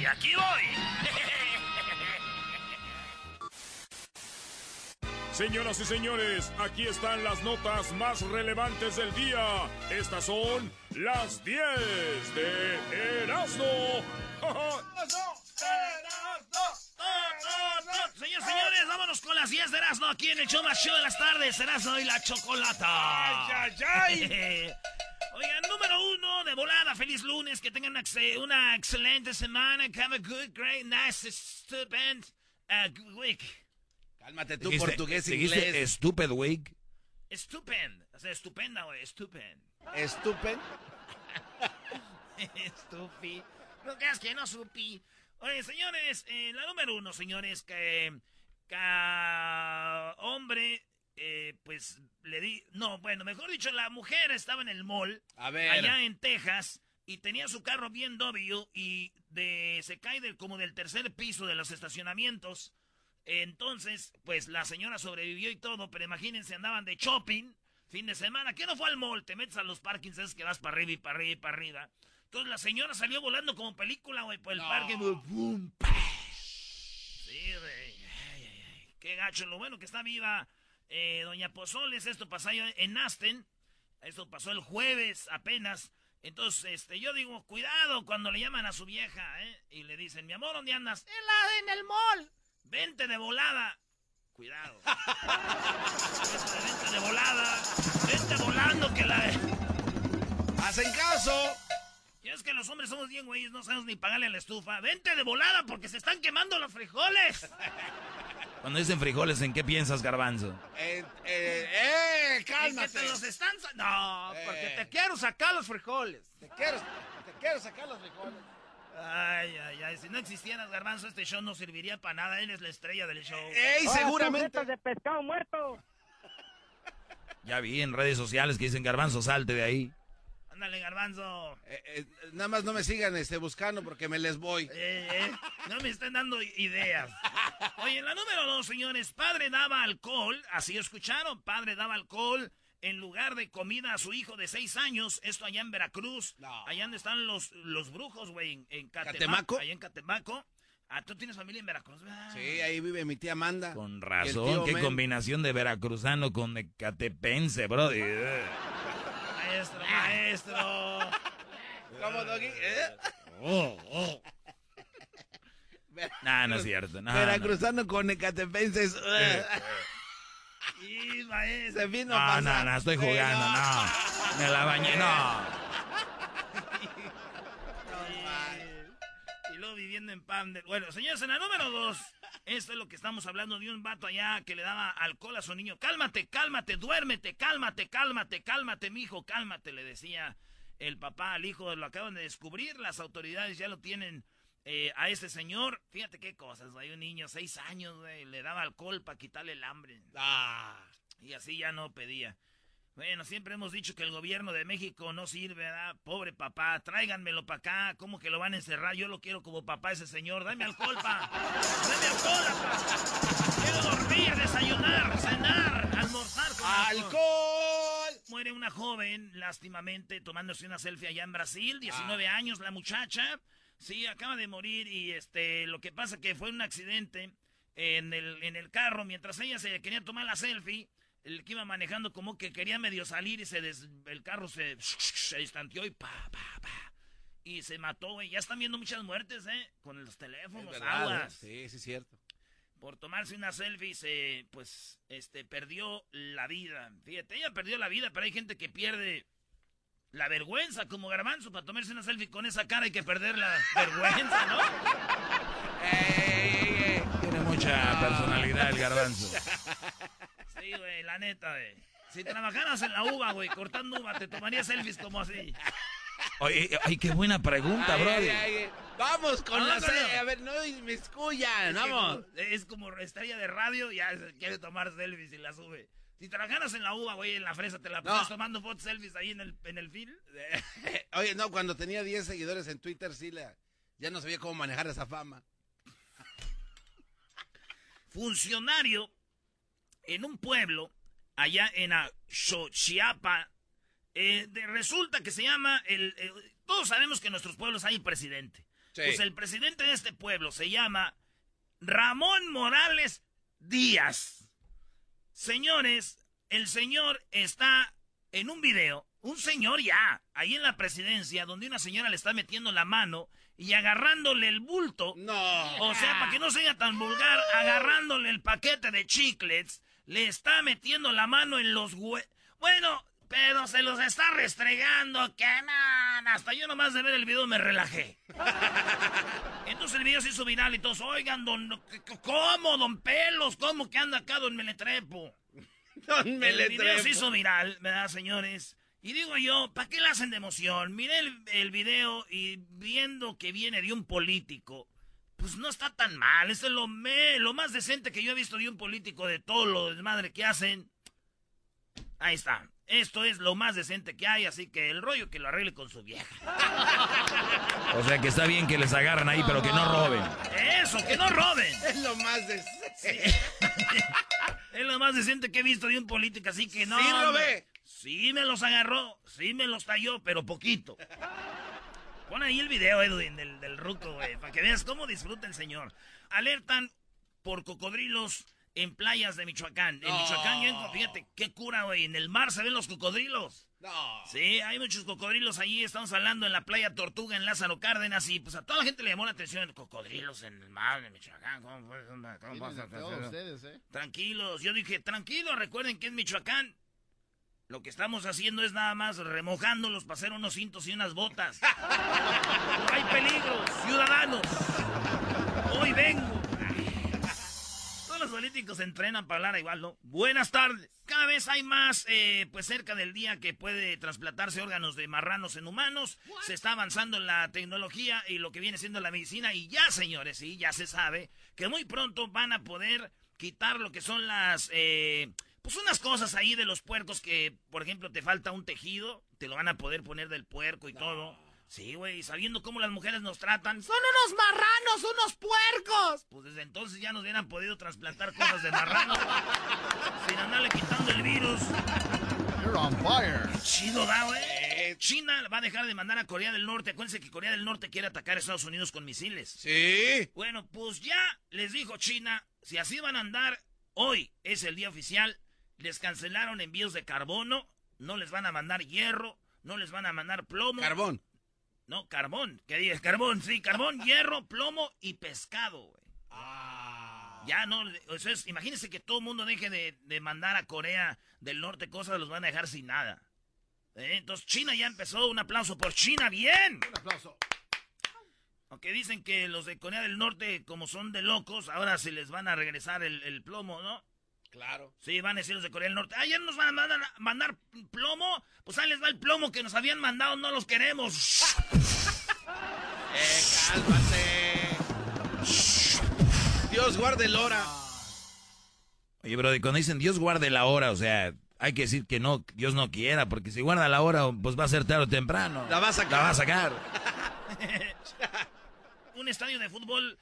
Y aquí voy. Señoras y señores, aquí están las notas más relevantes del día. Estas son las 10 de Erasmo. vámonos con las 10 de Erasmo aquí en el show más show de las tardes. Erasmo y la chocolata. ¡Ay, ay, ay! Oigan, número uno de volada. Feliz lunes. Que tengan una, ex- una excelente semana. Have a good, great, nice, stupend uh, week. Cálmate tú, Dijiste- portugués, inglés. stupid wig. Stupend. O sea, estupenda, güey. Stupend. Estúpen. Estupi. No creas que no supi. Oye, señores, eh, la número uno, señores, que, que hombre, eh, pues le di. No, bueno, mejor dicho, la mujer estaba en el mall. A ver. Allá en Texas. Y tenía su carro bien W y de, se cae del, como del tercer piso de los estacionamientos. Entonces, pues la señora sobrevivió y todo, pero imagínense, andaban de shopping, fin de semana. ¿Qué no fue al mall? Te metes a los parkings, es que vas para arriba y para arriba y para arriba. Entonces la señora salió volando como película, güey, por el parque. ¡pa! Sí, güey. Ay, ay, ay. Qué gacho. Lo bueno que está viva eh, Doña Pozoles. Esto pasó en Aston. Esto pasó el jueves apenas. Entonces, este, yo digo, cuidado cuando le llaman a su vieja, ¿eh? Y le dicen, mi amor, ¿dónde andas? En, la, en el mall. Vente de volada. Cuidado. Vente de volada. Vente volando que la... ¡Hacen caso! Y es que los hombres somos bien güeyes, no sabemos ni pagarle a la estufa. Vente de volada porque se están quemando los frijoles. Cuando dicen frijoles, ¿en qué piensas, garbanzo? Eh, eh, eh, Y que cálmate. te los están... No, porque Eh. te quiero sacar los frijoles. Te quiero, te quiero sacar los frijoles. Ay, ay, ay. Si no existieras, Garbanzo, este show no serviría para nada. Él es la estrella del show. ¡Ey, seguramente! de pescado muerto! Ya vi en redes sociales que dicen garbanzo, salte de ahí. Ándale, Garbanzo. Eh, eh, nada más no me sigan este, buscando porque me les voy. Eh, eh, no me estén dando ideas. Oye, en la número dos, señores, padre daba alcohol, así escucharon, padre daba alcohol en lugar de comida a su hijo de seis años, esto allá en Veracruz, allá donde están los, los brujos, güey, en, en Catemaco, ¿Catemaco? allá en Catemaco. Ah, tú tienes familia en Veracruz, ¿verdad? Sí, ahí vive mi tía Amanda. Con razón, qué Men. combinación de veracruzano con ecatepense, bro. Maestro, maestro. ¿Cómo, Doggy? ¿Eh? Nah, no es cierto. No, Veracruzano con ecatepenses. Y. Se vino No, no, no, estoy jugando, no. Me la bañé, no. Y luego viviendo en Pam. Bueno, señores, en la número dos, esto es lo que estamos hablando de un vato allá que le daba alcohol a su niño. Cálmate, cálmate, duérmete, cálmate, cálmate, cálmate, mijo, cálmate, le decía el papá al hijo. Lo acaban de descubrir, las autoridades ya lo tienen eh, a este señor. Fíjate qué cosas, hay un niño, seis años, güey, le daba alcohol para quitarle el hambre. Y así ya no pedía. Bueno, siempre hemos dicho que el gobierno de México no sirve, ¿verdad? Pobre papá, tráiganmelo para acá. ¿Cómo que lo van a encerrar? Yo lo quiero como papá ese señor. Dame alcohol, pa. Dame alcohol, pa. Quiero dormir, desayunar, cenar, almorzar con ¡Alcohol! Muere una joven, lástimamente, tomándose una selfie allá en Brasil. 19 años la muchacha. Sí, acaba de morir y este, lo que pasa que fue un accidente en el, en el carro. Mientras ella se quería tomar la selfie, el que iba manejando como que quería medio salir y se des- el carro se, se distanteó y pa, pa, pa. Y se mató, güey. Ya están viendo muchas muertes, ¿eh? Con los teléfonos, verdad, aguas. ¿eh? Sí, sí, es cierto. Por tomarse una selfie se, pues, este, perdió la vida. Fíjate, ella perdió la vida, pero hay gente que pierde la vergüenza, como Garbanzo, para tomarse una selfie con esa cara hay que perder la vergüenza, ¿no? Tiene mucha personalidad el garbanzo. Sí, güey, la neta, güey. Si trabajaras en la uva, güey, cortando uva, te tomarías selfies como así. Oye, ay, qué buena pregunta, Ay, bro. ay, ay, Vamos con Ah, la serie. A ver, no me escuyan. Es que Vamos. como- Es como estrella de radio, ya se quiere tomar selfies y la sube. Si trabajaras en la uva, güey, en la fresa, te la No. pasas tomando fotos selfies ahí en el, en el film. Oye, no, cuando tenía 10 seguidores en Twitter, sí, la, ya no sabía cómo manejar esa fama. funcionario en un pueblo allá en Xochiapa. Eh, de- resulta que se llama el, el- todos sabemos que en nuestros pueblos hay presidente. Sí. Pues el presidente de este pueblo se llama Ramón Morales Díaz. Señores, el señor está en un video, un señor ya, ahí en la presidencia, donde una señora le está metiendo la mano y agarrándole el bulto. No. O sea, para que no sea tan vulgar, agarrándole el paquete de chiclets, le está metiendo la mano en los hue... Bueno, pero se los está restregando, que man. Hasta yo nomás de ver el video me relajé. Entonces el video se hizo viral y todos, oigan, don, ¿cómo, don Pelos? ¿Cómo que anda acá, don Meletrepo? Don El Meletrepo. video se hizo viral, ¿verdad, señores? Y digo yo, ¿para qué le hacen de emoción? Miré el, el video y viendo que viene de un político, pues no está tan mal. Eso es lo, me- lo más decente que yo he visto de un político de todo lo desmadre que hacen. Ahí está. Esto es lo más decente que hay, así que el rollo que lo arregle con su vieja. O sea que está bien que les agarran ahí, pero que no roben. Eso, que no roben. Es lo más de... Es lo más decente que he visto de un político, así que no. Sí, robé. Sí me los agarró, sí me los talló, pero poquito. Pon ahí el video, Edwin, del, del ruco, güey, para que veas cómo disfruta el señor. Alertan por cocodrilos en playas de Michoacán. En No. Michoacán, fíjate, qué cura, güey. En el mar se ven los cocodrilos. No. Sí, hay muchos cocodrilos allí. Estamos hablando en la playa Tortuga, en Lázaro Cárdenas. Y pues a toda la gente le llamó la atención. Cocodrilos en el mar de Michoacán. ¿Cómo, fue? ¿Cómo pasa? ustedes, ¿eh? Tranquilos, yo dije, tranquilos, recuerden que es Michoacán. Lo que estamos haciendo es nada más remojándolos para hacer unos cintos y unas botas. No hay peligro, ciudadanos. Hoy vengo. Políticos se entrenan para hablar igual, ¿no? Buenas tardes. Cada vez hay más, eh, pues cerca del día que puede trasplantarse órganos de marranos en humanos. Se está avanzando la tecnología y lo que viene siendo la medicina. Y ya, señores, sí, ya se sabe que muy pronto van a poder quitar lo que son las, eh, pues unas cosas ahí de los puercos que, por ejemplo, te falta un tejido, te lo van a poder poner del puerco y todo. Sí, güey, sabiendo cómo las mujeres nos tratan. ¡Son unos marranos, unos puercos! Pues desde entonces ya nos hubieran podido trasplantar cosas de marrano. sin andarle quitando el virus. You're on fire. Chido, da, güey. China va a dejar de mandar a Corea del Norte. Acuérdense que Corea del Norte quiere atacar a Estados Unidos con misiles. Sí. Bueno, pues ya les dijo China, si así van a andar, hoy es el día oficial, les cancelaron envíos de carbono, no les van a mandar hierro, no les van a mandar plomo. Carbón. No, carbón. ¿Qué dices? Carbón, sí, carbón, hierro, plomo y pescado, güey. Ya no, o sea, es- imagínense que todo el mundo deje de, de mandar a Corea del Norte cosas, los van a dejar sin nada. ¿Eh? Entonces China ya empezó, un aplauso por China, bien. Un aplauso. Aunque dicen que los de Corea del Norte, como son de locos, ahora se les van a regresar el, el plomo, ¿no? Claro. Sí, van a decir los de Corea del Norte. Ayer nos van a mandar, mandar plomo. Pues ahí les va el plomo que nos habían mandado, no los queremos. Eh, cálmate. Dios guarde el hora. Oye, bro, cuando dicen Dios guarde la hora, o sea, hay que decir que no, Dios no quiera, porque si guarda la hora, pues va a ser tarde o temprano. La va a sacar. La va a sacar. Un estadio de fútbol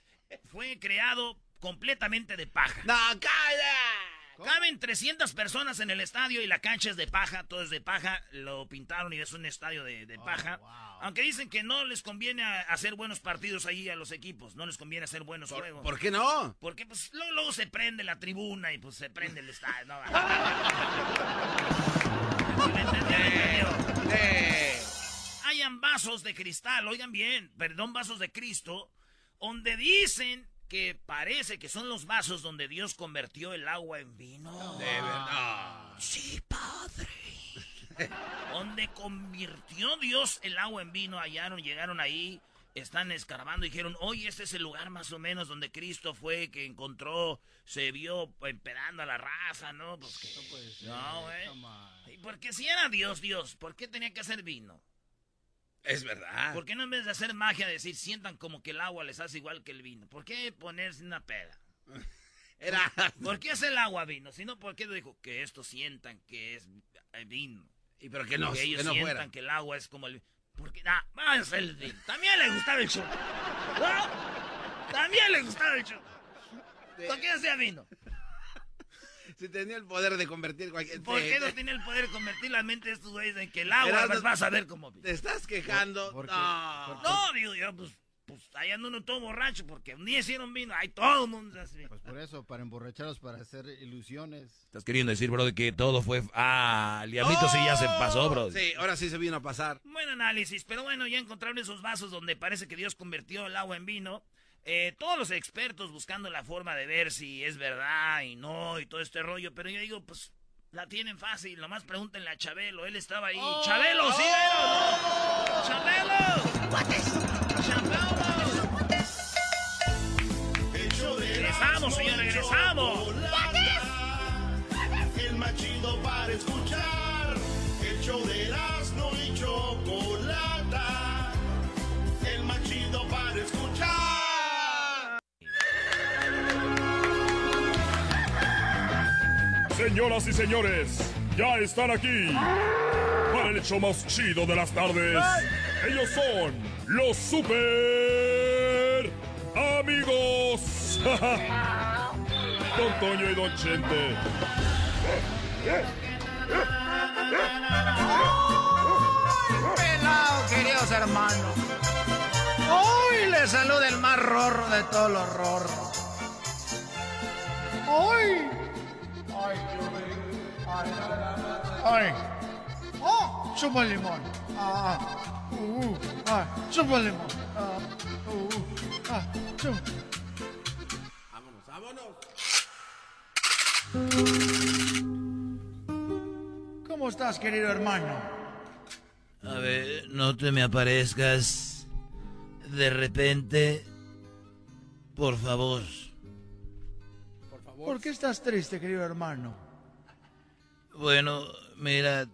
fue creado completamente de paja. ¡No, calla! Caben 300 personas en el estadio y la cancha es de paja, todo es de paja. Lo pintaron y es un estadio de, de paja. Aunque dicen que no les conviene hacer buenos partidos allí a los equipos, no les conviene hacer buenos juegos. ¿Por qué no? Porque pues luego, luego se prende la tribuna y pues se prende el estadio. ¿no? Hayan vasos de cristal, oigan bien, perdón, vasos de Cristo, donde dicen que parece que son los vasos donde Dios convirtió el agua en vino. De verdad. Sí, padre. donde convirtió Dios el agua en vino, hallaron, llegaron ahí, están escarbando y dijeron, oye, este es el lugar más o menos donde Cristo fue, que encontró, se vio empedando a la raza, ¿no? Pues que... No, güey. ¿Y por qué si era Dios, Dios? ¿Por qué tenía que hacer vino? Es verdad. ¿Por qué no en vez de hacer magia decir sientan como que el agua les hace igual que el vino? ¿Por qué ponerse una peda? Era. ¿Por qué es el agua vino? Si no, ¿por qué dijo que esto sientan que es eh, vino? ¿Y pero que no, que ellos que no sientan fuera? que el agua es como el porque ah, váyanse el vino. También le gustaba el show. ¿No? También le gustaba el show. ¿Por qué hacía vino? Si tenía el poder de convertir cualquier... ¿Por qué no tiene el poder de convertir la mente de estos güeyes en que el agua Erasmo, pues, vas a ver como vino? Te estás quejando. ¿Por no. No, digo yo, pues, pues ahí anda uno todo borracho porque un día hicieron vino, ahí todo el mundo así. Pues por eso, para emborracharlos, para hacer ilusiones. Estás queriendo decir, bro, que todo fue... Ah, el diablito sí ya se pasó, bro. Sí, ahora sí se vino a pasar. Buen análisis, pero bueno, ya encontraron esos vasos donde parece que Dios convirtió el agua en vino. Eh, todos los expertos buscando la forma de ver si es verdad y no y todo este rollo, pero yo digo, pues la tienen fácil, nomás pregúntenle a Chabelo, él estaba ahí. Oh. ¡Chabelo, sí Oh. era, no! ¡Chabelo! ¡Chabelo! Regresamos, señor, regresamos. El más chido para escuchar. El show de Erasmo Señoras y señores, ya están aquí para el hecho más chido de las tardes. Ellos son los super amigos. Don Toño y Don Chente. Pelao, queridos hermanos. Hoy les saluda el más rorro de todos los rorros. Hoy. Ay. Oh, chupa el limón. Ah, uh, ah, chupa el limón. Ah, uh, ah, chupa. Vámonos, vámonos. ¿Cómo estás, querido hermano? A ver, no te me aparezcas de repente. Por favor. ¿Por qué estás triste, querido hermano? Bueno, mira,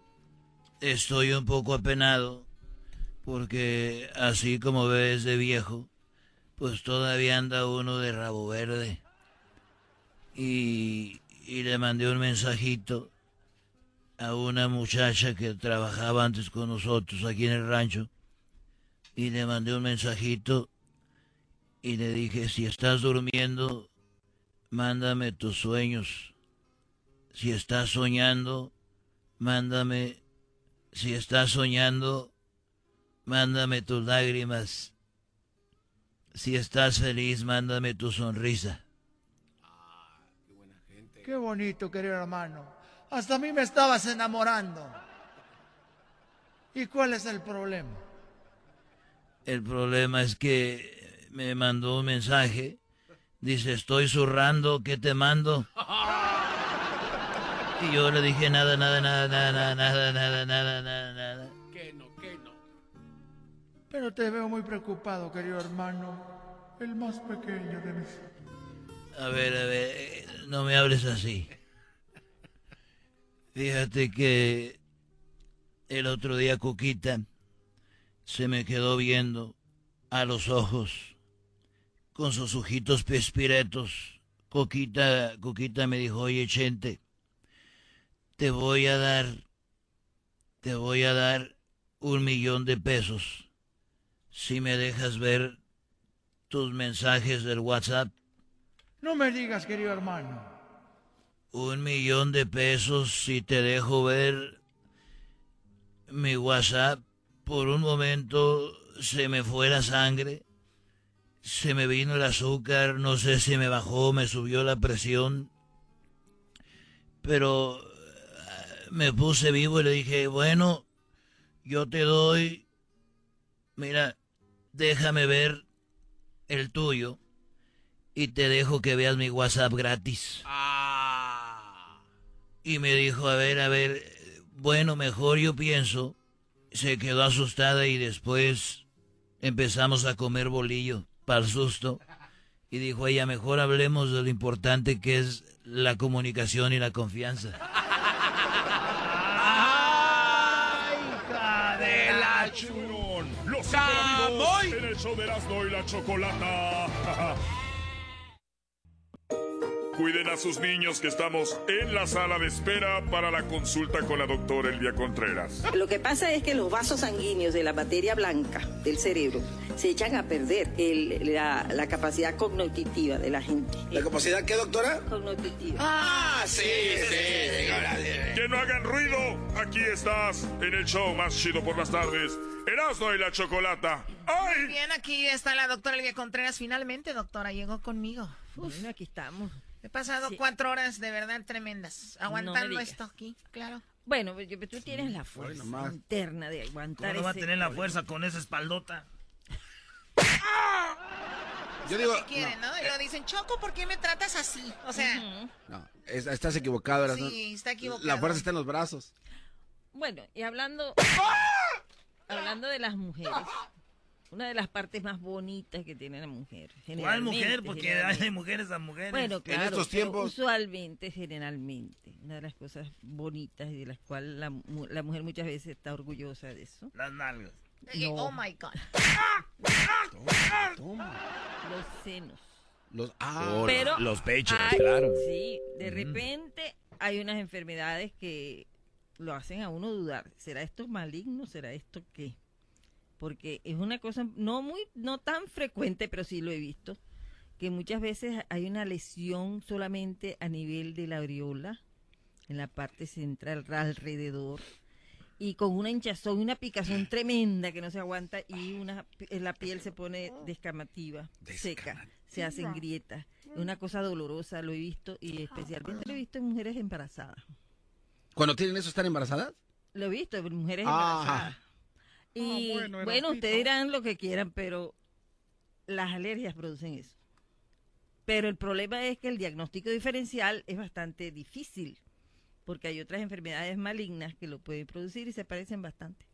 estoy un poco apenado porque así como ves de viejo, pues todavía anda uno de rabo verde. Y, y le mandé un mensajito a una muchacha que trabajaba antes con nosotros aquí en el rancho. Y le mandé un mensajito y le dije, si estás durmiendo, mándame tus sueños. Si estás soñando, mándame. Si estás soñando, mándame tus lágrimas. Si estás feliz, mándame tu sonrisa. Qué bonito, querido hermano. Hasta a mí me estabas enamorando. ¿Y cuál es el problema? El problema es que me mandó un mensaje. Dice, estoy zurrando, ¿qué te mando? Y yo le dije nada, nada, nada, nada, nada, nada, nada, nada, nada. Que no, que no. Pero te veo muy preocupado, querido hermano. El más pequeño de mis... A ver, a ver, eh, no me hables así. Fíjate que el otro día Cuquita se me quedó viendo a los ojos con sus ojitos pespiretos. Coquita, Coquita me dijo, oye Chente, te voy a dar, te voy a dar un millón de pesos si me dejas ver tus mensajes del WhatsApp. No me digas, querido hermano. Un millón de pesos si te dejo ver mi WhatsApp. Por un momento se me fue la sangre, se me vino el azúcar, no sé si me bajó, me subió la presión, pero eh, me puse vivo y le dije, bueno, yo te doy, mira, déjame ver el tuyo y te dejo que veas mi WhatsApp gratis. Y me dijo, a ver, a ver, bueno, mejor yo pienso. Se quedó asustada y después empezamos a comer bolillo para el susto. Y dijo ella, mejor hablemos de lo importante que es la comunicación y la confianza. ¡Hija de la churón! Los amigos en el show de Erasmo y la Chocolata. Cuiden a sus niños que estamos en la sala de espera para la consulta con la doctora Elvia Contreras. Lo que pasa es que los vasos sanguíneos de la materia blanca del cerebro se echan a perder el- la, la capacidad cognitiva de la gente. ¿La capacidad qué, doctora? Cognitiva. Ah, sí, sí, señora. Que no hagan ruido. Aquí estás en el show más chido por las tardes. Erasmo y la Chocolata. ¡Ay! Bien, aquí está la doctora Elvia Contreras. Finalmente, doctora, llegó conmigo. Bueno, aquí estamos. He pasado cuatro horas de verdad tremendas, aguantando digas. esto aquí, claro. Bueno, pues, yo- tú tienes la fuerza interna de aguantar ¿Cómo no va a ese tener la fuerza con esa espaldota? Yo digo, lo quieren, ¿no? Y luego dicen, Choco, ¿por qué me tratas así? O sea, No, es- estás equivocado. Erasmo. Sí, está equivocado. La fuerza está en los brazos. Bueno, y hablando, hablando de las mujeres, una de las partes más bonitas que tiene la mujer. ¿Cuál generalmente, mujer? Porque hay de mujeres a mujeres. Bueno, claro, estos pero tiempos- usualmente, generalmente, una de las cosas bonitas y de las cuales la, mu- la mujer muchas veces está orgullosa de eso. Las nalgas. Eh, No. Oh my God. Los senos. Los, ah, Pero los pechos, hay- claro. Sí, de Ujú. repente hay unas enfermedades que lo hacen a uno dudar. ¿Será esto maligno? ¿Será esto qué? Porque es una cosa no muy, no tan frecuente, pero sí lo he visto, que muchas veces hay una lesión solamente a nivel de la areola, en la parte central alrededor, y con una hinchazón, una picazón tremenda que no se aguanta y una, la piel se pone descamativa, seca, se hacen grietas. Es una cosa dolorosa, lo he visto y especialmente lo he visto en mujeres embarazadas. Cuando tienen eso, ¿están embarazadas? Lo he visto en mujeres Ah. embarazadas. Y bueno, bueno, Erasmito. ustedes dirán lo que quieran, pero las alergias producen eso. Pero el problema es que el diagnóstico diferencial es bastante difícil, porque hay otras enfermedades malignas que lo pueden producir y se parecen bastante.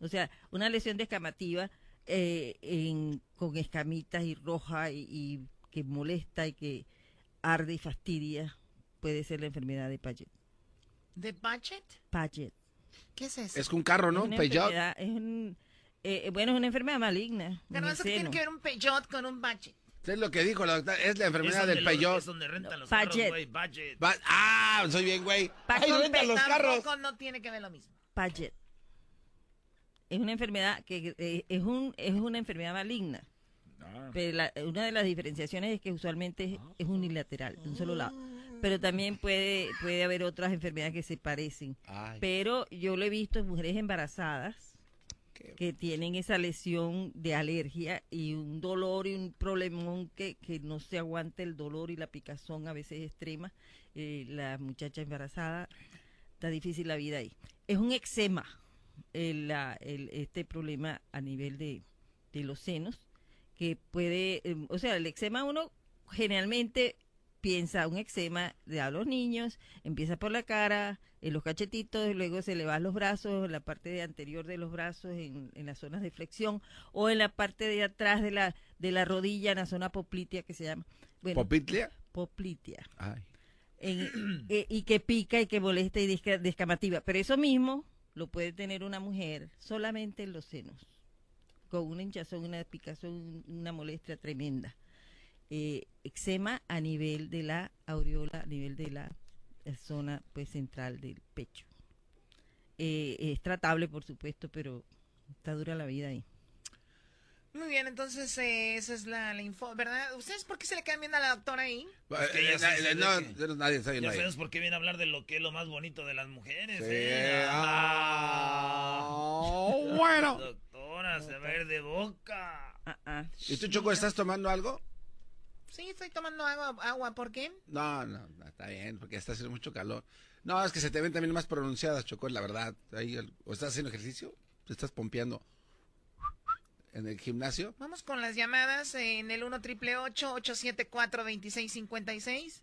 O sea, una lesión descamativa eh, en- con escamitas y roja y, y que molesta y que arde y fastidia puede ser la enfermedad de Paget. ¿De budget? Paget. ¿Qué es eso? Es un carro, ¿no? Es una Peugeot. enfermedad, es un- eh, bueno, es una enfermedad maligna. Garbanzo, ¿qué tiene que ver un peyot con un budget? Es lo que dijo la doctora. Es la enfermedad Es del los- peyot. Es donde rentan los Budget. carros, güey. Budget. Va- ah, soy bien, güey. Con rentan los carros. No tiene que ver lo mismo. Paget. Es una enfermedad que eh, es un es una enfermedad maligna. Pero la- una de las diferenciaciones es que usualmente es, es unilateral, de un solo lado. Pero también puede puede haber otras enfermedades que se parecen. Ay. Pero yo lo he visto en mujeres embarazadas que tienen esa lesión de alergia y un dolor y un problemón que, que no se aguanta el dolor y la picazón a veces extrema. Eh, la muchacha embarazada, está difícil la vida ahí. Es un eczema, el, la- el- este problema a nivel de, de los senos, que puede, eh, o sea, el eczema uno generalmente piensa un eczema de a los niños, empieza por la cara, en los cachetitos, y luego se le va a los brazos, en la parte de anterior de los brazos, en, en las zonas de flexión, o en la parte de atrás de la, de la rodilla, en la zona poplitea que se llama. Bueno. Poplitea. Ay. En- eh, y que pica y que molesta y desca- descamativa. Pero eso mismo lo puede tener una mujer solamente en los senos, con una hinchazón, una picazón, una molestia tremenda. Eh, eczema a nivel de la aureola, a nivel de la zona pues central del pecho. Eh, es tratable, por supuesto, pero está dura la vida ahí. Muy bien, entonces eh, esa es la, la info, ¿verdad? ¿Ustedes por qué se le caen bien a la doctora ahí? Es que ya Eh, no, ve que- no, nadie está viendo Ya sabes por qué viene a hablar de lo que es lo más bonito de las mujeres. Sí, ¿eh? ah, bueno. Doctora, se ir de boca. ¿Y tú, Choco, estás tomando algo? Sí, estoy tomando agua, agua ¿por qué? No, no, está bien, porque está haciendo mucho calor. No, es que se te ven también más pronunciadas, Choco, la verdad. Ahí, ¿O estás haciendo ejercicio? ¿Te estás pompeando en el gimnasio? Vamos con las llamadas en el 1 triple 874 2656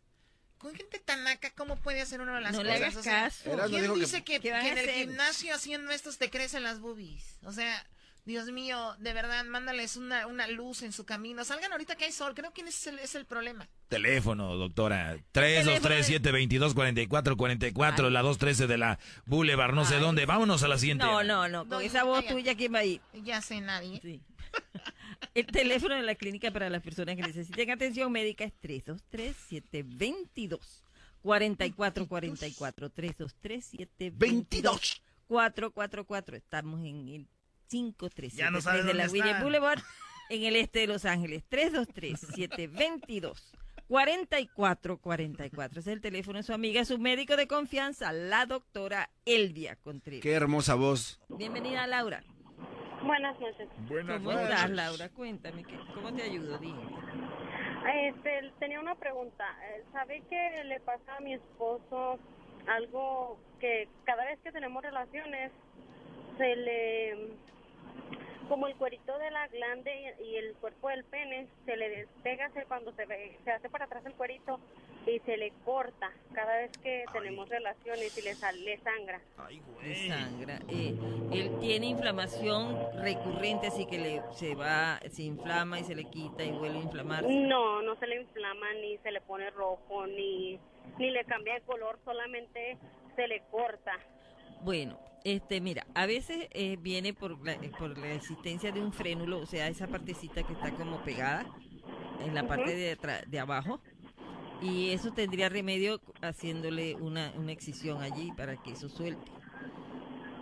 Con gente tan naca, ¿cómo puede hacer uno de las No le cosas? hagas O sea, caso. ¿Quién que- dice que, ¿Qué van que en el gimnasio haciendo estos te crecen las boobies? O sea, Dios mío, de verdad, mándales una, una luz en su camino. Salgan ahorita que hay sol, creo que ese es el, es el problema. Teléfono, doctora. 323-722-4444, la 213 de la Boulevard, no sé dónde. Vámonos a la siguiente. No, no, no, con esa voz tuya, ¿quién va a ir? Ya sé nadie. Sí. El teléfono de la clínica para las personas que necesiten atención médica es 323-722-4444. 323-722-444. Estamos en el 533 Ya no sabe de la William. Boulevard, en el este de Los Ángeles. 323-722-4444. Ese es el teléfono de su amiga, su médico de confianza, la doctora Elvia Contreras. Qué hermosa voz. Bienvenida, Laura. Buenas noches. ¿Cómo estás, Laura? Cuéntame, ¿qué- ¿cómo te ayudo? Dime. Este, tenía una pregunta. Eh, ¿Sabe que le pasa a mi esposo algo que cada vez que tenemos relaciones se le como el cuerito de la glande y el cuerpo del pene se le despega se- cuando se ve, se hace para atrás el cuerito y se le corta cada vez que tenemos relaciones y le, sal- le sangra. Le sangra. Eh, él tiene inflamación recurrente, así que le, se va, se inflama y se le quita y vuelve a inflamarse. No, no se le inflama ni se le pone rojo ni, ni le cambia de color, solamente se le corta. Bueno, este, mira, a veces eh, viene por la, eh, por la existencia de un frénulo, o sea, esa partecita que está como pegada en la parte de, de abajo, y eso tendría remedio haciéndole una, una excisión allí para que eso suelte.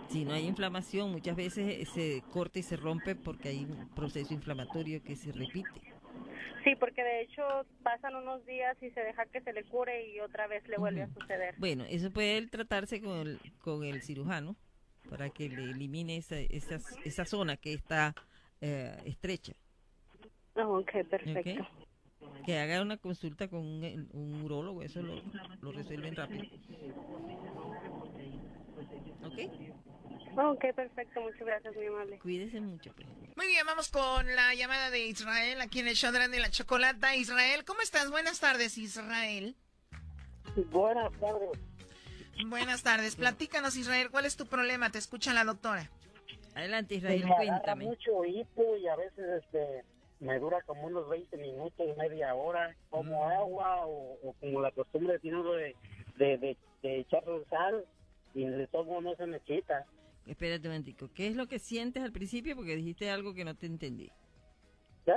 Si no hay inflamación, muchas veces eh, se corta y se rompe porque hay un proceso inflamatorio que se repite. Sí, porque de hecho pasan unos días y se deja que se le cure y otra vez le vuelve a suceder. Bueno, eso puede tratarse con el, con el cirujano para que le elimine esa, esa, esa zona que está eh, estrecha. Ok, perfecto. Que haga una consulta con un, un urólogo, eso lo, lo resuelven rápido. ¿Ok? Ok, perfecto, muchas gracias, muy amable. Cuídese mucho. pues. Muy bien, vamos con la llamada de Israel aquí en el show de la Chocolata. Israel, ¿cómo estás? Buenas tardes, Israel. Buenas tardes. Buenas tardes. Platícanos, Israel, ¿cuál es tu problema? Te escucha la doctora. Adelante, Pues me agarra mucho hipo y a veces este me dura como unos 20 minutos, media hora, como agua o, o como la costumbre tiene uno de, de, de, de echarle sal y de todo no se me quita. Espérate un momentico. ¿Qué es lo que sientes al principio? Porque dijiste algo que no te entendí. ¿Qué?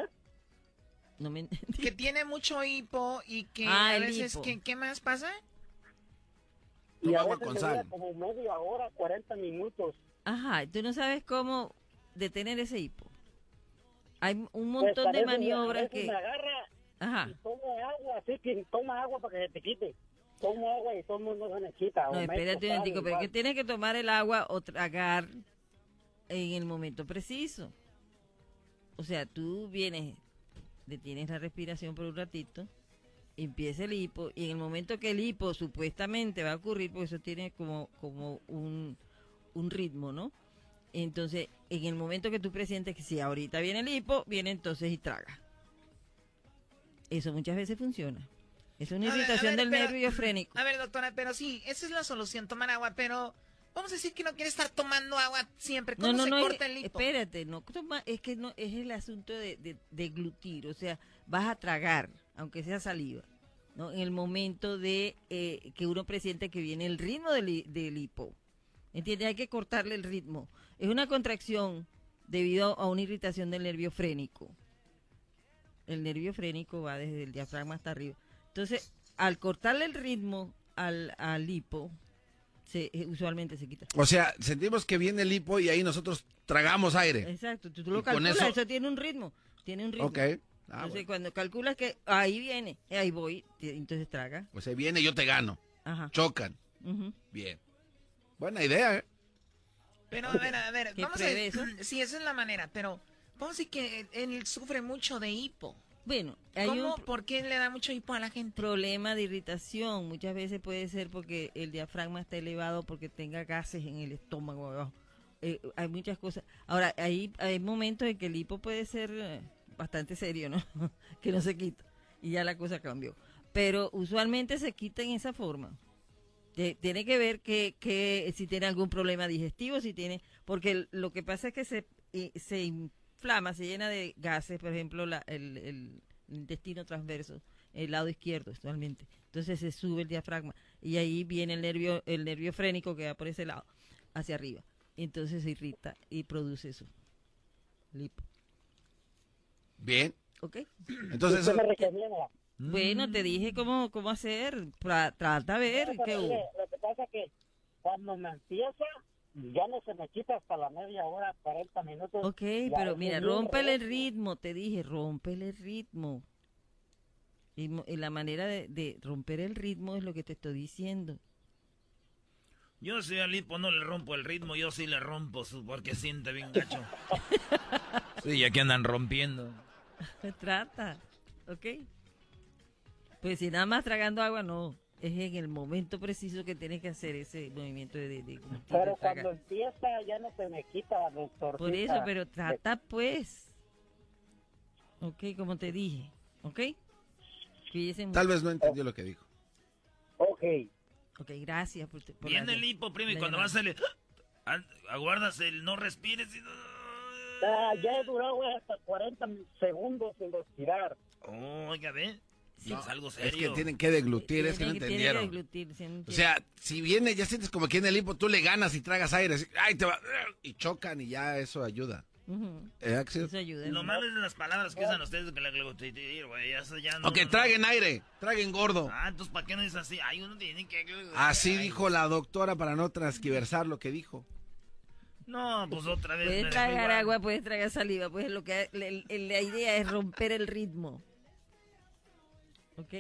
No me entendí. Que tiene mucho hipo y que Ah, a veces. ¿qué, qué más pasa? Y a veces con sal. como media hora, 40 minutos. Ajá, tú no sabes cómo detener ese hipo. Hay un Pues montón de parece- a maniobras que... me agarra Ajá. y tomo agua, así que toma agua para que se te quite. Tomo agua y todo el mundo se o No, espérate un sal, momentico, pero es que tienes que tomar el agua o tragar en el momento preciso. O sea, tú vienes, detienes la respiración por un ratito, empieza el hipo, y en el momento que el hipo supuestamente va a ocurrir, porque eso tiene como, como un, un ritmo, ¿no? Entonces, en el momento que tú presientes que si ahorita viene el hipo, viene entonces y traga. Eso muchas veces funciona. Es una ver, irritación ver, del pero- nervio frénico. A ver, doctora, pero sí, esa es la solución, tomar agua, pero vamos a decir que no quiere estar tomando agua siempre. ¿Cómo no, no, se no, corta es- el hipo? espérate, no, toma- es que no, es el asunto de, de, de glutir, o sea, vas a tragar, aunque sea saliva, ¿no? En el momento de eh, que uno presiente que viene el ritmo del, hi- del hipo, ¿entiendes? Hay que cortarle el ritmo. Es una contracción debido a una irritación del nervio frénico. El nervio frénico va desde el diafragma hasta arriba. Entonces, al cortarle el ritmo al, al hipo, se, eh, usualmente se quita. O sea, sentimos que viene el hipo y ahí nosotros tragamos aire. Exacto, tú, tú lo calculas, eso... eso- tiene un ritmo, tiene un ritmo. Ok. Ah, entonces bueno. cuando calculas que ahí viene, ahí voy, entonces traga. O sea, viene y yo te gano. Ajá. Chocan. Ujú. Bien. Buena idea, ¿eh? Pero a ver, a ver, ¿Que vamos a eso? Sí, esa es la manera, pero vamos a decir que él sufre mucho de hipo. Bueno, hay ¿Cómo? un ¿Por qué le da mucho hipo a la gente? problema de irritación. Muchas veces puede ser porque el diafragma está elevado, porque tenga gases en el estómago. Eh, hay muchas cosas. Ahora, hay, hay momentos en que el hipo puede ser eh, bastante serio, ¿no? que no se quita. Y ya la cosa cambió. Pero usualmente se quita en esa forma. Tiene que ver que, que si tiene algún problema digestivo, si tiene, porque lo que pasa es que se, eh, se inflama, se llena de gases, por ejemplo, la- el, el intestino transverso, el lado izquierdo usualmente. Entonces se sube el diafragma y ahí viene el nervio, el nervio frénico que va por ese lado, hacia arriba. Entonces se irrita y produce eso. Lipo. Bien. ¿Ok? Entonces, ¿Qué eso- me recomienda? Bueno, te dije cómo, cómo hacer. Pra- trata a ver No, qué mire, Lo que pasa es que cuando me empieza, ya no se me quita hasta la media hora, 40 minutos. Ok, pero mira, bien rómpele el ritmo, te dije, rómpele el ritmo. Y, la manera de, de romper el ritmo es lo que te estoy diciendo. Yo si al hipo no le rompo el ritmo, yo sí le rompo su, porque siente bien gacho. Sí, ya que andan rompiendo. Trata, ¿ok? Pues si nada más tragando agua, no. es en el momento preciso que tienes que hacer ese movimiento de... de, de- Pero de- cuando empieza ya no se me quita, doctor. Por eso, pero trata pues. Ok, como te dije. Ok. Cuídese mucho. Tal vez no entendió lo que dijo. Ok. Ok, gracias por, por Viene la- el hipo, primo, y cuando vas a salir, aguardas el no respires y... Ah, ya he durado hasta 40 segundos sin respirar. Oiga, ve. No, es algo Es serio. que tienen que deglutir, es que no entendieron. deglutir, O sea, si viene, ya sientes como que en el hipo tú le ganas y tragas aire, así, ay, te va, y chocan y ya eso ayuda. ¿Eh? Eso ayuda. Lo malo es de las palabras que usan ustedes que la glutitir, güey. No. O que traguen aire, traguen gordo. Ah, entonces ¿para qué no dices así? Ay, uno tiene que. Así dijo la doctora para no transquiversar lo que dijo. No, pues otra vez. Puedes tragar agua, puedes tragar saliva, pues lo que el- el- la idea es romper el ritmo. ¿Ok?